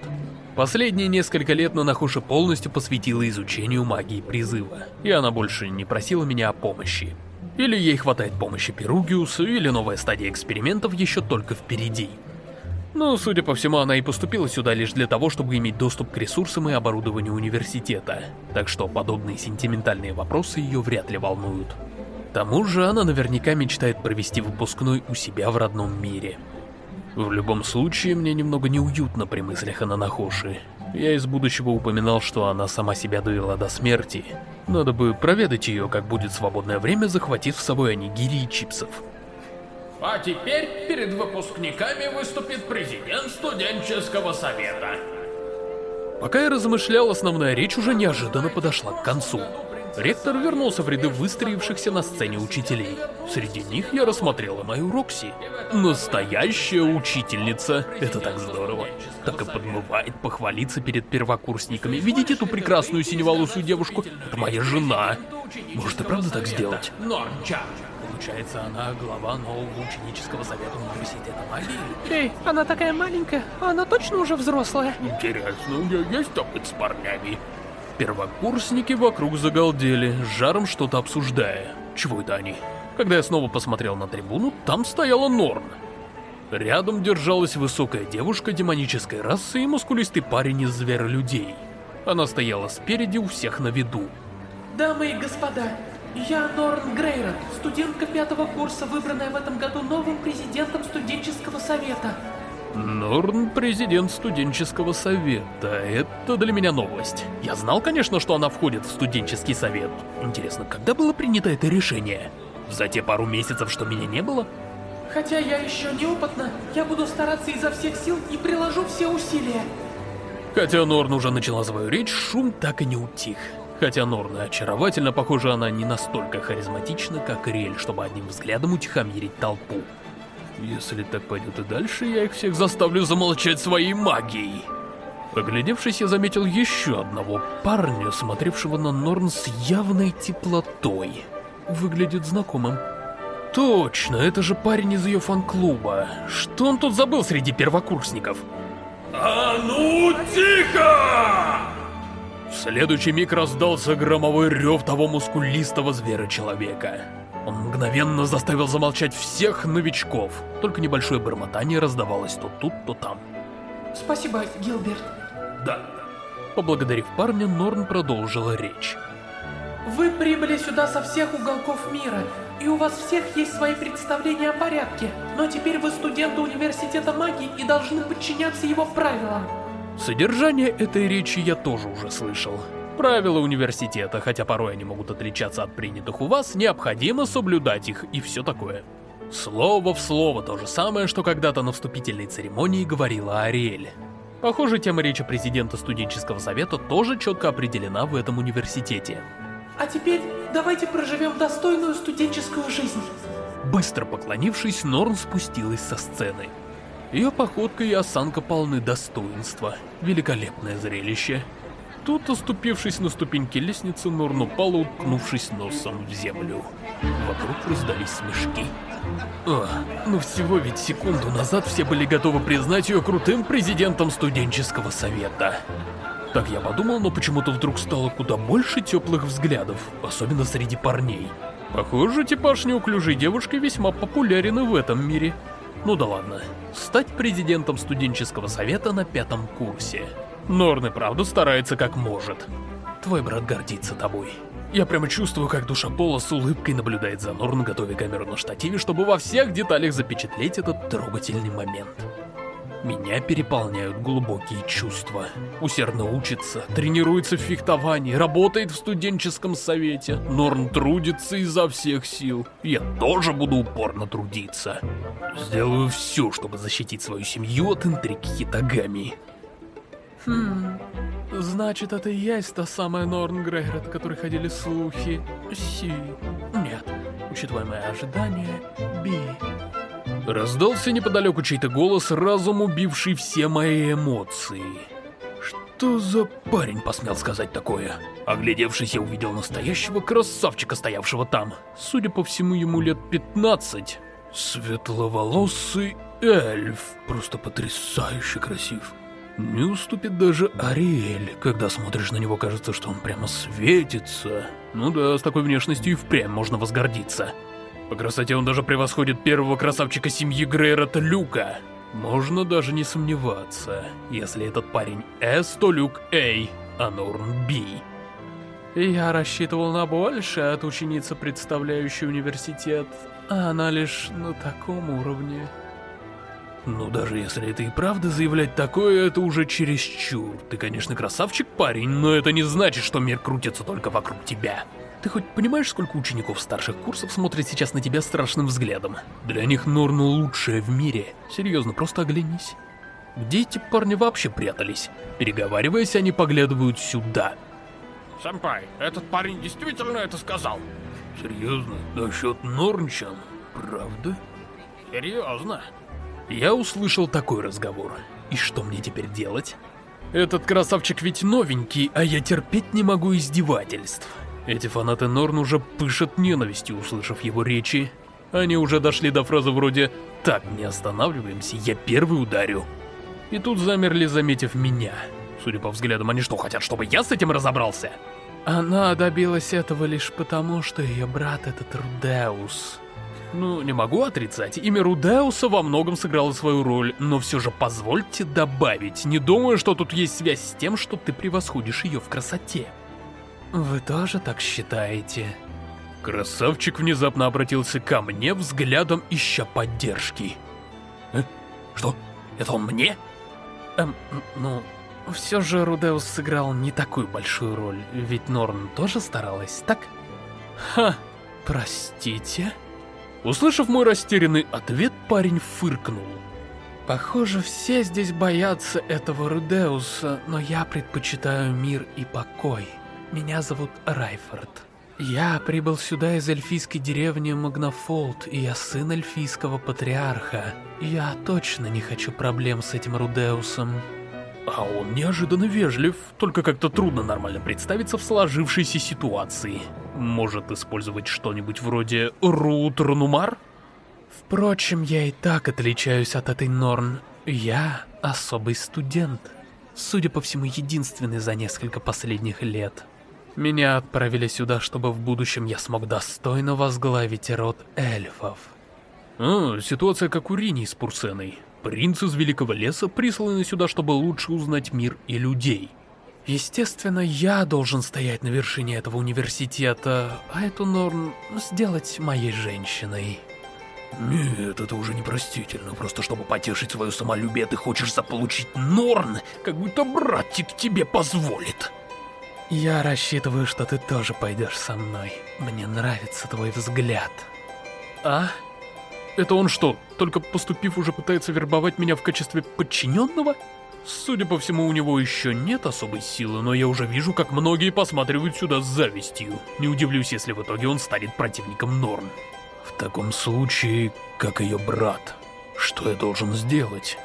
Последние несколько лет Нанахуша полностью посвятила изучению магии призыва, и она больше не просила меня о помощи. Или ей хватает помощи Перугиусу, или новая стадия экспериментов еще только впереди. Но, судя по всему, она и поступила сюда лишь для того, чтобы иметь доступ к ресурсам и оборудованию университета, так что подобные сентиментальные вопросы ее вряд ли волнуют. К тому же, она наверняка мечтает провести выпускной у себя в родном мире. В любом случае, мне немного неуютно при мыслях о Нанахоши. Я из будущего упоминал, что она сама себя довела до смерти. Надо бы проведать ее, как будет свободное время, захватив с собой анигири и чипсов. А теперь перед выпускниками выступит президент студенческого совета. Пока я размышлял, основная речь уже неожиданно подошла к концу. Ректор вернулся в ряды выстроившихся на сцене учителей. Среди них я рассмотрела мою Рокси. Настоящая учительница. Это так здорово. Так и подмывает похвалиться перед первокурсниками. Видите эту прекрасную синеволосую девушку? Это моя жена. Может и правда так сделать? Норча. Получается, она глава нового ученического совета университета магии? Эй, она такая маленькая, а она точно уже взрослая? Интересно, у нее есть опыт с парнями? Первокурсники вокруг загалдели, с жаром что-то обсуждая. Чего это они? Когда я снова посмотрел на трибуну, там стояла Норн. Рядом держалась высокая девушка демонической расы и мускулистый парень из зверолюдей. Она стояла спереди у всех на виду. Дамы и господа, я Норн Грейрон, студентка пятого курса, выбранная в этом году новым президентом студенческого совета. Норн – президент студенческого совета. Это для меня новость. Я знал, конечно, что она входит в студенческий совет. Интересно, когда было принято это решение? За те пару месяцев, что меня не было? Хотя я еще неопытна, я буду стараться изо всех сил и приложу все усилия. Хотя Норн уже начала свою речь, шум так и не утих. Хотя Норна очаровательно, похоже, она не настолько харизматична, как Риэль, чтобы одним взглядом утихомирить толпу. Если так пойдет и дальше, я их всех заставлю замолчать своей магией. Поглядевшись, я заметил еще одного парня, смотревшего на Норн с явной теплотой. Выглядит знакомым. Точно, это же парень из ее фан-клуба. Что он тут забыл среди первокурсников? А ну тихо! В следующий миг раздался громовой рев того мускулистого зверя-человека. Он мгновенно заставил замолчать всех новичков, только небольшое бормотание раздавалось то тут, то там. Спасибо, Гилберт. Да. Поблагодарив парня, Норн продолжила речь. Вы прибыли сюда со всех уголков мира, и у вас всех есть свои представления о порядке, но теперь вы студенты университета магии и должны подчиняться его правилам. Содержание этой речи я тоже уже слышал. Правила университета, хотя порой они могут отличаться от принятых у вас, необходимо соблюдать их и все такое. Слово в слово то же самое, что когда-то на вступительной церемонии говорила Ариэль. Похоже, тема речи президента студенческого совета тоже четко определена в этом университете. А теперь давайте проживем достойную студенческую жизнь. Быстро поклонившись, Норн спустилась со сцены. Ее походка и осанка полны достоинства. Великолепное зрелище. Тут, оступившись на ступеньки лестницы, Норн упала, уткнувшись носом в землю. Вокруг раздались смешки. О, ну всего ведь секунду назад все были готовы признать ее крутым президентом студенческого совета. Так я подумал, но почему-то вдруг стало куда больше теплых взглядов, особенно среди парней. Похоже, типаж неуклюжей девушки весьма популярен в этом мире. Ну да ладно. Стать президентом студенческого совета на пятом курсе. Норн и правда старается как может. Твой брат гордится тобой. Я прямо чувствую, как душа Пола с улыбкой наблюдает за Норн, готовя камеру на штативе, чтобы во всех деталях запечатлеть этот трогательный момент. Меня переполняют глубокие чувства. Усердно учится, тренируется в фехтовании, работает в студенческом совете. Норн трудится изо всех сил. Я тоже буду упорно трудиться. Сделаю все, чтобы защитить свою семью от интриг Хитагами. Хм, значит, это и есть та самая Норн Грейр, от которой ходили слухи. Си. Нет, учитывая мои ожидания, Би. Раздался неподалеку чей-то голос, разум убивший все мои эмоции. Что за парень посмел сказать такое? Оглядевшись, я увидел настоящего красавчика, стоявшего там. Судя по всему, ему лет 15. Светловолосый эльф, просто потрясающе красив. Не уступит даже Ариэль. Когда смотришь на него, кажется, что он прямо светится. Ну да, с такой внешностью и впрямь можно возгордиться. По красоте он даже превосходит первого красавчика семьи Грейрота Люка. Можно даже не сомневаться. Если этот парень С, то Люк А, а Норн Б. Я рассчитывал на большее от ученицы, представляющей университет, а она лишь на таком уровне. Ну, даже если это и правда заявлять такое, это уже чересчур. Ты, конечно, красавчик парень, но это не значит, что мир крутится только вокруг тебя. Ты хоть понимаешь, сколько учеников старших курсов смотрят сейчас на тебя страшным взглядом? Для них Норну лучшее в мире. Серьезно, просто оглянись. Где эти парни вообще прятались? Переговариваясь, они поглядывают сюда. Сэмпай, этот парень действительно это сказал? Серьезно? Насчет Норнчан? Правда? Серьезно? Я услышал такой разговор. И что мне теперь делать? Этот красавчик ведь новенький, а я терпеть не могу издевательств. Эти фанаты Норн уже пышут ненавистью, услышав его речи. Они уже дошли до фразы вроде «Так, не останавливаемся, я первый ударю». И тут замерли, заметив меня. Судя по взглядам, они что, хотят, чтобы я с этим разобрался? Она добилась этого лишь потому, что ее брат этот Рудеус. Ну, не могу отрицать, имя Рудеуса во многом сыграло свою роль, но все же позвольте добавить, не думаю, что тут есть связь с тем, что ты превосходишь ее в красоте. Вы тоже так считаете? Красавчик внезапно обратился ко мне взглядом, ища поддержки. Э? Что? Это он мне? Эм, ну, все же Рудеус сыграл не такую большую роль, ведь Норн тоже старалась, так? Ха, простите? Услышав мой растерянный ответ, парень фыркнул. Похоже, все здесь боятся этого Рудеуса, но я предпочитаю мир и покой. Меня зовут Райфорд. Я прибыл сюда из эльфийской деревни Магнафолд, и я сын эльфийского патриарха. Я точно не хочу проблем с этим Рудеусом. А он неожиданно вежлив, только как-то трудно нормально представиться в сложившейся ситуации. Может использовать что-нибудь вроде Рут Ранумар? Впрочем, я и так отличаюсь от этой Норн. Я особый студент. Судя по всему, единственный за несколько последних лет. Меня отправили сюда, чтобы в будущем я смог достойно возглавить род эльфов. А, ситуация как у Рини с Пурсеной. Принц из Великого Леса присланы сюда, чтобы лучше узнать мир и людей. Естественно, я должен стоять на вершине этого университета, а эту Норн сделать моей женщиной. Нет, это уже непростительно. Просто чтобы потешить свое самолюбие, ты хочешь заполучить Норн, как будто братик тебе позволит. Я рассчитываю, что ты тоже пойдешь со мной. Мне нравится твой взгляд. А? Это он что, только поступив уже пытается вербовать меня в качестве подчиненного? Судя по всему, у него еще нет особой силы, но я уже вижу, как многие посматривают сюда с завистью. Не удивлюсь, если в итоге он станет противником Норн. В таком случае, как ее брат, что я должен сделать?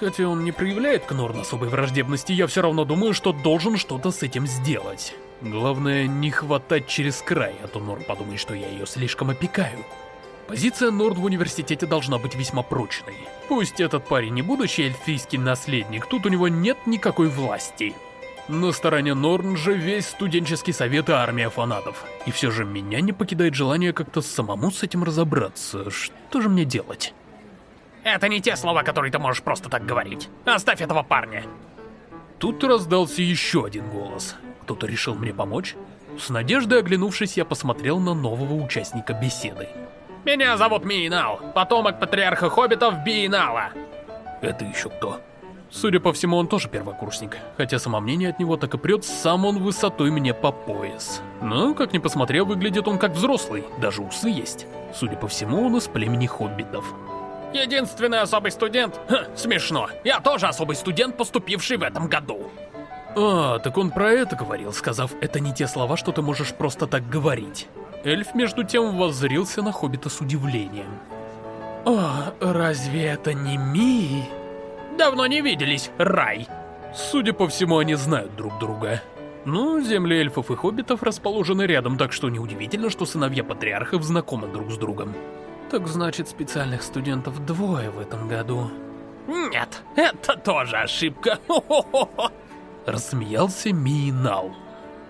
Хотя он не проявляет к Норн особой враждебности, я все равно думаю, что должен что-то с этим сделать. Главное, не хватать через край, а то Норн подумает, что я ее слишком опекаю. Позиция Норд в университете должна быть весьма прочной. Пусть этот парень не будущий эльфийский наследник, тут у него нет никакой власти. На стороне Норн же весь студенческий совет и армия фанатов. И все же меня не покидает желание как-то самому с этим разобраться. Что же мне делать? Это не те слова, которые ты можешь просто так говорить. Оставь этого парня. Тут раздался еще один голос. Кто-то решил мне помочь? С надеждой оглянувшись, я посмотрел на нового участника беседы. Меня зовут Миинал, потомок патриарха хоббитов Биинала. Это еще кто? Судя по всему, он тоже первокурсник, хотя самомнение от него так и прет, сам он высотой мне по пояс. Но, как ни посмотрел, выглядит он как взрослый, даже усы есть. Судя по всему, он из племени хоббитов. Единственный особый студент? Ха, смешно. Я тоже особый студент, поступивший в этом году. А, так он про это говорил, сказав, это не те слова, что ты можешь просто так говорить. Эльф, между тем, воззрился на Хоббита с удивлением. «О, разве это не Ми?» «Давно не виделись, Рай!» Судя по всему, они знают друг друга. Ну, земли эльфов и хоббитов расположены рядом, так что неудивительно, что сыновья патриархов знакомы друг с другом. Так значит, специальных студентов двое в этом году. Нет, это тоже ошибка. Рассмеялся Миинал.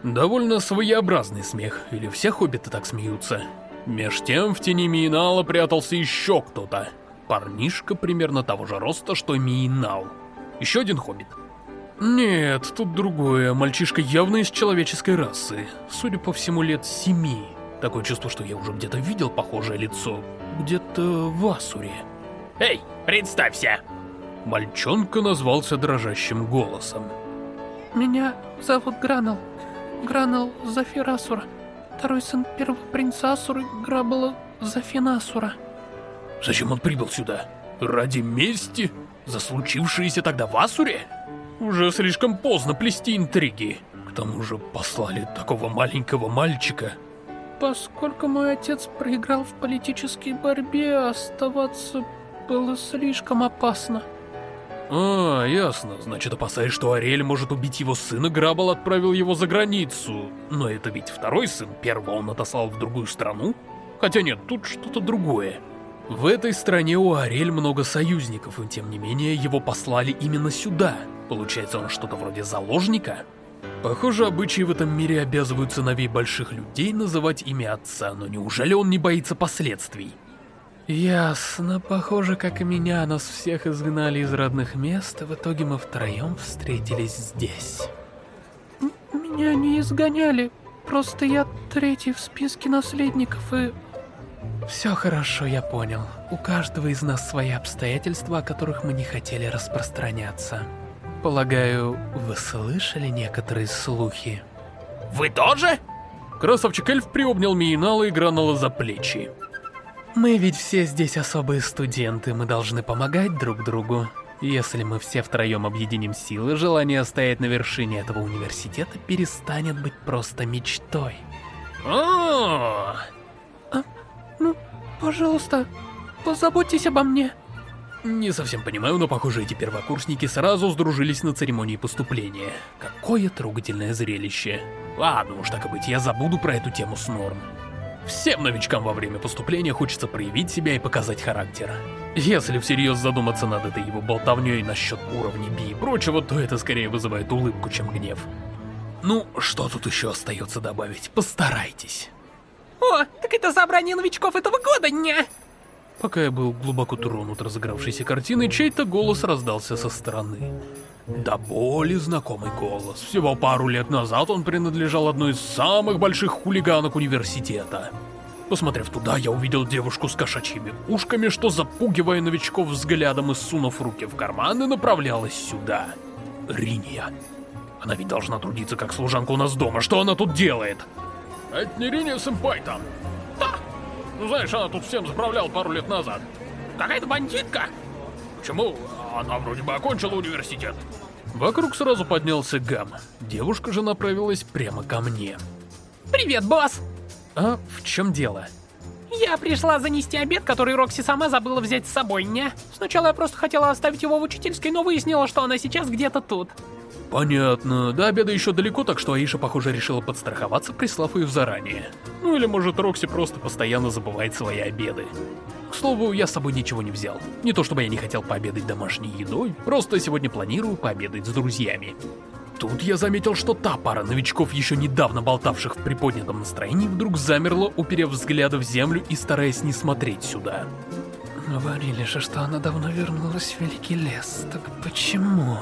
Довольно своеобразный смех, или все хоббиты так смеются. Меж тем в тени Миинала прятался еще кто-то. Парнишка примерно того же роста, что и Миинал. Еще один хоббит. Нет, тут другое. Мальчишка явно из человеческой расы. Судя по всему, лет семи. Такое чувство, что я уже где-то видел похожее лицо. Где-то в Асуре. Эй, представься! Мальчонка назвался дрожащим голосом. Меня зовут Гранал. Гранал Зафир Асура. Второй сын первого принца Асуры Грабала Зафина Асура. Зачем он прибыл сюда? Ради мести? За случившееся тогда в Асуре? Уже слишком поздно плести интриги. К тому же послали такого маленького мальчика. Поскольку мой отец проиграл в политической борьбе, оставаться было слишком опасно. А, ясно. Значит, опасаясь, что Ариэль может убить его сына, Грабал отправил его за границу. Но это ведь второй сын, первого он отослал в другую страну? Хотя нет, тут что-то другое. В этой стране у Ариэль много союзников, и тем не менее его послали именно сюда. Получается, он что-то вроде заложника? Похоже, обычаи в этом мире обязывают сыновей больших людей называть имя отца, но неужели он не боится последствий? Ясно. Похоже, как и меня, нас всех изгнали из родных мест, и в итоге мы втроем встретились здесь. М меня не изгоняли. Просто я третий в списке наследников и... Все хорошо, я понял. У каждого из нас свои обстоятельства, о которых мы не хотели распространяться. Полагаю, вы слышали некоторые слухи? Вы тоже? Красавчик эльф приобнял Миинала и Гранала за плечи. Мы ведь все здесь особые студенты, мы должны помогать друг другу. Если мы все втроем объединим силы, желание стоять на вершине этого университета перестанет быть просто мечтой. О, а, ну, пожалуйста, позаботьтесь обо мне. Не совсем понимаю, но похоже эти первокурсники сразу сдружились на церемонии поступления. Какое трогательное зрелище. Ладно уж так и быть, я забуду про эту тему с Норм. Всем новичкам во время поступления хочется проявить себя и показать характер. Если всерьез задуматься над этой его болтовней насчет уровня Би и прочего, то это скорее вызывает улыбку, чем гнев. Ну, что тут еще остается добавить? Постарайтесь. О, так это собрание новичков этого года, не? Пока я был глубоко тронут разыгравшейся картиной, чей-то голос раздался со стороны. Да более знакомый голос. Всего пару лет назад он принадлежал одной из самых больших хулиганок университета. Посмотрев туда, я увидел девушку с кошачьими ушками, что, запугивая новичков взглядом и сунув руки в карманы, направлялась сюда. Риния. Она ведь должна трудиться как служанка у нас дома. Что она тут делает? Это не Риния Сэмпай там. Ну знаешь, она тут всем заправляла пару лет назад. Какая-то бандитка. Почему? Она вроде бы окончила университет. Вокруг сразу поднялся гам. Девушка же направилась прямо ко мне. Привет, босс! А в чем дело? Я пришла занести обед, который Рокси сама забыла взять с собой, не? Сначала я просто хотела оставить его в учительской, но выяснила, что она сейчас где-то тут. Понятно. До обеда еще далеко, так что Аиша, похоже, решила подстраховаться, прислав ее заранее. Ну или может Рокси просто постоянно забывает свои обеды. К слову, я с собой ничего не взял. Не то чтобы я не хотел пообедать домашней едой, просто сегодня планирую пообедать с друзьями. Тут я заметил, что та пара новичков, еще недавно болтавших в приподнятом настроении, вдруг замерла, уперев взгляды в землю и стараясь не смотреть сюда. Говорили же, что она давно вернулась в Великий Лес, так почему?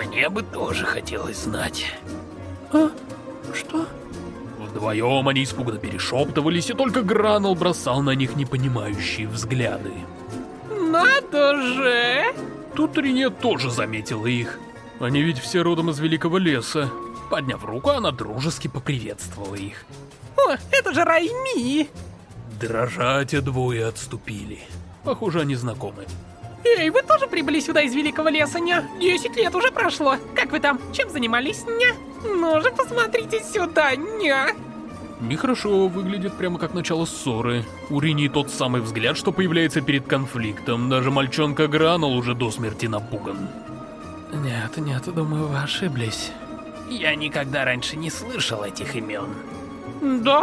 Мне бы тоже хотелось знать. А? Что? Вдвоем они испуганно перешептывались, и только Гранул бросал на них непонимающие взгляды. Надо же! Тут Рине тоже заметила их. Они ведь все родом из Великого Леса. Подняв руку, она дружески поприветствовала их. О, это же Райми! Дрожа те двое отступили. Похоже, они знакомы. Эй, вы тоже прибыли сюда из Великого Леса, ня? Десять лет уже прошло. Как вы там? Чем занимались, ня? Ну же, посмотрите сюда, ня! Нехорошо выглядит прямо как начало ссоры. У Рини тот самый взгляд, что появляется перед конфликтом. Даже мальчонка Гранул уже до смерти напуган. Нет, нет, думаю, вы ошиблись. Я никогда раньше не слышал этих имен. Да?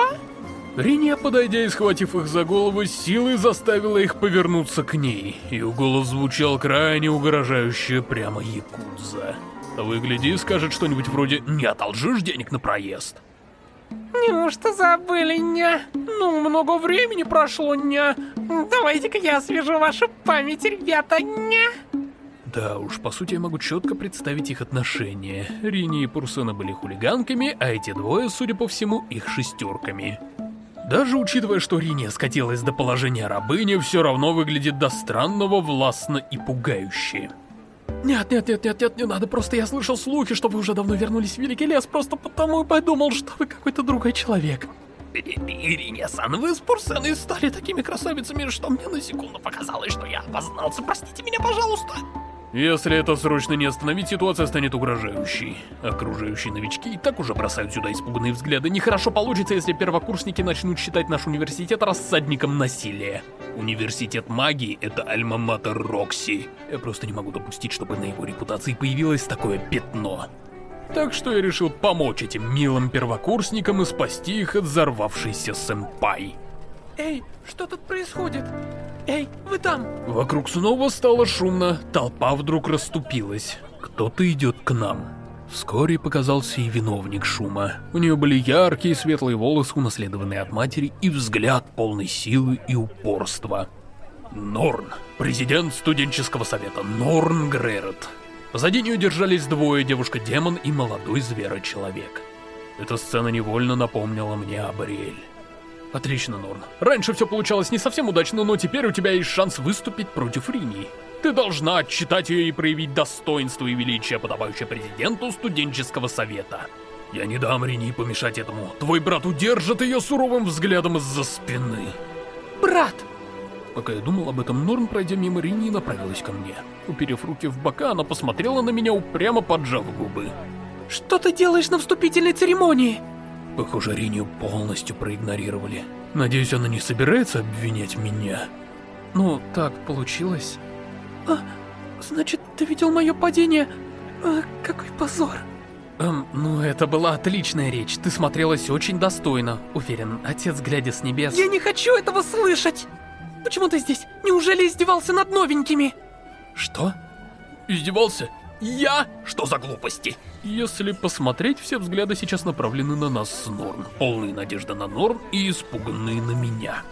Риния, подойдя и схватив их за голову, силой заставила их повернуться к ней. Ее голос звучал крайне угрожающе, прямо якудза. Выгляди и скажет что-нибудь вроде «Не одолжишь денег на проезд?» Неужто забыли, ня? Ну, много времени прошло, ня. Давайте-ка я освежу вашу память, ребята, ня. Да уж, по сути я могу четко представить их отношения. Рини и Пурсена были хулиганками, а эти двое, судя по всему, их шестерками. Даже учитывая, что Риния скатилась до положения рабыни, все равно выглядит до странного, властно и пугающе. Нет, нет, нет, нет, нет, не надо, просто я слышал слухи, что вы уже давно вернулись в Великий Лес, просто потому и подумал, что вы какой-то другой человек. Ириния-сан, вы с Пурсеной стали такими красавицами, что мне на секунду показалось, что я опознался. Простите меня, пожалуйста. Если это срочно не остановить, ситуация станет угрожающей. Окружающие новички и так уже бросают сюда испуганные взгляды. Нехорошо получится, если первокурсники начнут считать наш университет рассадником насилия. Университет магии — это альма-матер Рокси. Я просто не могу допустить, чтобы на его репутации появилось такое пятно. Так что я решил помочь этим милым первокурсникам и спасти их от взорвавшейся сэмпай. Эй, что тут происходит? Эй, вы там! Вокруг снова стало шумно, толпа вдруг расступилась. Кто-то идет к нам. Вскоре показался и виновник шума. У нее были яркие светлые волосы, унаследованные от матери, и взгляд полный силы и упорства. Норн, президент студенческого совета, Норн Гререт. Позади нее держались двое, девушка-демон и молодой зверочеловек. Эта сцена невольно напомнила мне об. Отлично, Норн. Раньше все получалось не совсем удачно, но теперь у тебя есть шанс выступить против Ринии. Ты должна отчитать ее и проявить достоинство и величие, подобающее президенту студенческого совета. Я не дам Ринии помешать этому. Твой брат удержит ее суровым взглядом из-за спины. Брат! Пока я думал об этом, Норн, пройдя мимо Ринии, направилась ко мне. Уперев руки в бока, она посмотрела на меня, упрямо поджав губы. Что ты делаешь на вступительной церемонии? Похоже, Ринию полностью проигнорировали. Надеюсь, она не собирается обвинять меня. Ну, так получилось. А, значит, ты видел мое падение? А, какой позор. Эм, ну это была отличная речь, ты смотрелась очень достойно. Уверен, отец, глядя с небес... Я не хочу этого слышать! Почему ты здесь? Неужели издевался над новенькими? Что? Издевался? Я? Что за глупости? Если посмотреть, все взгляды сейчас направлены на нас с Норн. Полные надежды на Норн и испуганные на меня.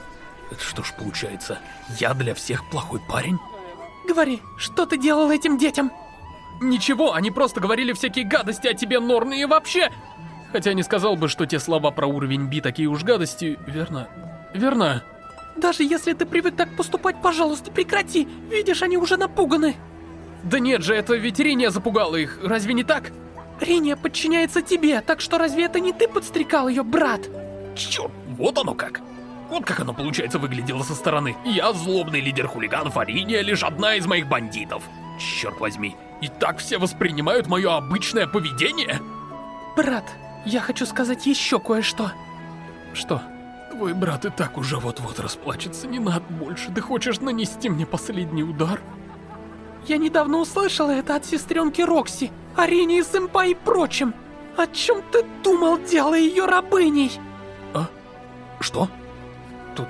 Это что ж получается, я для всех плохой парень? Говори, что ты делал этим детям? Ничего, они просто говорили всякие гадости о тебе, Норн, и вообще... Хотя не сказал бы, что те слова про уровень Би такие уж гадости, верно? Верно? Даже если ты привык так поступать, пожалуйста, прекрати. Видишь, они уже напуганы. Да нет же, это ведь Риния запугала их, разве не так? Риния подчиняется тебе, так что разве это не ты подстрекал ее, брат? Черт, вот оно как. Вот как оно, получается, выглядело со стороны. Я злобный лидер хулиганов, а Риния лишь одна из моих бандитов. Черт возьми, и так все воспринимают мое обычное поведение? Брат, я хочу сказать еще кое-что. Что? Твой брат и так уже вот-вот расплачется, не надо больше. Ты хочешь нанести мне последний удар? Я недавно услышала это от сестренки Рокси, Арине и Сэмпай и прочим. О чем ты думал, делая ее рабыней? А? Что? Тут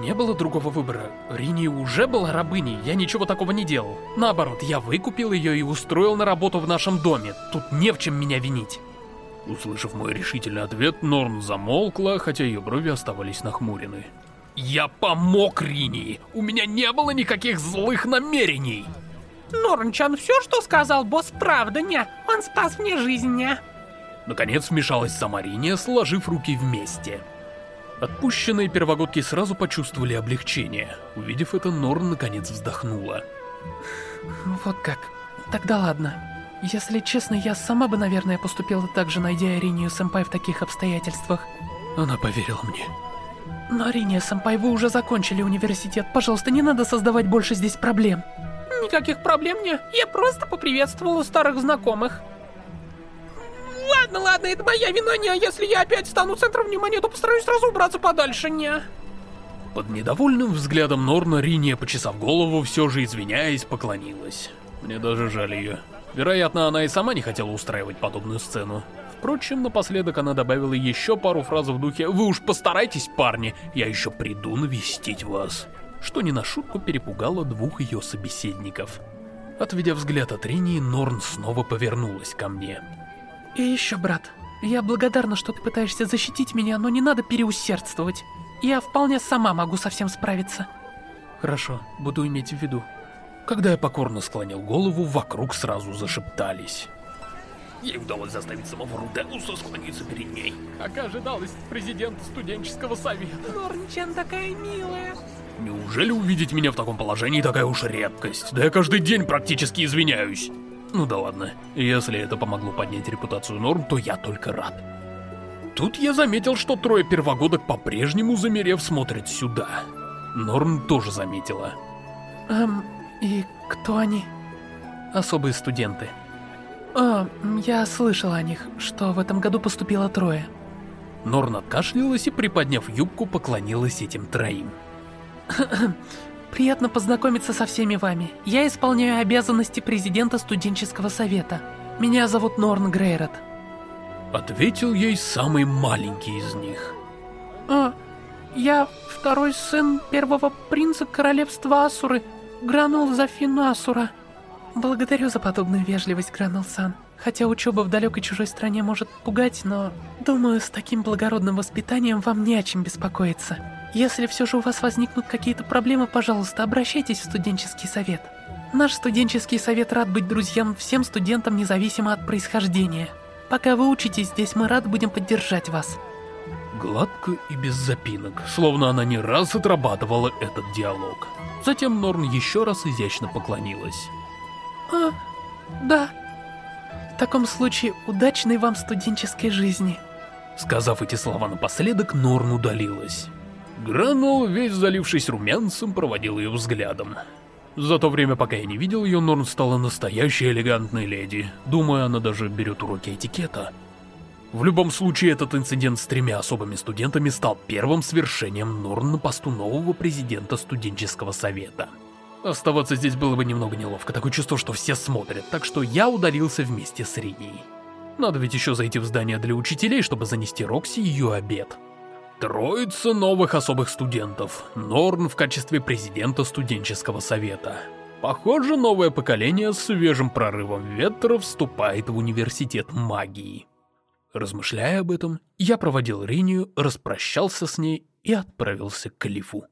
не было другого выбора. Рини уже была рабыней, я ничего такого не делал. Наоборот, я выкупил ее и устроил на работу в нашем доме. Тут не в чем меня винить. Услышав мой решительный ответ, Норн замолкла, хотя ее брови оставались нахмурены. «Я помог Ринии! У меня не было никаких злых намерений!» Норнчан, все, что сказал босс, правда, не? Он спас мне жизнь, не? Наконец вмешалась сама Риния, сложив руки вместе. Отпущенные первогодки сразу почувствовали облегчение. Увидев это, Норн наконец вздохнула. Вот как. Тогда ладно. Если честно, я сама бы, наверное, поступила так же, найдя Иринию Сэмпай в таких обстоятельствах. Она поверила мне. Но, Ириния Сэмпай, вы уже закончили университет. Пожалуйста, не надо создавать больше здесь проблем. Никаких проблем не. Я просто поприветствовала старых знакомых. Ладно, ладно, это моя вина, не. Если я опять стану центром внимания, то постараюсь сразу убраться подальше, не. Под недовольным взглядом Норна Риния, почесав голову, все же извиняясь, поклонилась. Мне даже жаль ее. Вероятно, она и сама не хотела устраивать подобную сцену. Впрочем, напоследок она добавила еще пару фраз в духе «Вы уж постарайтесь, парни, я еще приду навестить вас», что не на шутку перепугало двух ее собеседников. Отведя взгляд от Ринии, Норн снова повернулась ко мне. И еще, брат, я благодарна, что ты пытаешься защитить меня, но не надо переусердствовать. Я вполне сама могу со всем справиться. Хорошо, буду иметь в виду. Когда я покорно склонил голову, вокруг сразу зашептались. Ей удалось заставить самого Руденуса склониться перед ней. Как ожидалось, президент студенческого совета. Норнчан такая милая. Неужели увидеть меня в таком положении такая уж редкость? Да я каждый день практически извиняюсь. Ну да ладно, если это помогло поднять репутацию Норм, то я только рад. Тут я заметил, что трое первогодок по-прежнему, замерев, смотрят сюда. Норм тоже заметила. Эм, и кто они? Особые студенты. А, я слышала о них, что в этом году поступило трое. Норн откашлялась и, приподняв юбку, поклонилась этим троим. Приятно познакомиться со всеми вами. Я исполняю обязанности президента студенческого совета. Меня зовут Норн Грейрот. Ответил ей самый маленький из них. А, я второй сын первого принца королевства Асуры, Гранул Зафин Асура. Благодарю за подобную вежливость, Гранул-сан. Хотя учеба в далекой чужой стране может пугать, но... Думаю, с таким благородным воспитанием вам не о чем беспокоиться. Если все же у вас возникнут какие-то проблемы, пожалуйста, обращайтесь в студенческий совет. Наш студенческий совет рад быть друзьям всем студентам, независимо от происхождения. Пока вы учитесь здесь, мы рады будем поддержать вас. Гладко и без запинок, словно она не раз отрабатывала этот диалог. Затем Норн еще раз изящно поклонилась. А, да. В таком случае, удачной вам студенческой жизни. Сказав эти слова напоследок, Норн удалилась. Гранул, весь залившись румянцем, проводил ее взглядом. За то время, пока я не видел ее, Норн стала настоящей элегантной леди. Думаю, она даже берет уроки этикета. В любом случае, этот инцидент с тремя особыми студентами стал первым свершением Норн на посту нового президента студенческого совета. Оставаться здесь было бы немного неловко, такое чувство, что все смотрят, так что я удалился вместе с Ринией. Надо ведь еще зайти в здание для учителей, чтобы занести Рокси ее обед. Троица новых особых студентов. Норн в качестве президента студенческого совета. Похоже, новое поколение с свежим прорывом ветра вступает в университет магии. Размышляя об этом, я проводил Ринию, распрощался с ней и отправился к Калифу.